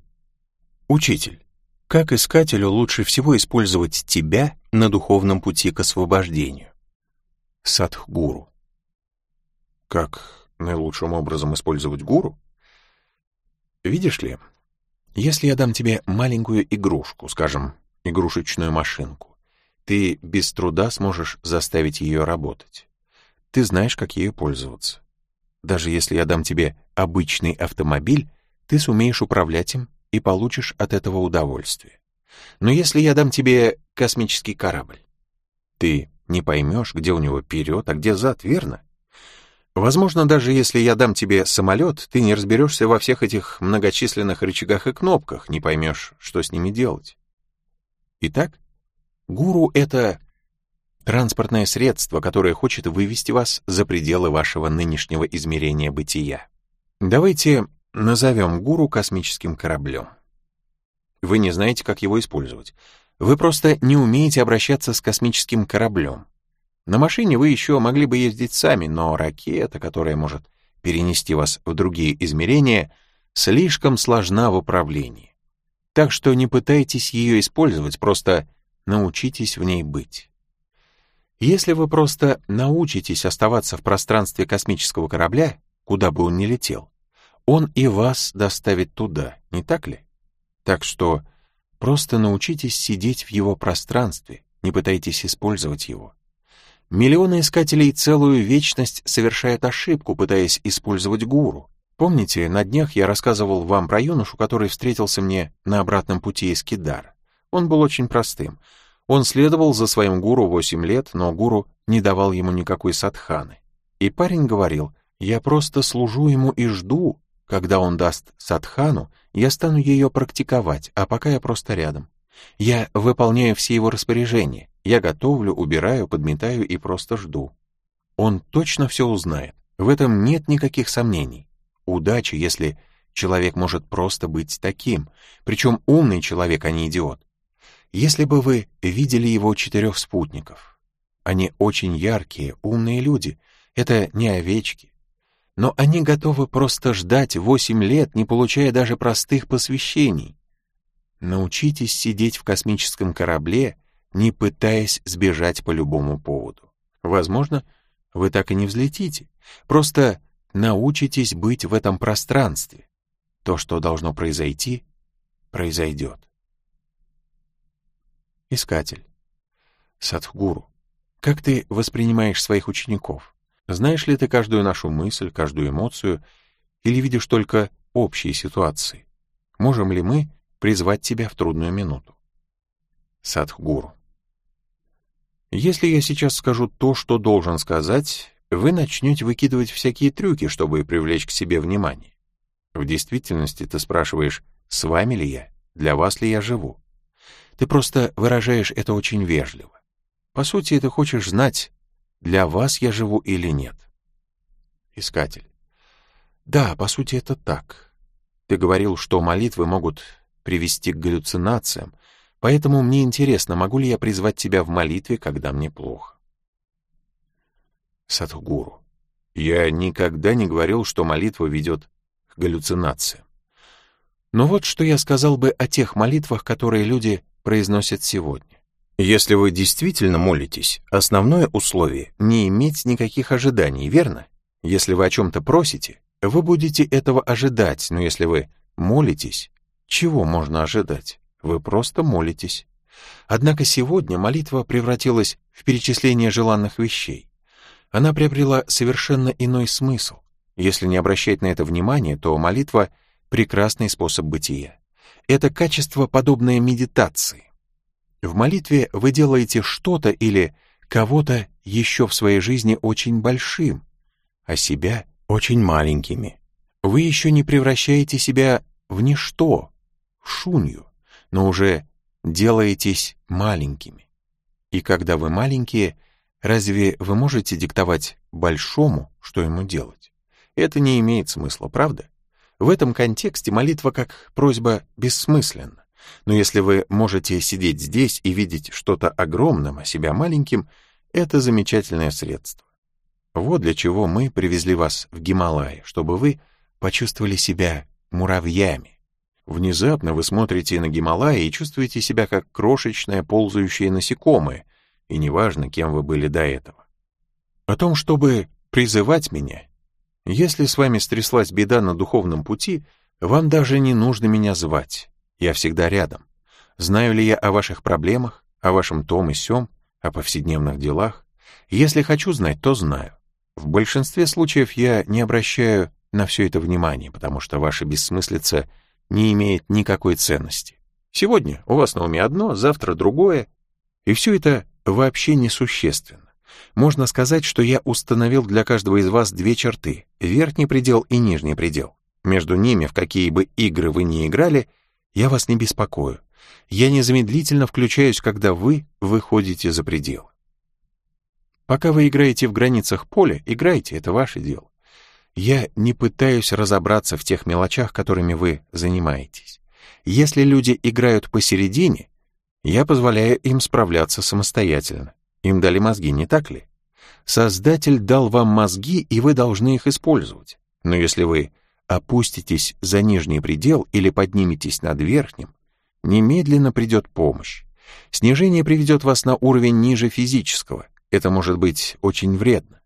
Учитель. Как искателю лучше всего использовать тебя на духовном пути к освобождению? Садхгуру. Как наилучшим образом использовать гуру? Видишь ли, если я дам тебе маленькую игрушку, скажем, игрушечную машинку, ты без труда сможешь заставить ее работать. Ты знаешь, как ею пользоваться. Даже если я дам тебе обычный автомобиль, ты сумеешь управлять им и получишь от этого удовольствие. Но если я дам тебе космический корабль, ты не поймешь, где у него вперед, а где зад, верно? Возможно, даже если я дам тебе самолет, ты не разберешься во всех этих многочисленных рычагах и кнопках, не поймешь, что с ними делать. Итак, гуру — это транспортное средство, которое хочет вывести вас за пределы вашего нынешнего измерения бытия. Давайте назовем гуру космическим кораблем. Вы не знаете, как его использовать. Вы просто не умеете обращаться с космическим кораблем. На машине вы еще могли бы ездить сами, но ракета, которая может перенести вас в другие измерения, слишком сложна в управлении. Так что не пытайтесь ее использовать, просто научитесь в ней быть. Если вы просто научитесь оставаться в пространстве космического корабля, куда бы он ни летел, он и вас доставит туда, не так ли? Так что просто научитесь сидеть в его пространстве, не пытайтесь использовать его. Миллионы искателей целую вечность совершают ошибку, пытаясь использовать гуру. Помните, на днях я рассказывал вам про юношу, который встретился мне на обратном пути из Кидара. Он был очень простым. Он следовал за своим гуру 8 лет, но гуру не давал ему никакой садханы. И парень говорил, я просто служу ему и жду, когда он даст садхану, я стану ее практиковать, а пока я просто рядом. Я выполняю все его распоряжения, я готовлю, убираю, подметаю и просто жду. Он точно все узнает. В этом нет никаких сомнений. Удача, если человек может просто быть таким, причем умный человек, а не идиот. Если бы вы видели его четырех спутников, они очень яркие, умные люди, это не овечки, но они готовы просто ждать восемь лет, не получая даже простых посвящений. Научитесь сидеть в космическом корабле не пытаясь сбежать по любому поводу. Возможно, вы так и не взлетите, просто научитесь быть в этом пространстве. То, что должно произойти, произойдет. Искатель. Садхгуру. Как ты воспринимаешь своих учеников? Знаешь ли ты каждую нашу мысль, каждую эмоцию, или видишь только общие ситуации? Можем ли мы призвать тебя в трудную минуту? Садхгуру. Если я сейчас скажу то, что должен сказать, вы начнете выкидывать всякие трюки, чтобы привлечь к себе внимание. В действительности ты спрашиваешь, с вами ли я, для вас ли я живу. Ты просто выражаешь это очень вежливо. По сути, ты хочешь знать, для вас я живу или нет. Искатель. Да, по сути, это так. Ты говорил, что молитвы могут привести к галлюцинациям, Поэтому мне интересно, могу ли я призвать тебя в молитве, когда мне плохо? Садхгуру, я никогда не говорил, что молитва ведет к галлюцинациям. Но вот что я сказал бы о тех молитвах, которые люди произносят сегодня. Если вы действительно молитесь, основное условие — не иметь никаких ожиданий, верно? Если вы о чем-то просите, вы будете этого ожидать, но если вы молитесь, чего можно ожидать? Вы просто молитесь. Однако сегодня молитва превратилась в перечисление желанных вещей. Она приобрела совершенно иной смысл. Если не обращать на это внимание, то молитва — прекрасный способ бытия. Это качество, подобное медитации. В молитве вы делаете что-то или кого-то еще в своей жизни очень большим, а себя очень маленькими. Вы еще не превращаете себя в ничто, в шунью но уже делаетесь маленькими. И когда вы маленькие, разве вы можете диктовать большому, что ему делать? Это не имеет смысла, правда? В этом контексте молитва как просьба бессмысленна. Но если вы можете сидеть здесь и видеть что-то огромным, а себя маленьким, это замечательное средство. Вот для чего мы привезли вас в Гималай, чтобы вы почувствовали себя муравьями, Внезапно вы смотрите на Гималаи и чувствуете себя как крошечное ползающее насекомое, и неважно, кем вы были до этого. О том, чтобы призывать меня, если с вами стряслась беда на духовном пути, вам даже не нужно меня звать, я всегда рядом. Знаю ли я о ваших проблемах, о вашем том и сём, о повседневных делах? Если хочу знать, то знаю. В большинстве случаев я не обращаю на все это внимания, потому что ваша бессмыслица не имеет никакой ценности. Сегодня у вас на уме одно, завтра другое, и все это вообще несущественно. Можно сказать, что я установил для каждого из вас две черты — верхний предел и нижний предел. Между ними, в какие бы игры вы ни играли, я вас не беспокою. Я незамедлительно включаюсь, когда вы выходите за пределы. Пока вы играете в границах поля, играйте, это ваше дело. Я не пытаюсь разобраться в тех мелочах, которыми вы занимаетесь. Если люди играют посередине, я позволяю им справляться самостоятельно. Им дали мозги, не так ли? Создатель дал вам мозги, и вы должны их использовать. Но если вы опуститесь за нижний предел или подниметесь над верхним, немедленно придет помощь. Снижение приведет вас на уровень ниже физического. Это может быть очень вредно.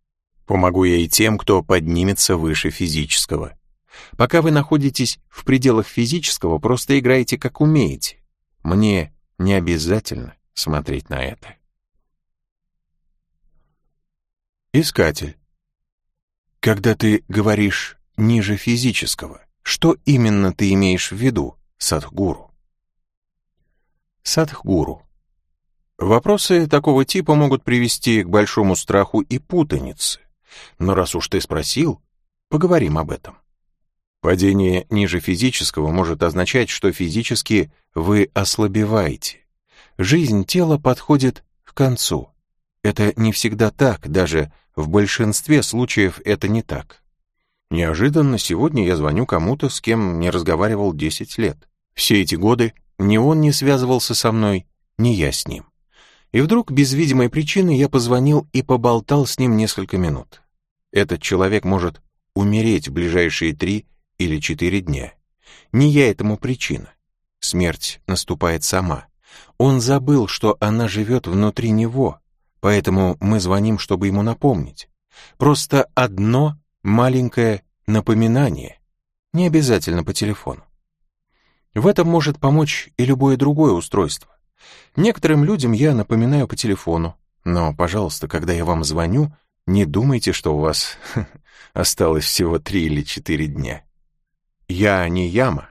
Помогу я и тем, кто поднимется выше физического. Пока вы находитесь в пределах физического, просто играйте как умеете. Мне не обязательно смотреть на это. Искатель. Когда ты говоришь «ниже физического», что именно ты имеешь в виду, Садхгуру? Садхгуру. Вопросы такого типа могут привести к большому страху и путанице. Но раз уж ты спросил, поговорим об этом. Падение ниже физического может означать, что физически вы ослабеваете. Жизнь тела подходит к концу. Это не всегда так, даже в большинстве случаев это не так. Неожиданно сегодня я звоню кому-то, с кем не разговаривал 10 лет. Все эти годы ни он не связывался со мной, ни я с ним. И вдруг, без видимой причины, я позвонил и поболтал с ним несколько минут. Этот человек может умереть в ближайшие три или четыре дня. Не я этому причина. Смерть наступает сама. Он забыл, что она живет внутри него, поэтому мы звоним, чтобы ему напомнить. Просто одно маленькое напоминание, не обязательно по телефону. В этом может помочь и любое другое устройство. Некоторым людям я напоминаю по телефону, но, пожалуйста, когда я вам звоню, не думайте, что у вас осталось всего три или четыре дня. Я не Яма.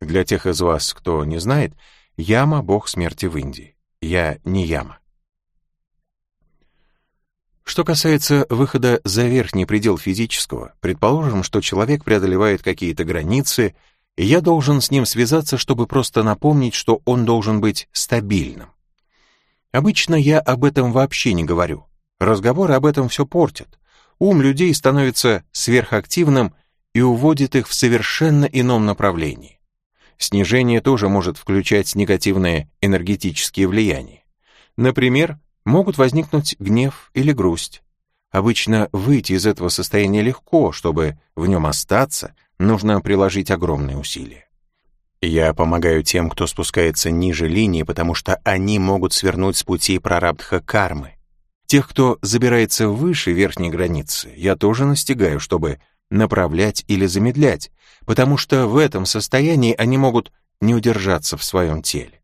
Для тех из вас, кто не знает, Яма — бог смерти в Индии. Я не Яма. Что касается выхода за верхний предел физического, предположим, что человек преодолевает какие-то границы, и я должен с ним связаться, чтобы просто напомнить, что он должен быть стабильным. Обычно я об этом вообще не говорю. Разговоры об этом все портят. Ум людей становится сверхактивным и уводит их в совершенно ином направлении. Снижение тоже может включать негативные энергетические влияния. Например, могут возникнуть гнев или грусть. Обычно выйти из этого состояния легко, чтобы в нем остаться, нужно приложить огромные усилия. Я помогаю тем, кто спускается ниже линии, потому что они могут свернуть с пути прарабдха кармы. Тех, кто забирается выше верхней границы, я тоже настигаю, чтобы направлять или замедлять, потому что в этом состоянии они могут не удержаться в своем теле.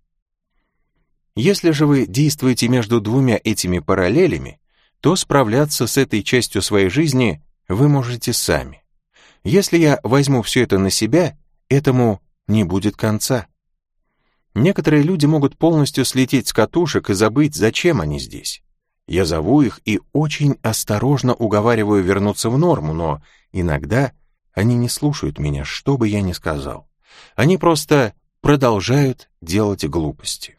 Если же вы действуете между двумя этими параллелями, то справляться с этой частью своей жизни вы можете сами. Если я возьму все это на себя, этому не будет конца. Некоторые люди могут полностью слететь с катушек и забыть, зачем они здесь. Я зову их и очень осторожно уговариваю вернуться в норму, но иногда они не слушают меня, что бы я ни сказал. Они просто продолжают делать глупости.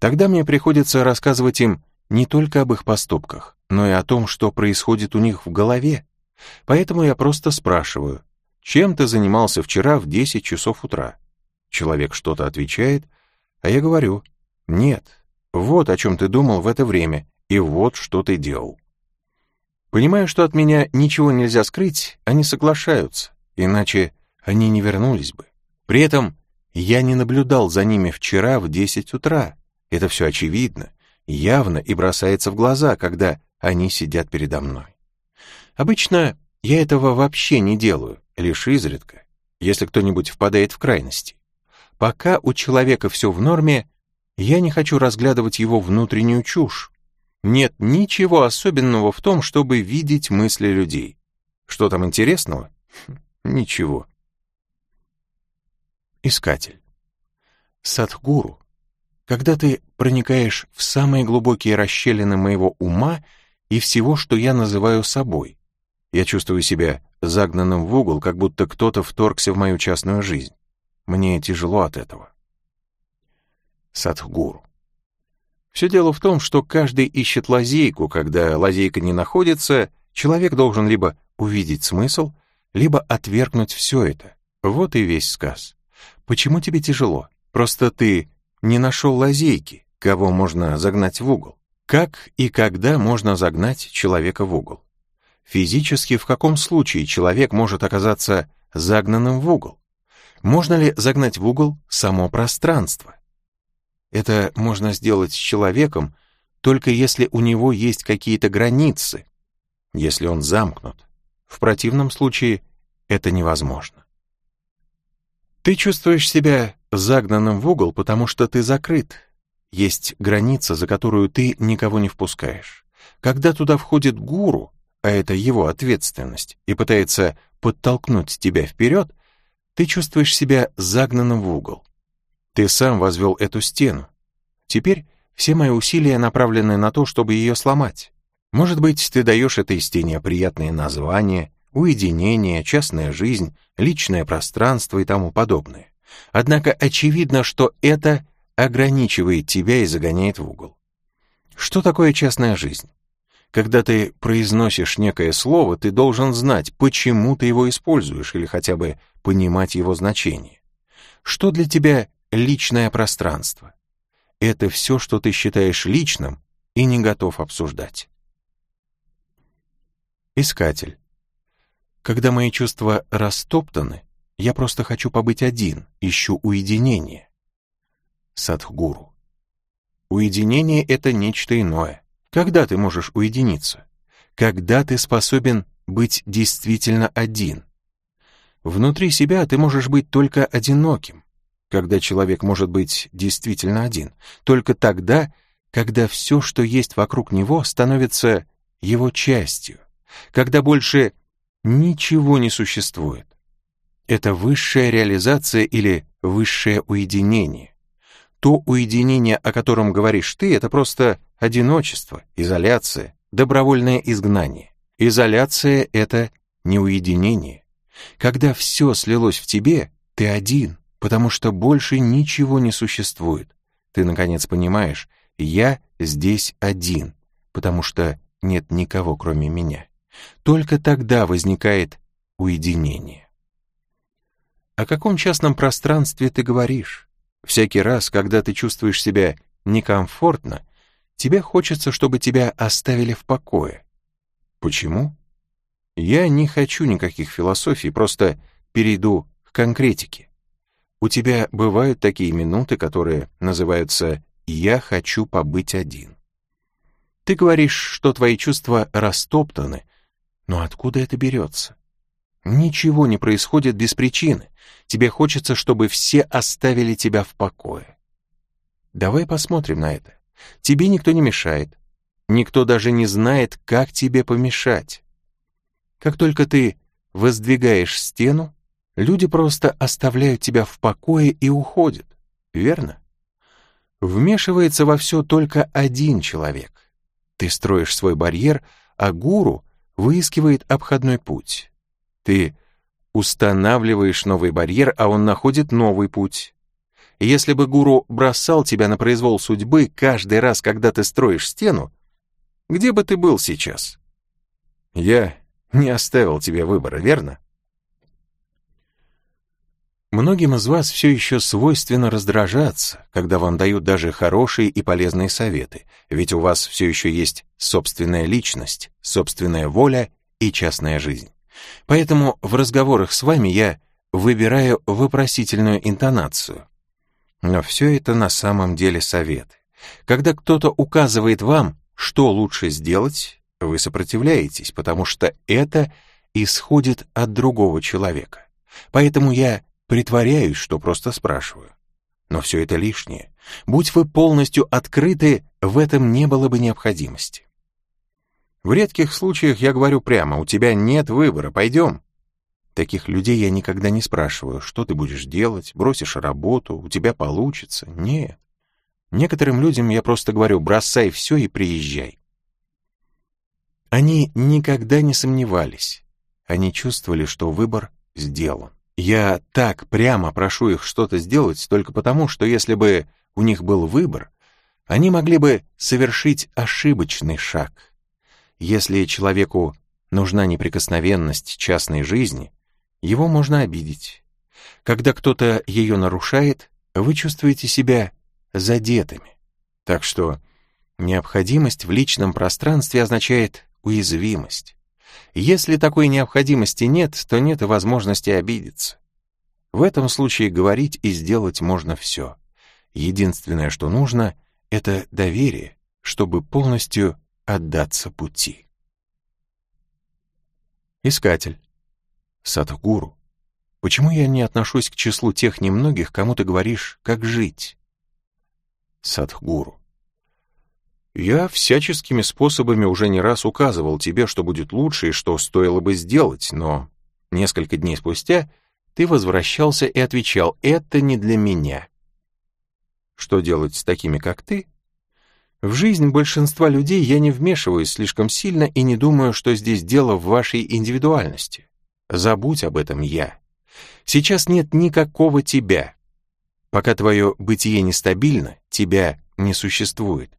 Тогда мне приходится рассказывать им не только об их поступках, но и о том, что происходит у них в голове. Поэтому я просто спрашиваю, чем ты занимался вчера в 10 часов утра? Человек что-то отвечает, а я говорю, нет, вот о чем ты думал в это время, и вот что ты делал. Понимая, что от меня ничего нельзя скрыть, они соглашаются, иначе они не вернулись бы. При этом Я не наблюдал за ними вчера в 10 утра. Это все очевидно, явно и бросается в глаза, когда они сидят передо мной. Обычно я этого вообще не делаю, лишь изредка, если кто-нибудь впадает в крайности. Пока у человека все в норме, я не хочу разглядывать его внутреннюю чушь. Нет ничего особенного в том, чтобы видеть мысли людей. Что там интересного? Хм, ничего. Искатель. Садхгуру. Когда ты проникаешь в самые глубокие расщелины моего ума и всего, что я называю собой, я чувствую себя загнанным в угол, как будто кто-то вторгся в мою частную жизнь. Мне тяжело от этого. Садхгуру. Все дело в том, что каждый ищет лазейку, когда лазейка не находится, человек должен либо увидеть смысл, либо отвергнуть все это. Вот и весь сказ. Почему тебе тяжело? Просто ты не нашел лазейки, кого можно загнать в угол. Как и когда можно загнать человека в угол? Физически в каком случае человек может оказаться загнанным в угол? Можно ли загнать в угол само пространство? Это можно сделать с человеком, только если у него есть какие-то границы, если он замкнут. В противном случае это невозможно. Ты чувствуешь себя загнанным в угол, потому что ты закрыт. Есть граница, за которую ты никого не впускаешь. Когда туда входит гуру, а это его ответственность, и пытается подтолкнуть тебя вперед, ты чувствуешь себя загнанным в угол. Ты сам возвел эту стену. Теперь все мои усилия направлены на то, чтобы ее сломать. Может быть, ты даешь этой стене приятные названия, уединение, частная жизнь, личное пространство и тому подобное. Однако очевидно, что это ограничивает тебя и загоняет в угол. Что такое частная жизнь? Когда ты произносишь некое слово, ты должен знать, почему ты его используешь, или хотя бы понимать его значение. Что для тебя личное пространство? Это все, что ты считаешь личным и не готов обсуждать. Искатель. Когда мои чувства растоптаны, я просто хочу побыть один, ищу уединение. Садхгуру. Уединение — это нечто иное. Когда ты можешь уединиться? Когда ты способен быть действительно один? Внутри себя ты можешь быть только одиноким. Когда человек может быть действительно один? Только тогда, когда все, что есть вокруг него, становится его частью. Когда больше ничего не существует. Это высшая реализация или высшее уединение. То уединение, о котором говоришь ты, это просто одиночество, изоляция, добровольное изгнание. Изоляция — это не уединение. Когда все слилось в тебе, ты один, потому что больше ничего не существует. Ты, наконец, понимаешь, я здесь один, потому что нет никого, кроме меня. Только тогда возникает уединение. О каком частном пространстве ты говоришь? Всякий раз, когда ты чувствуешь себя некомфортно, тебе хочется, чтобы тебя оставили в покое. Почему? Я не хочу никаких философий, просто перейду к конкретике. У тебя бывают такие минуты, которые называются «я хочу побыть один». Ты говоришь, что твои чувства растоптаны, но откуда это берется? Ничего не происходит без причины. Тебе хочется, чтобы все оставили тебя в покое. Давай посмотрим на это. Тебе никто не мешает. Никто даже не знает, как тебе помешать. Как только ты воздвигаешь стену, люди просто оставляют тебя в покое и уходят. Верно? Вмешивается во все только один человек. Ты строишь свой барьер, а гуру выискивает обходной путь. Ты устанавливаешь новый барьер, а он находит новый путь. Если бы гуру бросал тебя на произвол судьбы каждый раз, когда ты строишь стену, где бы ты был сейчас? Я не оставил тебе выбора, верно? Многим из вас все еще свойственно раздражаться, когда вам дают даже хорошие и полезные советы, ведь у вас все еще есть собственная личность, собственная воля и частная жизнь. Поэтому в разговорах с вами я выбираю вопросительную интонацию. Но все это на самом деле советы. Когда кто-то указывает вам, что лучше сделать, вы сопротивляетесь, потому что это исходит от другого человека. Поэтому я притворяюсь, что просто спрашиваю. Но все это лишнее. Будь вы полностью открыты, в этом не было бы необходимости. В редких случаях я говорю прямо, у тебя нет выбора, пойдем. Таких людей я никогда не спрашиваю, что ты будешь делать, бросишь работу, у тебя получится. Нет. Некоторым людям я просто говорю, бросай все и приезжай. Они никогда не сомневались. Они чувствовали, что выбор сделан. Я так прямо прошу их что-то сделать только потому, что если бы у них был выбор, они могли бы совершить ошибочный шаг. Если человеку нужна неприкосновенность частной жизни, его можно обидеть. Когда кто-то ее нарушает, вы чувствуете себя задетыми. Так что необходимость в личном пространстве означает уязвимость. Если такой необходимости нет, то нет и возможности обидеться. В этом случае говорить и сделать можно все. Единственное, что нужно, это доверие, чтобы полностью отдаться пути. Искатель. Садхгуру. Почему я не отношусь к числу тех немногих, кому ты говоришь, как жить? Садхгуру. Я всяческими способами уже не раз указывал тебе, что будет лучше и что стоило бы сделать, но несколько дней спустя ты возвращался и отвечал «это не для меня». Что делать с такими, как ты? В жизнь большинства людей я не вмешиваюсь слишком сильно и не думаю, что здесь дело в вашей индивидуальности. Забудь об этом я. Сейчас нет никакого тебя. Пока твое бытие нестабильно, тебя не существует.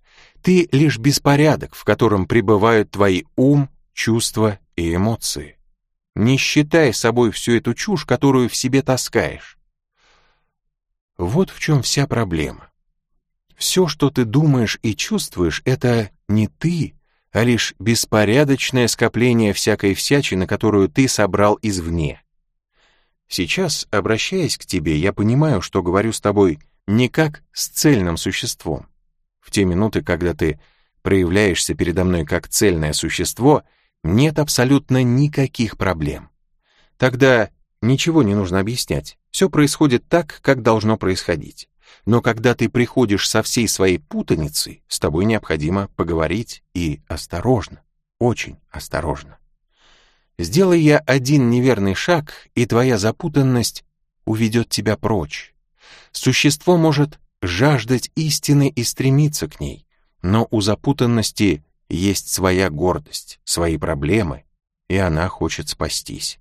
Ты лишь беспорядок, в котором пребывают твои ум, чувства и эмоции. Не считай собой всю эту чушь, которую в себе таскаешь. Вот в чем вся проблема. Все, что ты думаешь и чувствуешь, это не ты, а лишь беспорядочное скопление всякой всячины, которую ты собрал извне. Сейчас, обращаясь к тебе, я понимаю, что говорю с тобой не как с цельным существом. В те минуты, когда ты проявляешься передо мной как цельное существо, нет абсолютно никаких проблем. Тогда ничего не нужно объяснять. Все происходит так, как должно происходить. Но когда ты приходишь со всей своей путаницей, с тобой необходимо поговорить и осторожно, очень осторожно. Сделай я один неверный шаг, и твоя запутанность уведет тебя прочь. Существо может жаждать истины и стремиться к ней, но у запутанности есть своя гордость, свои проблемы, и она хочет спастись.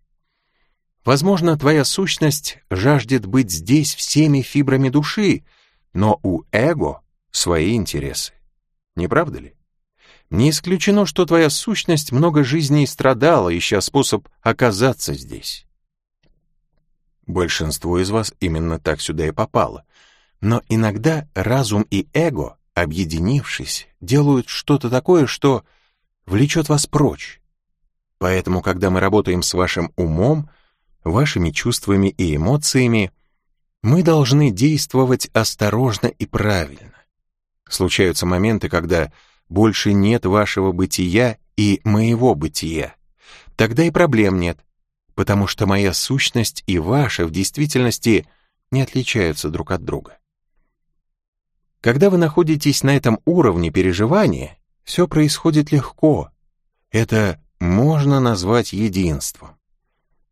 Возможно, твоя сущность жаждет быть здесь всеми фибрами души, но у эго свои интересы. Не правда ли? Не исключено, что твоя сущность много жизней страдала, ища способ оказаться здесь. Большинство из вас именно так сюда и попало. Но иногда разум и эго, объединившись, делают что-то такое, что влечет вас прочь. Поэтому, когда мы работаем с вашим умом, вашими чувствами и эмоциями, мы должны действовать осторожно и правильно. Случаются моменты, когда больше нет вашего бытия и моего бытия. Тогда и проблем нет, потому что моя сущность и ваша в действительности не отличаются друг от друга. Когда вы находитесь на этом уровне переживания, все происходит легко. Это можно назвать единством.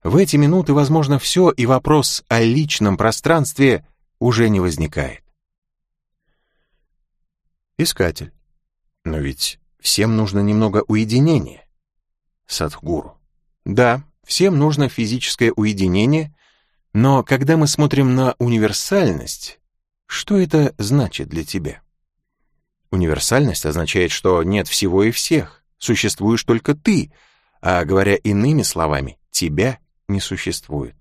В эти минуты возможно все, и вопрос о личном пространстве уже не возникает. Искатель. Но ведь всем нужно немного уединения. Садхгуру. Да, всем нужно физическое уединение, но когда мы смотрим на универсальность, что это значит для тебя? Универсальность означает, что нет всего и всех, существуешь только ты, а говоря иными словами, тебя не существует.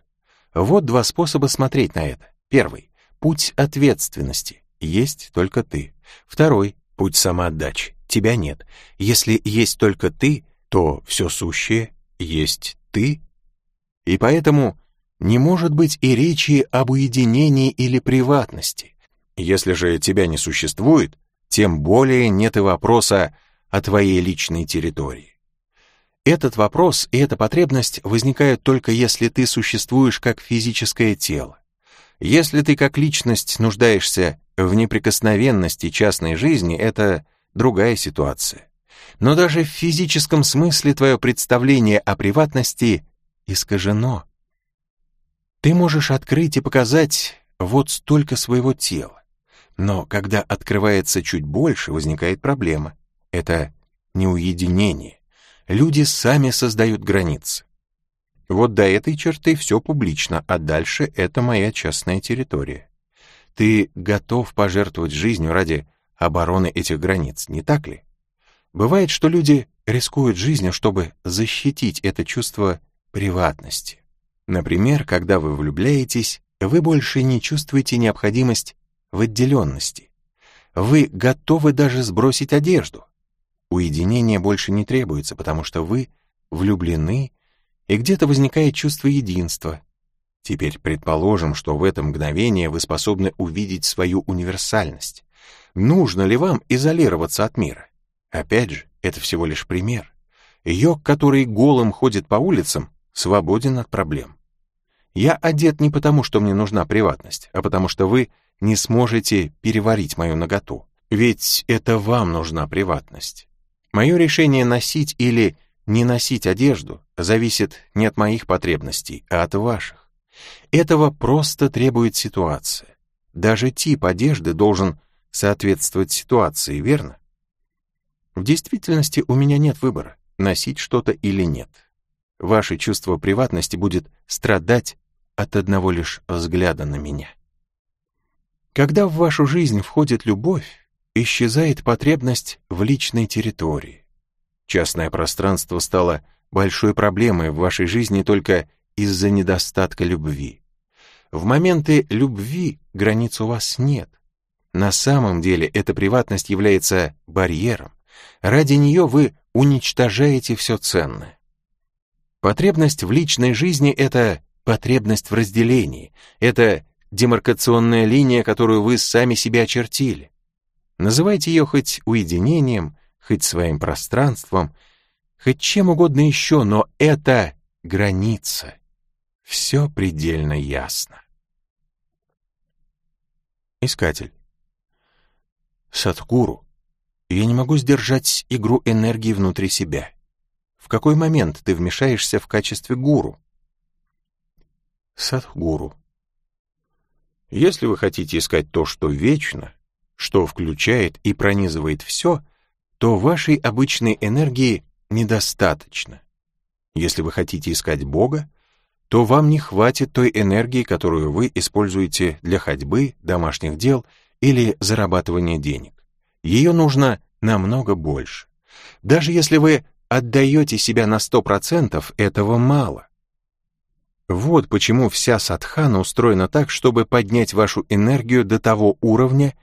Вот два способа смотреть на это. Первый — путь ответственности. Есть только ты. Второй — путь самоотдачи. Тебя нет. Если есть только ты, то все сущее есть ты. И поэтому не может быть и речи об уединении или приватности. Если же тебя не существует, тем более нет и вопроса о твоей личной территории. Этот вопрос и эта потребность возникают только если ты существуешь как физическое тело. Если ты как личность нуждаешься в неприкосновенности частной жизни, это другая ситуация. Но даже в физическом смысле твое представление о приватности искажено. Ты можешь открыть и показать вот столько своего тела. Но когда открывается чуть больше, возникает проблема. Это не уединение. Люди сами создают границы. Вот до этой черты все публично, а дальше это моя частная территория. Ты готов пожертвовать жизнью ради обороны этих границ, не так ли? Бывает, что люди рискуют жизнью, чтобы защитить это чувство приватности. Например, когда вы влюбляетесь, вы больше не чувствуете необходимость в отделенности. Вы готовы даже сбросить одежду. Уединение больше не требуется, потому что вы влюблены, и где-то возникает чувство единства. Теперь предположим, что в это мгновение вы способны увидеть свою универсальность. Нужно ли вам изолироваться от мира? Опять же, это всего лишь пример. Йог, который голым ходит по улицам, свободен от проблем. Я одет не потому, что мне нужна приватность, а потому что вы не сможете переварить мою наготу. Ведь это вам нужна приватность. Мое решение носить или не носить одежду зависит не от моих потребностей, а от ваших. Этого просто требует ситуация. Даже тип одежды должен соответствовать ситуации, верно? В действительности у меня нет выбора, носить что-то или нет. Ваше чувство приватности будет страдать от одного лишь взгляда на меня. Когда в вашу жизнь входит любовь, исчезает потребность в личной территории. Частное пространство стало большой проблемой в вашей жизни только из-за недостатка любви. В моменты любви границ у вас нет. На самом деле эта приватность является барьером. Ради нее вы уничтожаете все ценное. Потребность в личной жизни — это потребность в разделении, это демаркационная линия, которую вы сами себе очертили. Называйте ее хоть уединением, хоть своим пространством, хоть чем угодно еще, но это граница. Все предельно ясно. Искатель. Садхгуру, я не могу сдержать игру энергии внутри себя. В какой момент ты вмешаешься в качестве гуру? Садхгуру. Если вы хотите искать то, что вечно, что включает и пронизывает все, то вашей обычной энергии недостаточно. Если вы хотите искать Бога, то вам не хватит той энергии, которую вы используете для ходьбы, домашних дел или зарабатывания денег. Ее нужно намного больше. Даже если вы отдаете себя на 100%, этого мало. Вот почему вся садхана устроена так, чтобы поднять вашу энергию до того уровня,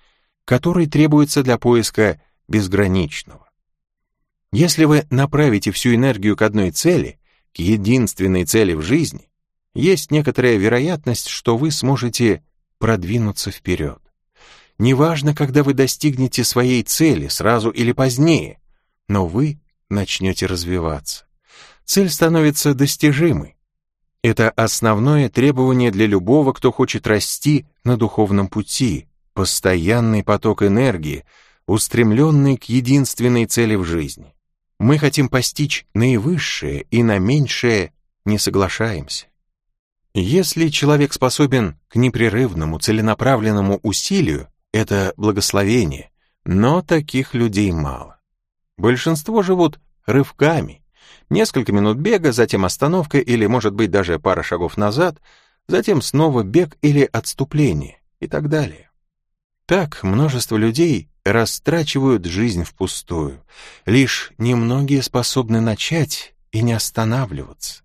который требуется для поиска безграничного. Если вы направите всю энергию к одной цели, к единственной цели в жизни, есть некоторая вероятность, что вы сможете продвинуться вперед. Неважно, когда вы достигнете своей цели, сразу или позднее, но вы начнете развиваться. Цель становится достижимой, это основное требование для любого, кто хочет расти на духовном пути, постоянный поток энергии, устремленный к единственной цели в жизни. Мы хотим постичь наивысшее и на меньшее не соглашаемся. Если человек способен к непрерывному, целенаправленному усилию, это благословение, но таких людей мало. Большинство живут рывками, Несколько минут бега, затем остановка или, может быть, даже пара шагов назад, затем снова бег или отступление и так далее. Так множество людей растрачивают жизнь впустую. Лишь немногие способны начать и не останавливаться.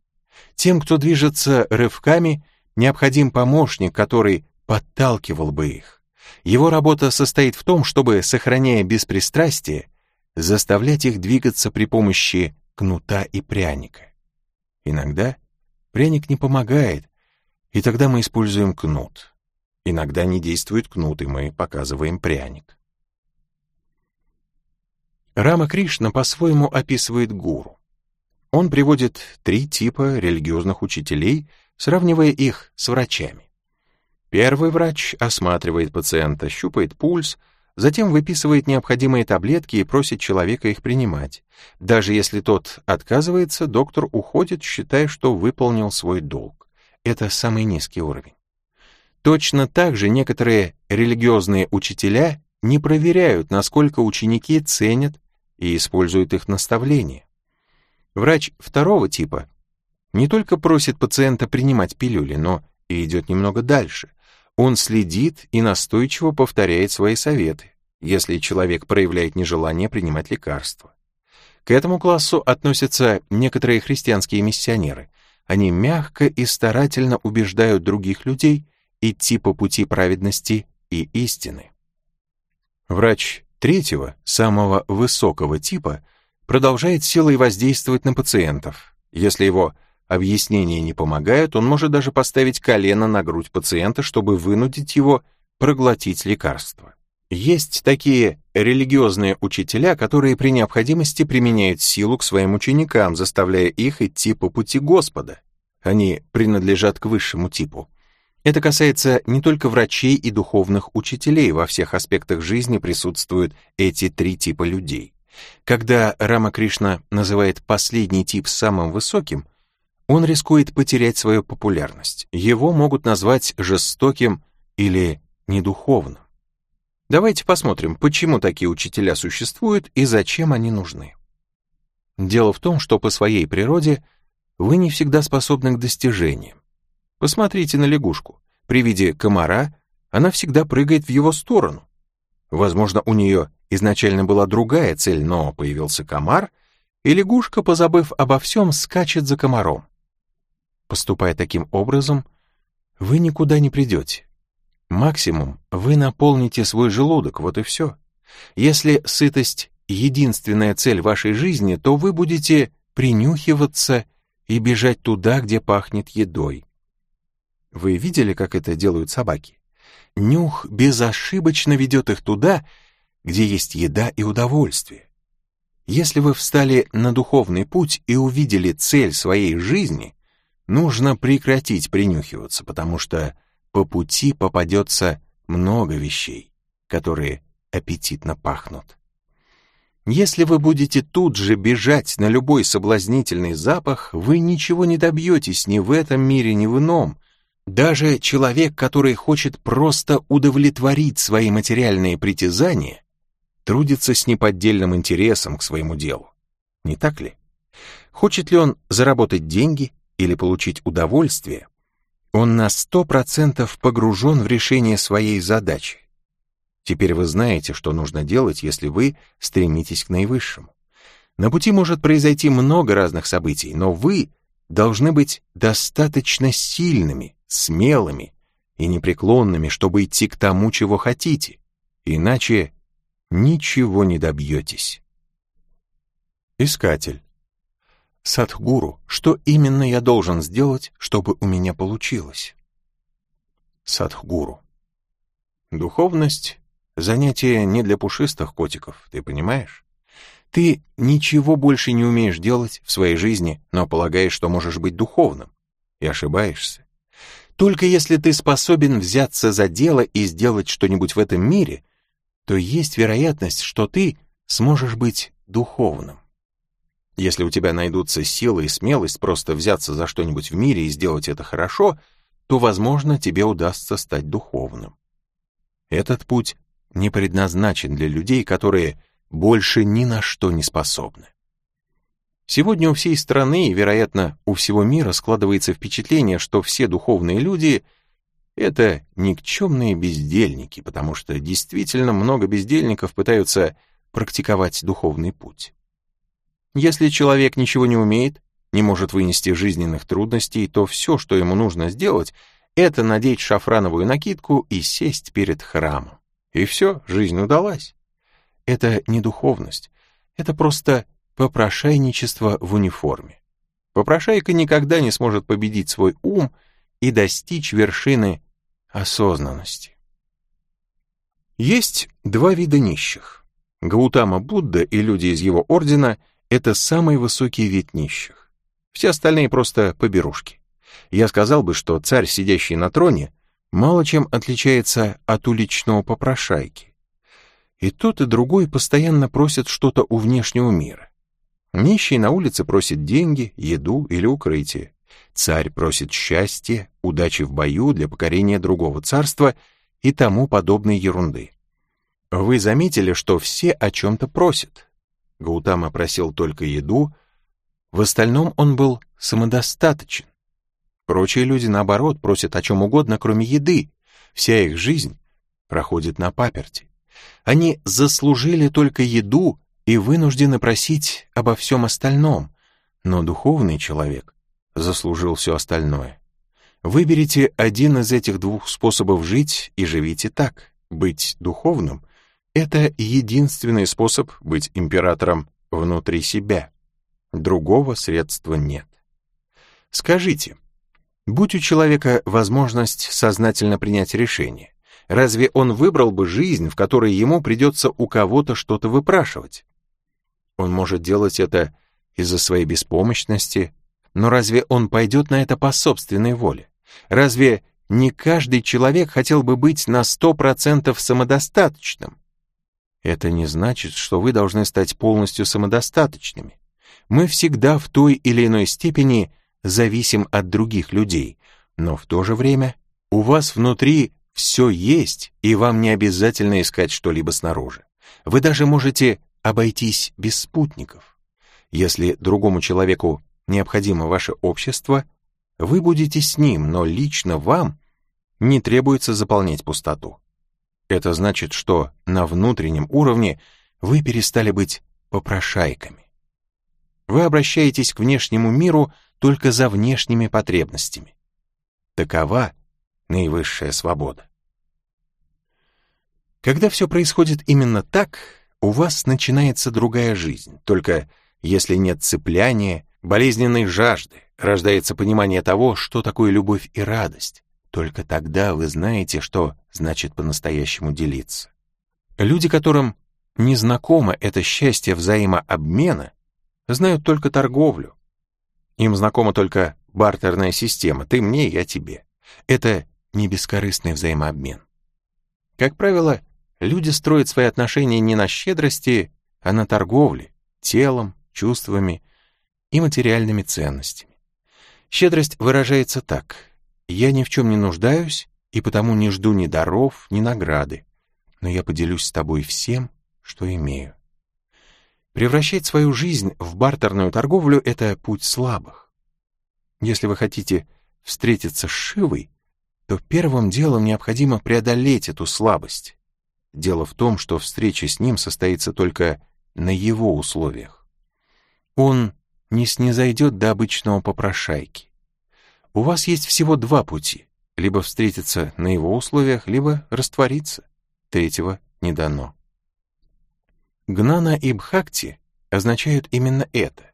Тем, кто движется рывками, необходим помощник, который подталкивал бы их. Его работа состоит в том, чтобы, сохраняя беспристрастие, заставлять их двигаться при помощи кнута и пряника. Иногда пряник не помогает, И тогда мы используем кнут. Иногда не действует кнут, и мы показываем пряник. Рама Кришна по-своему описывает гуру. Он приводит три типа религиозных учителей, сравнивая их с врачами. Первый врач осматривает пациента, щупает пульс, затем выписывает необходимые таблетки и просит человека их принимать. Даже если тот отказывается, доктор уходит, считая, что выполнил свой долг. Это самый низкий уровень. Точно так же некоторые религиозные учителя не проверяют, насколько ученики ценят и используют их наставления. Врач второго типа не только просит пациента принимать пилюли, но и идет немного дальше. Он следит и настойчиво повторяет свои советы, если человек проявляет нежелание принимать лекарства. К этому классу относятся некоторые христианские миссионеры. Они мягко и старательно убеждают других людей идти по пути праведности и истины. Врач третьего, самого высокого типа, продолжает силой воздействовать на пациентов. Если его объяснения не помогают, он может даже поставить колено на грудь пациента, чтобы вынудить его проглотить лекарство. Есть такие религиозные учителя, которые при необходимости применяют силу к своим ученикам, заставляя их идти по пути Господа. Они принадлежат к высшему типу. Это касается не только врачей и духовных учителей, во всех аспектах жизни присутствуют эти три типа людей. Когда Рама Кришна называет последний тип самым высоким, он рискует потерять свою популярность. Его могут назвать жестоким или недуховным. Давайте посмотрим, почему такие учителя существуют и зачем они нужны. Дело в том, что по своей природе вы не всегда способны к достижениям. Посмотрите на лягушку. При виде комара она всегда прыгает в его сторону. Возможно, у нее изначально была другая цель, но появился комар, и лягушка, позабыв обо всем, скачет за комаром. Поступая таким образом, вы никуда не придете. Максимум вы наполните свой желудок, вот и все. Если сытость — единственная цель вашей жизни, то вы будете принюхиваться и бежать туда, где пахнет едой. Вы видели, как это делают собаки? Нюх безошибочно ведет их туда, где есть еда и удовольствие. Если вы встали на духовный путь и увидели цель своей жизни, нужно прекратить принюхиваться, потому что по пути попадется много вещей, которые аппетитно пахнут. Если вы будете тут же бежать на любой соблазнительный запах, вы ничего не добьетесь ни в этом мире, ни в ином. Даже человек, который хочет просто удовлетворить свои материальные притязания, трудится с неподдельным интересом к своему делу. Не так ли? Хочет ли он заработать деньги или получить удовольствие, он на сто процентов погружен в решение своей задачи. Теперь вы знаете, что нужно делать, если вы стремитесь к наивысшему. На пути может произойти много разных событий, но вы должны быть достаточно сильными, смелыми и непреклонными, чтобы идти к тому, чего хотите, иначе ничего не добьетесь. Искатель. Садхгуру, что именно я должен сделать, чтобы у меня получилось? Садхгуру. Духовность — занятие не для пушистых котиков, ты понимаешь? Ты ничего больше не умеешь делать в своей жизни, но полагаешь, что можешь быть духовным. И ошибаешься. Только если ты способен взяться за дело и сделать что-нибудь в этом мире, то есть вероятность, что ты сможешь быть духовным. Если у тебя найдутся силы и смелость просто взяться за что-нибудь в мире и сделать это хорошо, то, возможно, тебе удастся стать духовным. Этот путь не предназначен для людей, которые больше ни на что не способны. Сегодня у всей страны и, вероятно, у всего мира складывается впечатление, что все духовные люди — это никчемные бездельники, потому что действительно много бездельников пытаются практиковать духовный путь. Если человек ничего не умеет, не может вынести жизненных трудностей, то все, что ему нужно сделать, это надеть шафрановую накидку и сесть перед храмом. И все, жизнь удалась. Это не духовность, это просто попрошайничество в униформе. Попрошайка никогда не сможет победить свой ум и достичь вершины осознанности. Есть два вида нищих. Гаутама Будда и люди из его ордена — это самый высокий вид нищих. Все остальные просто поберушки. Я сказал бы, что царь, сидящий на троне, мало чем отличается от уличного попрошайки. И тот, и другой постоянно просят что-то у внешнего мира. Нищий на улице просит деньги, еду или укрытие. Царь просит счастья, удачи в бою для покорения другого царства и тому подобной ерунды. Вы заметили, что все о чем-то просят. Гаутама просил только еду, в остальном он был самодостаточен. Прочие люди, наоборот, просят о чем угодно, кроме еды. Вся их жизнь проходит на паперти. Они заслужили только еду и вынуждены просить обо всем остальном, но духовный человек заслужил все остальное. Выберите один из этих двух способов жить и живите так. Быть духовным — это единственный способ быть императором внутри себя. Другого средства нет. Скажите, будь у человека возможность сознательно принять решение, разве он выбрал бы жизнь, в которой ему придется у кого-то что-то выпрашивать? Он может делать это из-за своей беспомощности, но разве он пойдет на это по собственной воле? Разве не каждый человек хотел бы быть на сто процентов самодостаточным? Это не значит, что вы должны стать полностью самодостаточными. Мы всегда в той или иной степени зависим от других людей, но в то же время у вас внутри все есть, и вам не обязательно искать что-либо снаружи. Вы даже можете обойтись без спутников. Если другому человеку необходимо ваше общество, вы будете с ним, но лично вам не требуется заполнять пустоту. Это значит, что на внутреннем уровне вы перестали быть попрошайками. Вы обращаетесь к внешнему миру только за внешними потребностями. Такова наивысшая свобода. Когда все происходит именно так, у вас начинается другая жизнь, только если нет цепляния, болезненной жажды, рождается понимание того, что такое любовь и радость. Только тогда вы знаете, что значит по-настоящему делиться. Люди, которым не знакомо это счастье взаимообмена, знают только торговлю. Им знакома только бартерная система «ты мне, я тебе». Это не бескорыстный взаимообмен. Как правило, люди строят свои отношения не на щедрости, а на торговле, телом, чувствами и материальными ценностями. Щедрость выражается так. «Я ни в чем не нуждаюсь и потому не жду ни даров, ни награды, но я поделюсь с тобой всем, что имею». Превращать свою жизнь в бартерную торговлю — это путь слабых. Если вы хотите встретиться с Шивой, то первым делом необходимо преодолеть эту слабость. Дело в том, что встреча с ним состоится только на его условиях. Он не снизойдет до обычного попрошайки. У вас есть всего два пути, либо встретиться на его условиях, либо раствориться. Третьего не дано. Гнана и Бхакти означают именно это.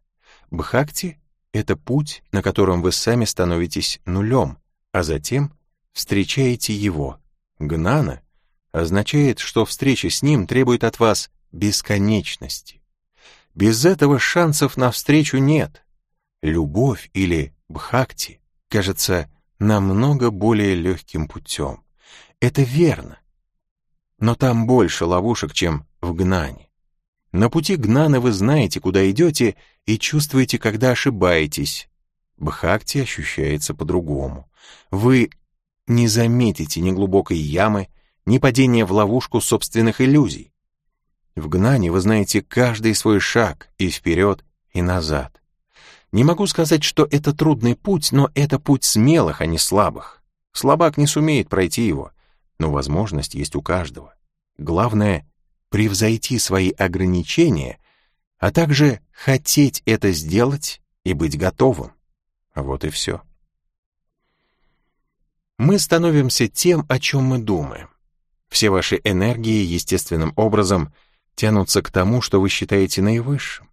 Бхакти — это путь, на котором вы сами становитесь нулем, а затем встречаете его. Гнана означает, что встреча с ним требует от вас бесконечности. Без этого шансов на встречу нет. Любовь или бхакти кажется намного более легким путем. Это верно. Но там больше ловушек, чем в гнане. На пути гнана вы знаете, куда идете, и чувствуете, когда ошибаетесь. Бхакти ощущается по-другому. Вы не заметите ни глубокой ямы, ни падения в ловушку собственных иллюзий. В гнании вы знаете каждый свой шаг и вперед, и назад. Не могу сказать, что это трудный путь, но это путь смелых, а не слабых. Слабак не сумеет пройти его, но возможность есть у каждого. Главное — превзойти свои ограничения, а также хотеть это сделать и быть готовым. Вот и все. Мы становимся тем, о чем мы думаем. Все ваши энергии естественным образом — тянутся к тому, что вы считаете наивысшим.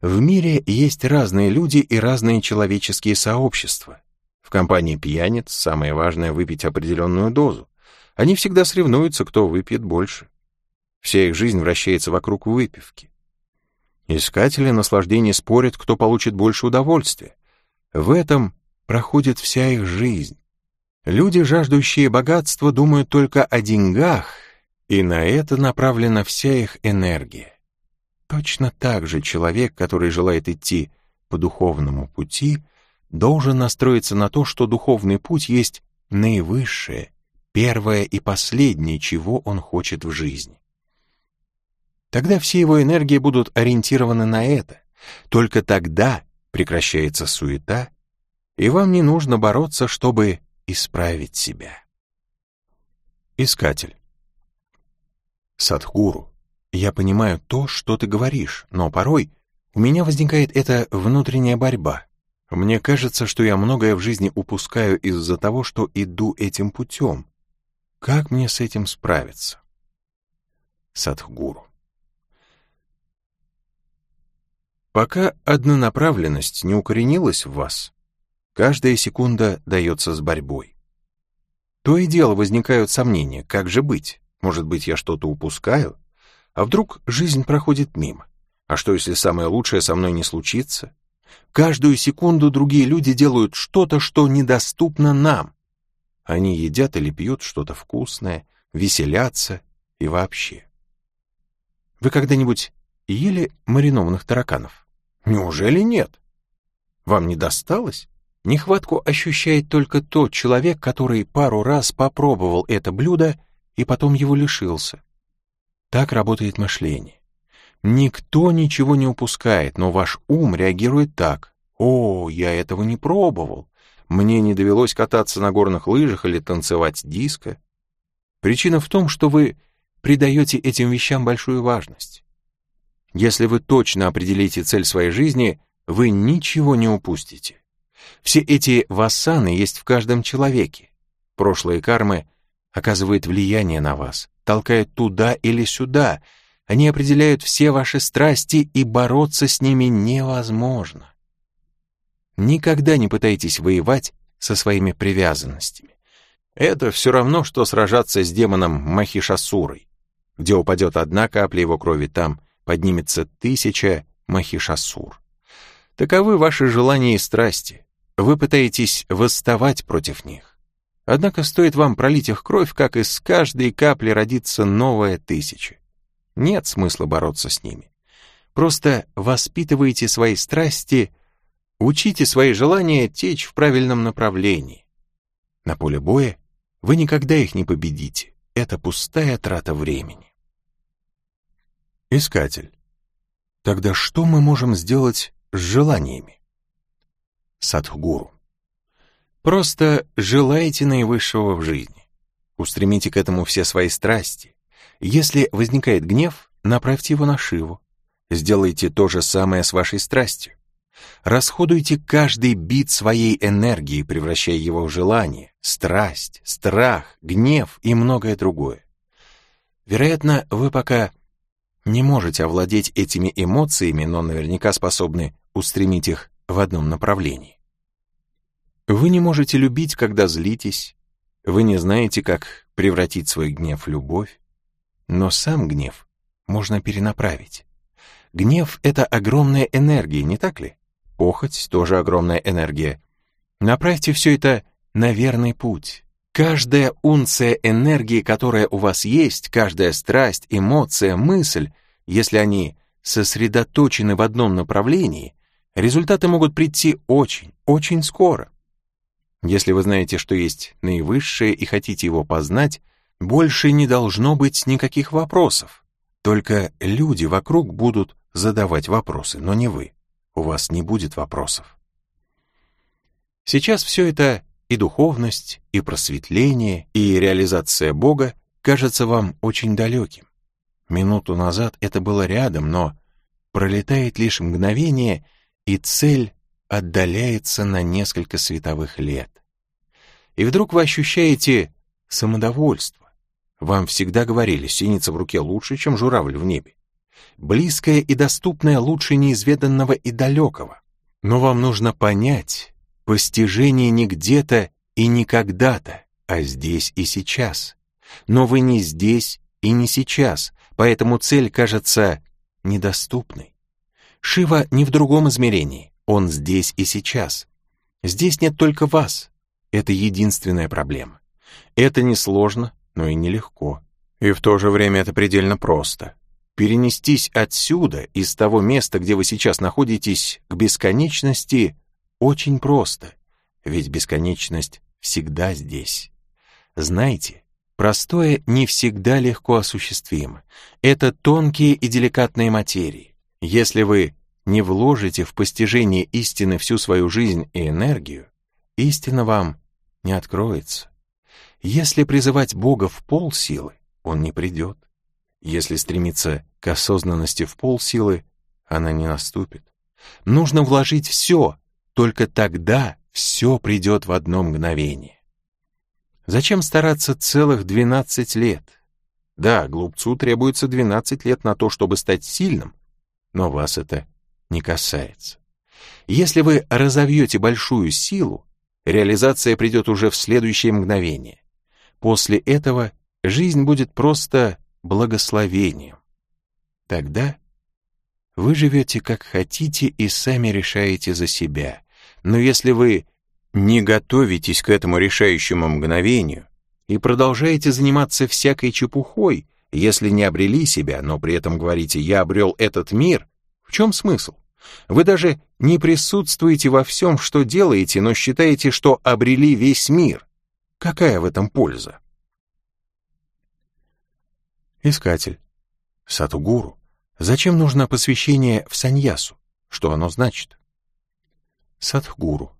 В мире есть разные люди и разные человеческие сообщества. В компании пьяниц самое важное — выпить определенную дозу. Они всегда соревнуются, кто выпьет больше. Вся их жизнь вращается вокруг выпивки. Искатели наслаждения спорят, кто получит больше удовольствия. В этом проходит вся их жизнь. Люди, жаждущие богатства, думают только о деньгах, и на это направлена вся их энергия. Точно так же человек, который желает идти по духовному пути, должен настроиться на то, что духовный путь есть наивысшее, первое и последнее, чего он хочет в жизни. Тогда все его энергии будут ориентированы на это. Только тогда прекращается суета, и вам не нужно бороться, чтобы исправить себя. Искатель. Садхгуру, я понимаю то, что ты говоришь, но порой у меня возникает эта внутренняя борьба. Мне кажется, что я многое в жизни упускаю из-за того, что иду этим путем. Как мне с этим справиться? Садхгуру. Пока однонаправленность не укоренилась в вас, каждая секунда дается с борьбой. То и дело возникают сомнения, как же быть? Может быть, я что-то упускаю? А вдруг жизнь проходит мимо? А что, если самое лучшее со мной не случится? Каждую секунду другие люди делают что-то, что недоступно нам. Они едят или пьют что-то вкусное, веселятся и вообще. Вы когда-нибудь ели маринованных тараканов? Неужели нет? Вам не досталось? Нехватку ощущает только тот человек, который пару раз попробовал это блюдо и потом его лишился. Так работает мышление. Никто ничего не упускает, но ваш ум реагирует так. «О, я этого не пробовал. Мне не довелось кататься на горных лыжах или танцевать диско». Причина в том, что вы придаете этим вещам большую важность. Если вы точно определите цель своей жизни, вы ничего не упустите. Все эти вассаны есть в каждом человеке. Прошлые кармы оказывают влияние на вас, толкают туда или сюда. Они определяют все ваши страсти, и бороться с ними невозможно. Никогда не пытайтесь воевать со своими привязанностями. Это все равно, что сражаться с демоном Махишасурой. Где упадет одна капля его крови, там поднимется тысяча Махишасур. Таковы ваши желания и страсти. Вы пытаетесь восставать против них. Однако стоит вам пролить их кровь, как из каждой капли родится новая тысяча. Нет смысла бороться с ними. Просто воспитывайте свои страсти, учите свои желания течь в правильном направлении. На поле боя вы никогда их не победите. Это пустая трата времени. Искатель. Тогда что мы можем сделать с желаниями? Садхгуру. Просто желайте наивысшего в жизни. Устремите к этому все свои страсти. Если возникает гнев, направьте его на Шиву. Сделайте то же самое с вашей страстью. Расходуйте каждый бит своей энергии, превращая его в желание, страсть, страх, гнев и многое другое. Вероятно, вы пока не можете овладеть этими эмоциями, но наверняка способны устремить их в одном направлении. Вы не можете любить, когда злитесь, вы не знаете, как превратить свой гнев в любовь, но сам гнев можно перенаправить. Гнев — это огромная энергия, не так ли? Похоть — тоже огромная энергия. Направьте все это на верный путь. Каждая унция энергии, которая у вас есть, каждая страсть, эмоция, мысль, если они сосредоточены в одном направлении, результаты могут прийти очень, очень скоро. Если вы знаете, что есть наивысшее и хотите его познать, больше не должно быть никаких вопросов. Только люди вокруг будут задавать вопросы, но не вы. У вас не будет вопросов. Сейчас все это и духовность, и просветление, и реализация Бога кажется вам очень далеким. Минуту назад это было рядом, но пролетает лишь мгновение, и цель отдаляется на несколько световых лет. И вдруг вы ощущаете самодовольство. Вам всегда говорили, синица в руке лучше, чем журавль в небе. Близкое и доступное лучше неизведанного и далекого. Но вам нужно понять, Постижение не где-то и не когда-то, а здесь и сейчас. Но вы не здесь и не сейчас, поэтому цель кажется недоступной. Шива не в другом измерении, он здесь и сейчас. Здесь нет только вас. Это единственная проблема. Это несложно, но и нелегко. И в то же время это предельно просто. Перенестись отсюда, из того места, где вы сейчас находитесь, к бесконечности очень просто, ведь бесконечность всегда здесь. Знаете, простое не всегда легко осуществимо. Это тонкие и деликатные материи. Если вы не вложите в постижение истины всю свою жизнь и энергию, истина вам не откроется. Если призывать Бога в полсилы, Он не придет. Если стремиться к осознанности в полсилы, она не наступит. Нужно вложить все, только тогда все придет в одно мгновение. Зачем стараться целых 12 лет? Да, глупцу требуется 12 лет на то, чтобы стать сильным, но вас это не касается. Если вы разовьете большую силу, реализация придет уже в следующее мгновение. После этого жизнь будет просто благословением. Тогда вы живете как хотите и сами решаете за себя. Но если вы не готовитесь к этому решающему мгновению и продолжаете заниматься всякой чепухой, если не обрели себя, но при этом говорите «я обрел этот мир», в чем смысл? Вы даже не присутствуете во всем, что делаете, но считаете, что обрели весь мир. Какая в этом польза? Искатель. Сатугуру. Зачем нужно посвящение в саньясу? Что оно значит? Садхгуру.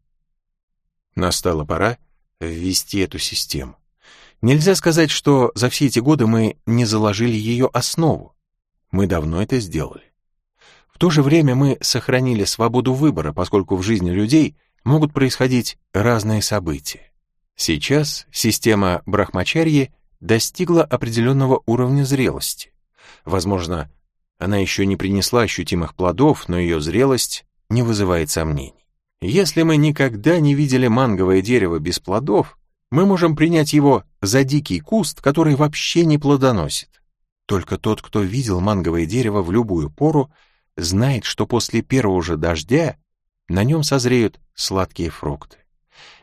Настала пора ввести эту систему. Нельзя сказать, что за все эти годы мы не заложили ее основу. Мы давно это сделали. То же время мы сохранили свободу выбора, поскольку в жизни людей могут происходить разные события. Сейчас система Брахмачарьи достигла определенного уровня зрелости. Возможно, она еще не принесла ощутимых плодов, но ее зрелость не вызывает сомнений. Если мы никогда не видели манговое дерево без плодов, мы можем принять его за дикий куст, который вообще не плодоносит. Только тот, кто видел манговое дерево в любую пору, знает, что после первого же дождя на нем созреют сладкие фрукты.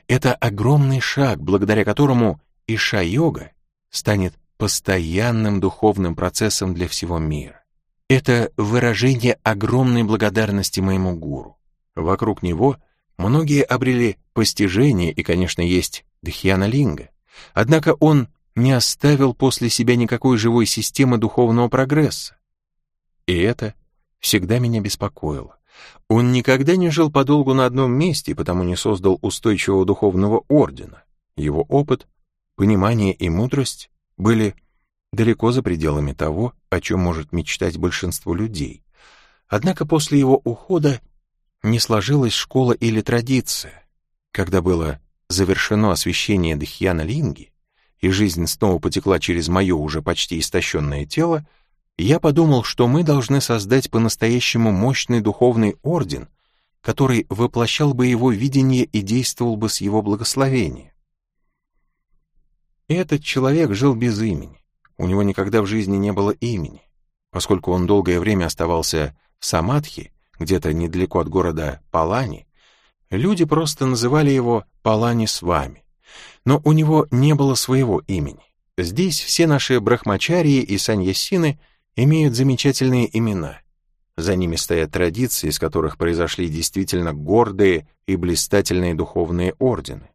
Это огромный шаг, благодаря которому Иша-йога станет постоянным духовным процессом для всего мира. Это выражение огромной благодарности моему гуру. Вокруг него многие обрели постижение, и, конечно, есть Дхьяна Линга. Однако он не оставил после себя никакой живой системы духовного прогресса. И это всегда меня беспокоило. Он никогда не жил подолгу на одном месте, потому не создал устойчивого духовного ордена. Его опыт, понимание и мудрость были далеко за пределами того, о чем может мечтать большинство людей. Однако после его ухода не сложилась школа или традиция. Когда было завершено освящение Дхьяна Линги, и жизнь снова потекла через мое уже почти истощенное тело, я подумал, что мы должны создать по-настоящему мощный духовный орден, который воплощал бы его видение и действовал бы с его благословения. Этот человек жил без имени. У него никогда в жизни не было имени. Поскольку он долгое время оставался в Самадхи, где-то недалеко от города Палани, люди просто называли его Палани с вами. Но у него не было своего имени. Здесь все наши брахмачарии и саньясины имеют замечательные имена. За ними стоят традиции, из которых произошли действительно гордые и блистательные духовные ордены.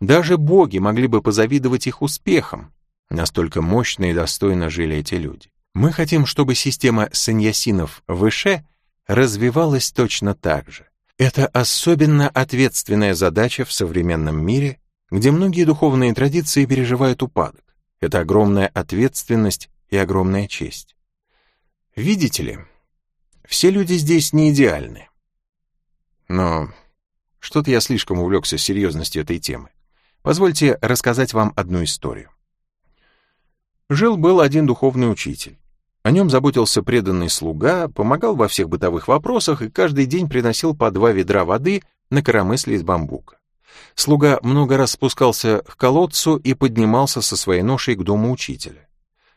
Даже боги могли бы позавидовать их успехам. Настолько мощно и достойно жили эти люди. Мы хотим, чтобы система саньясинов выше развивалась точно так же. Это особенно ответственная задача в современном мире, где многие духовные традиции переживают упадок. Это огромная ответственность и огромная честь. Видите ли, все люди здесь не идеальны. Но что-то я слишком увлекся серьезностью этой темы. Позвольте рассказать вам одну историю. Жил-был один духовный учитель. О нем заботился преданный слуга, помогал во всех бытовых вопросах и каждый день приносил по два ведра воды на коромысле из бамбука. Слуга много раз спускался к колодцу и поднимался со своей ношей к дому учителя.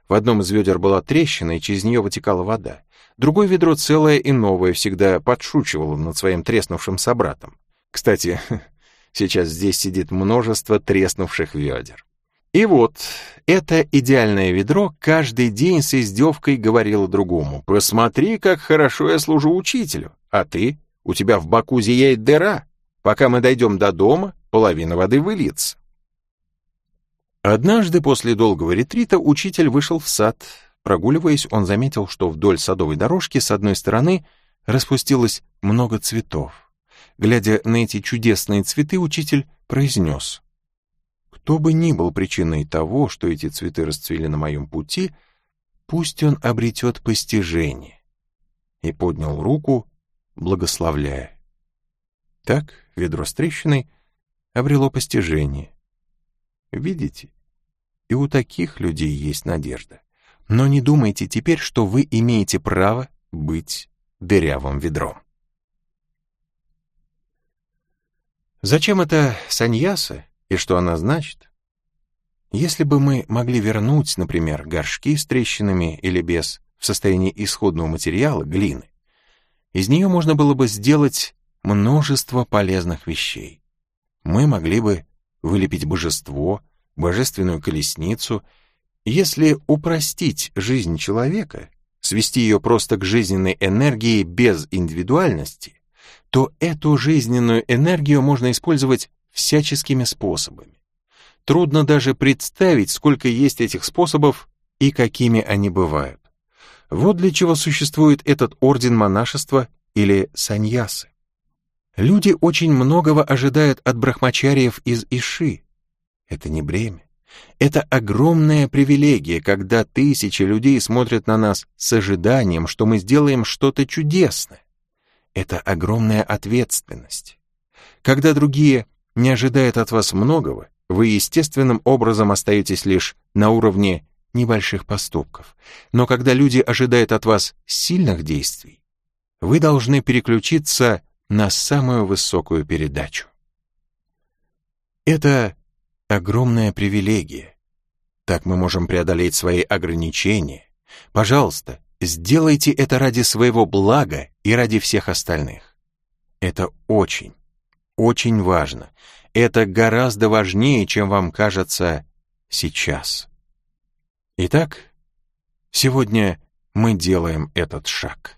В одном из ведер была трещина, и через нее вытекала вода. Другое ведро целое и новое всегда подшучивало над своим треснувшим собратом. Кстати, сейчас здесь сидит множество треснувших ведер. И вот, это идеальное ведро каждый день с издевкой говорило другому. «Посмотри, как хорошо я служу учителю, а ты? У тебя в боку зияет дыра. Пока мы дойдем до дома, половина воды выльется». Однажды после долгого ретрита учитель вышел в сад. Прогуливаясь, он заметил, что вдоль садовой дорожки с одной стороны распустилось много цветов. Глядя на эти чудесные цветы, учитель произнес — кто бы ни был причиной того, что эти цветы расцвели на моем пути, пусть он обретет постижение. И поднял руку, благословляя. Так ведро с трещиной обрело постижение. Видите? И у таких людей есть надежда. Но не думайте теперь, что вы имеете право быть дырявым ведром. Зачем это саньяса и что она значит? Если бы мы могли вернуть, например, горшки с трещинами или без в состоянии исходного материала, глины, из нее можно было бы сделать множество полезных вещей. Мы могли бы вылепить божество, божественную колесницу. Если упростить жизнь человека, свести ее просто к жизненной энергии без индивидуальности, то эту жизненную энергию можно использовать всяческими способами. Трудно даже представить, сколько есть этих способов и какими они бывают. Вот для чего существует этот орден монашества или саньясы. Люди очень многого ожидают от брахмачариев из Иши. Это не бремя. Это огромная привилегия, когда тысячи людей смотрят на нас с ожиданием, что мы сделаем что-то чудесное. Это огромная ответственность. Когда другие не ожидает от вас многого, вы естественным образом остаетесь лишь на уровне небольших поступков. Но когда люди ожидают от вас сильных действий, вы должны переключиться на самую высокую передачу. Это огромная привилегия. Так мы можем преодолеть свои ограничения. Пожалуйста, сделайте это ради своего блага и ради всех остальных. Это очень, очень важно. Это гораздо важнее, чем вам кажется сейчас. Итак, сегодня мы делаем этот шаг.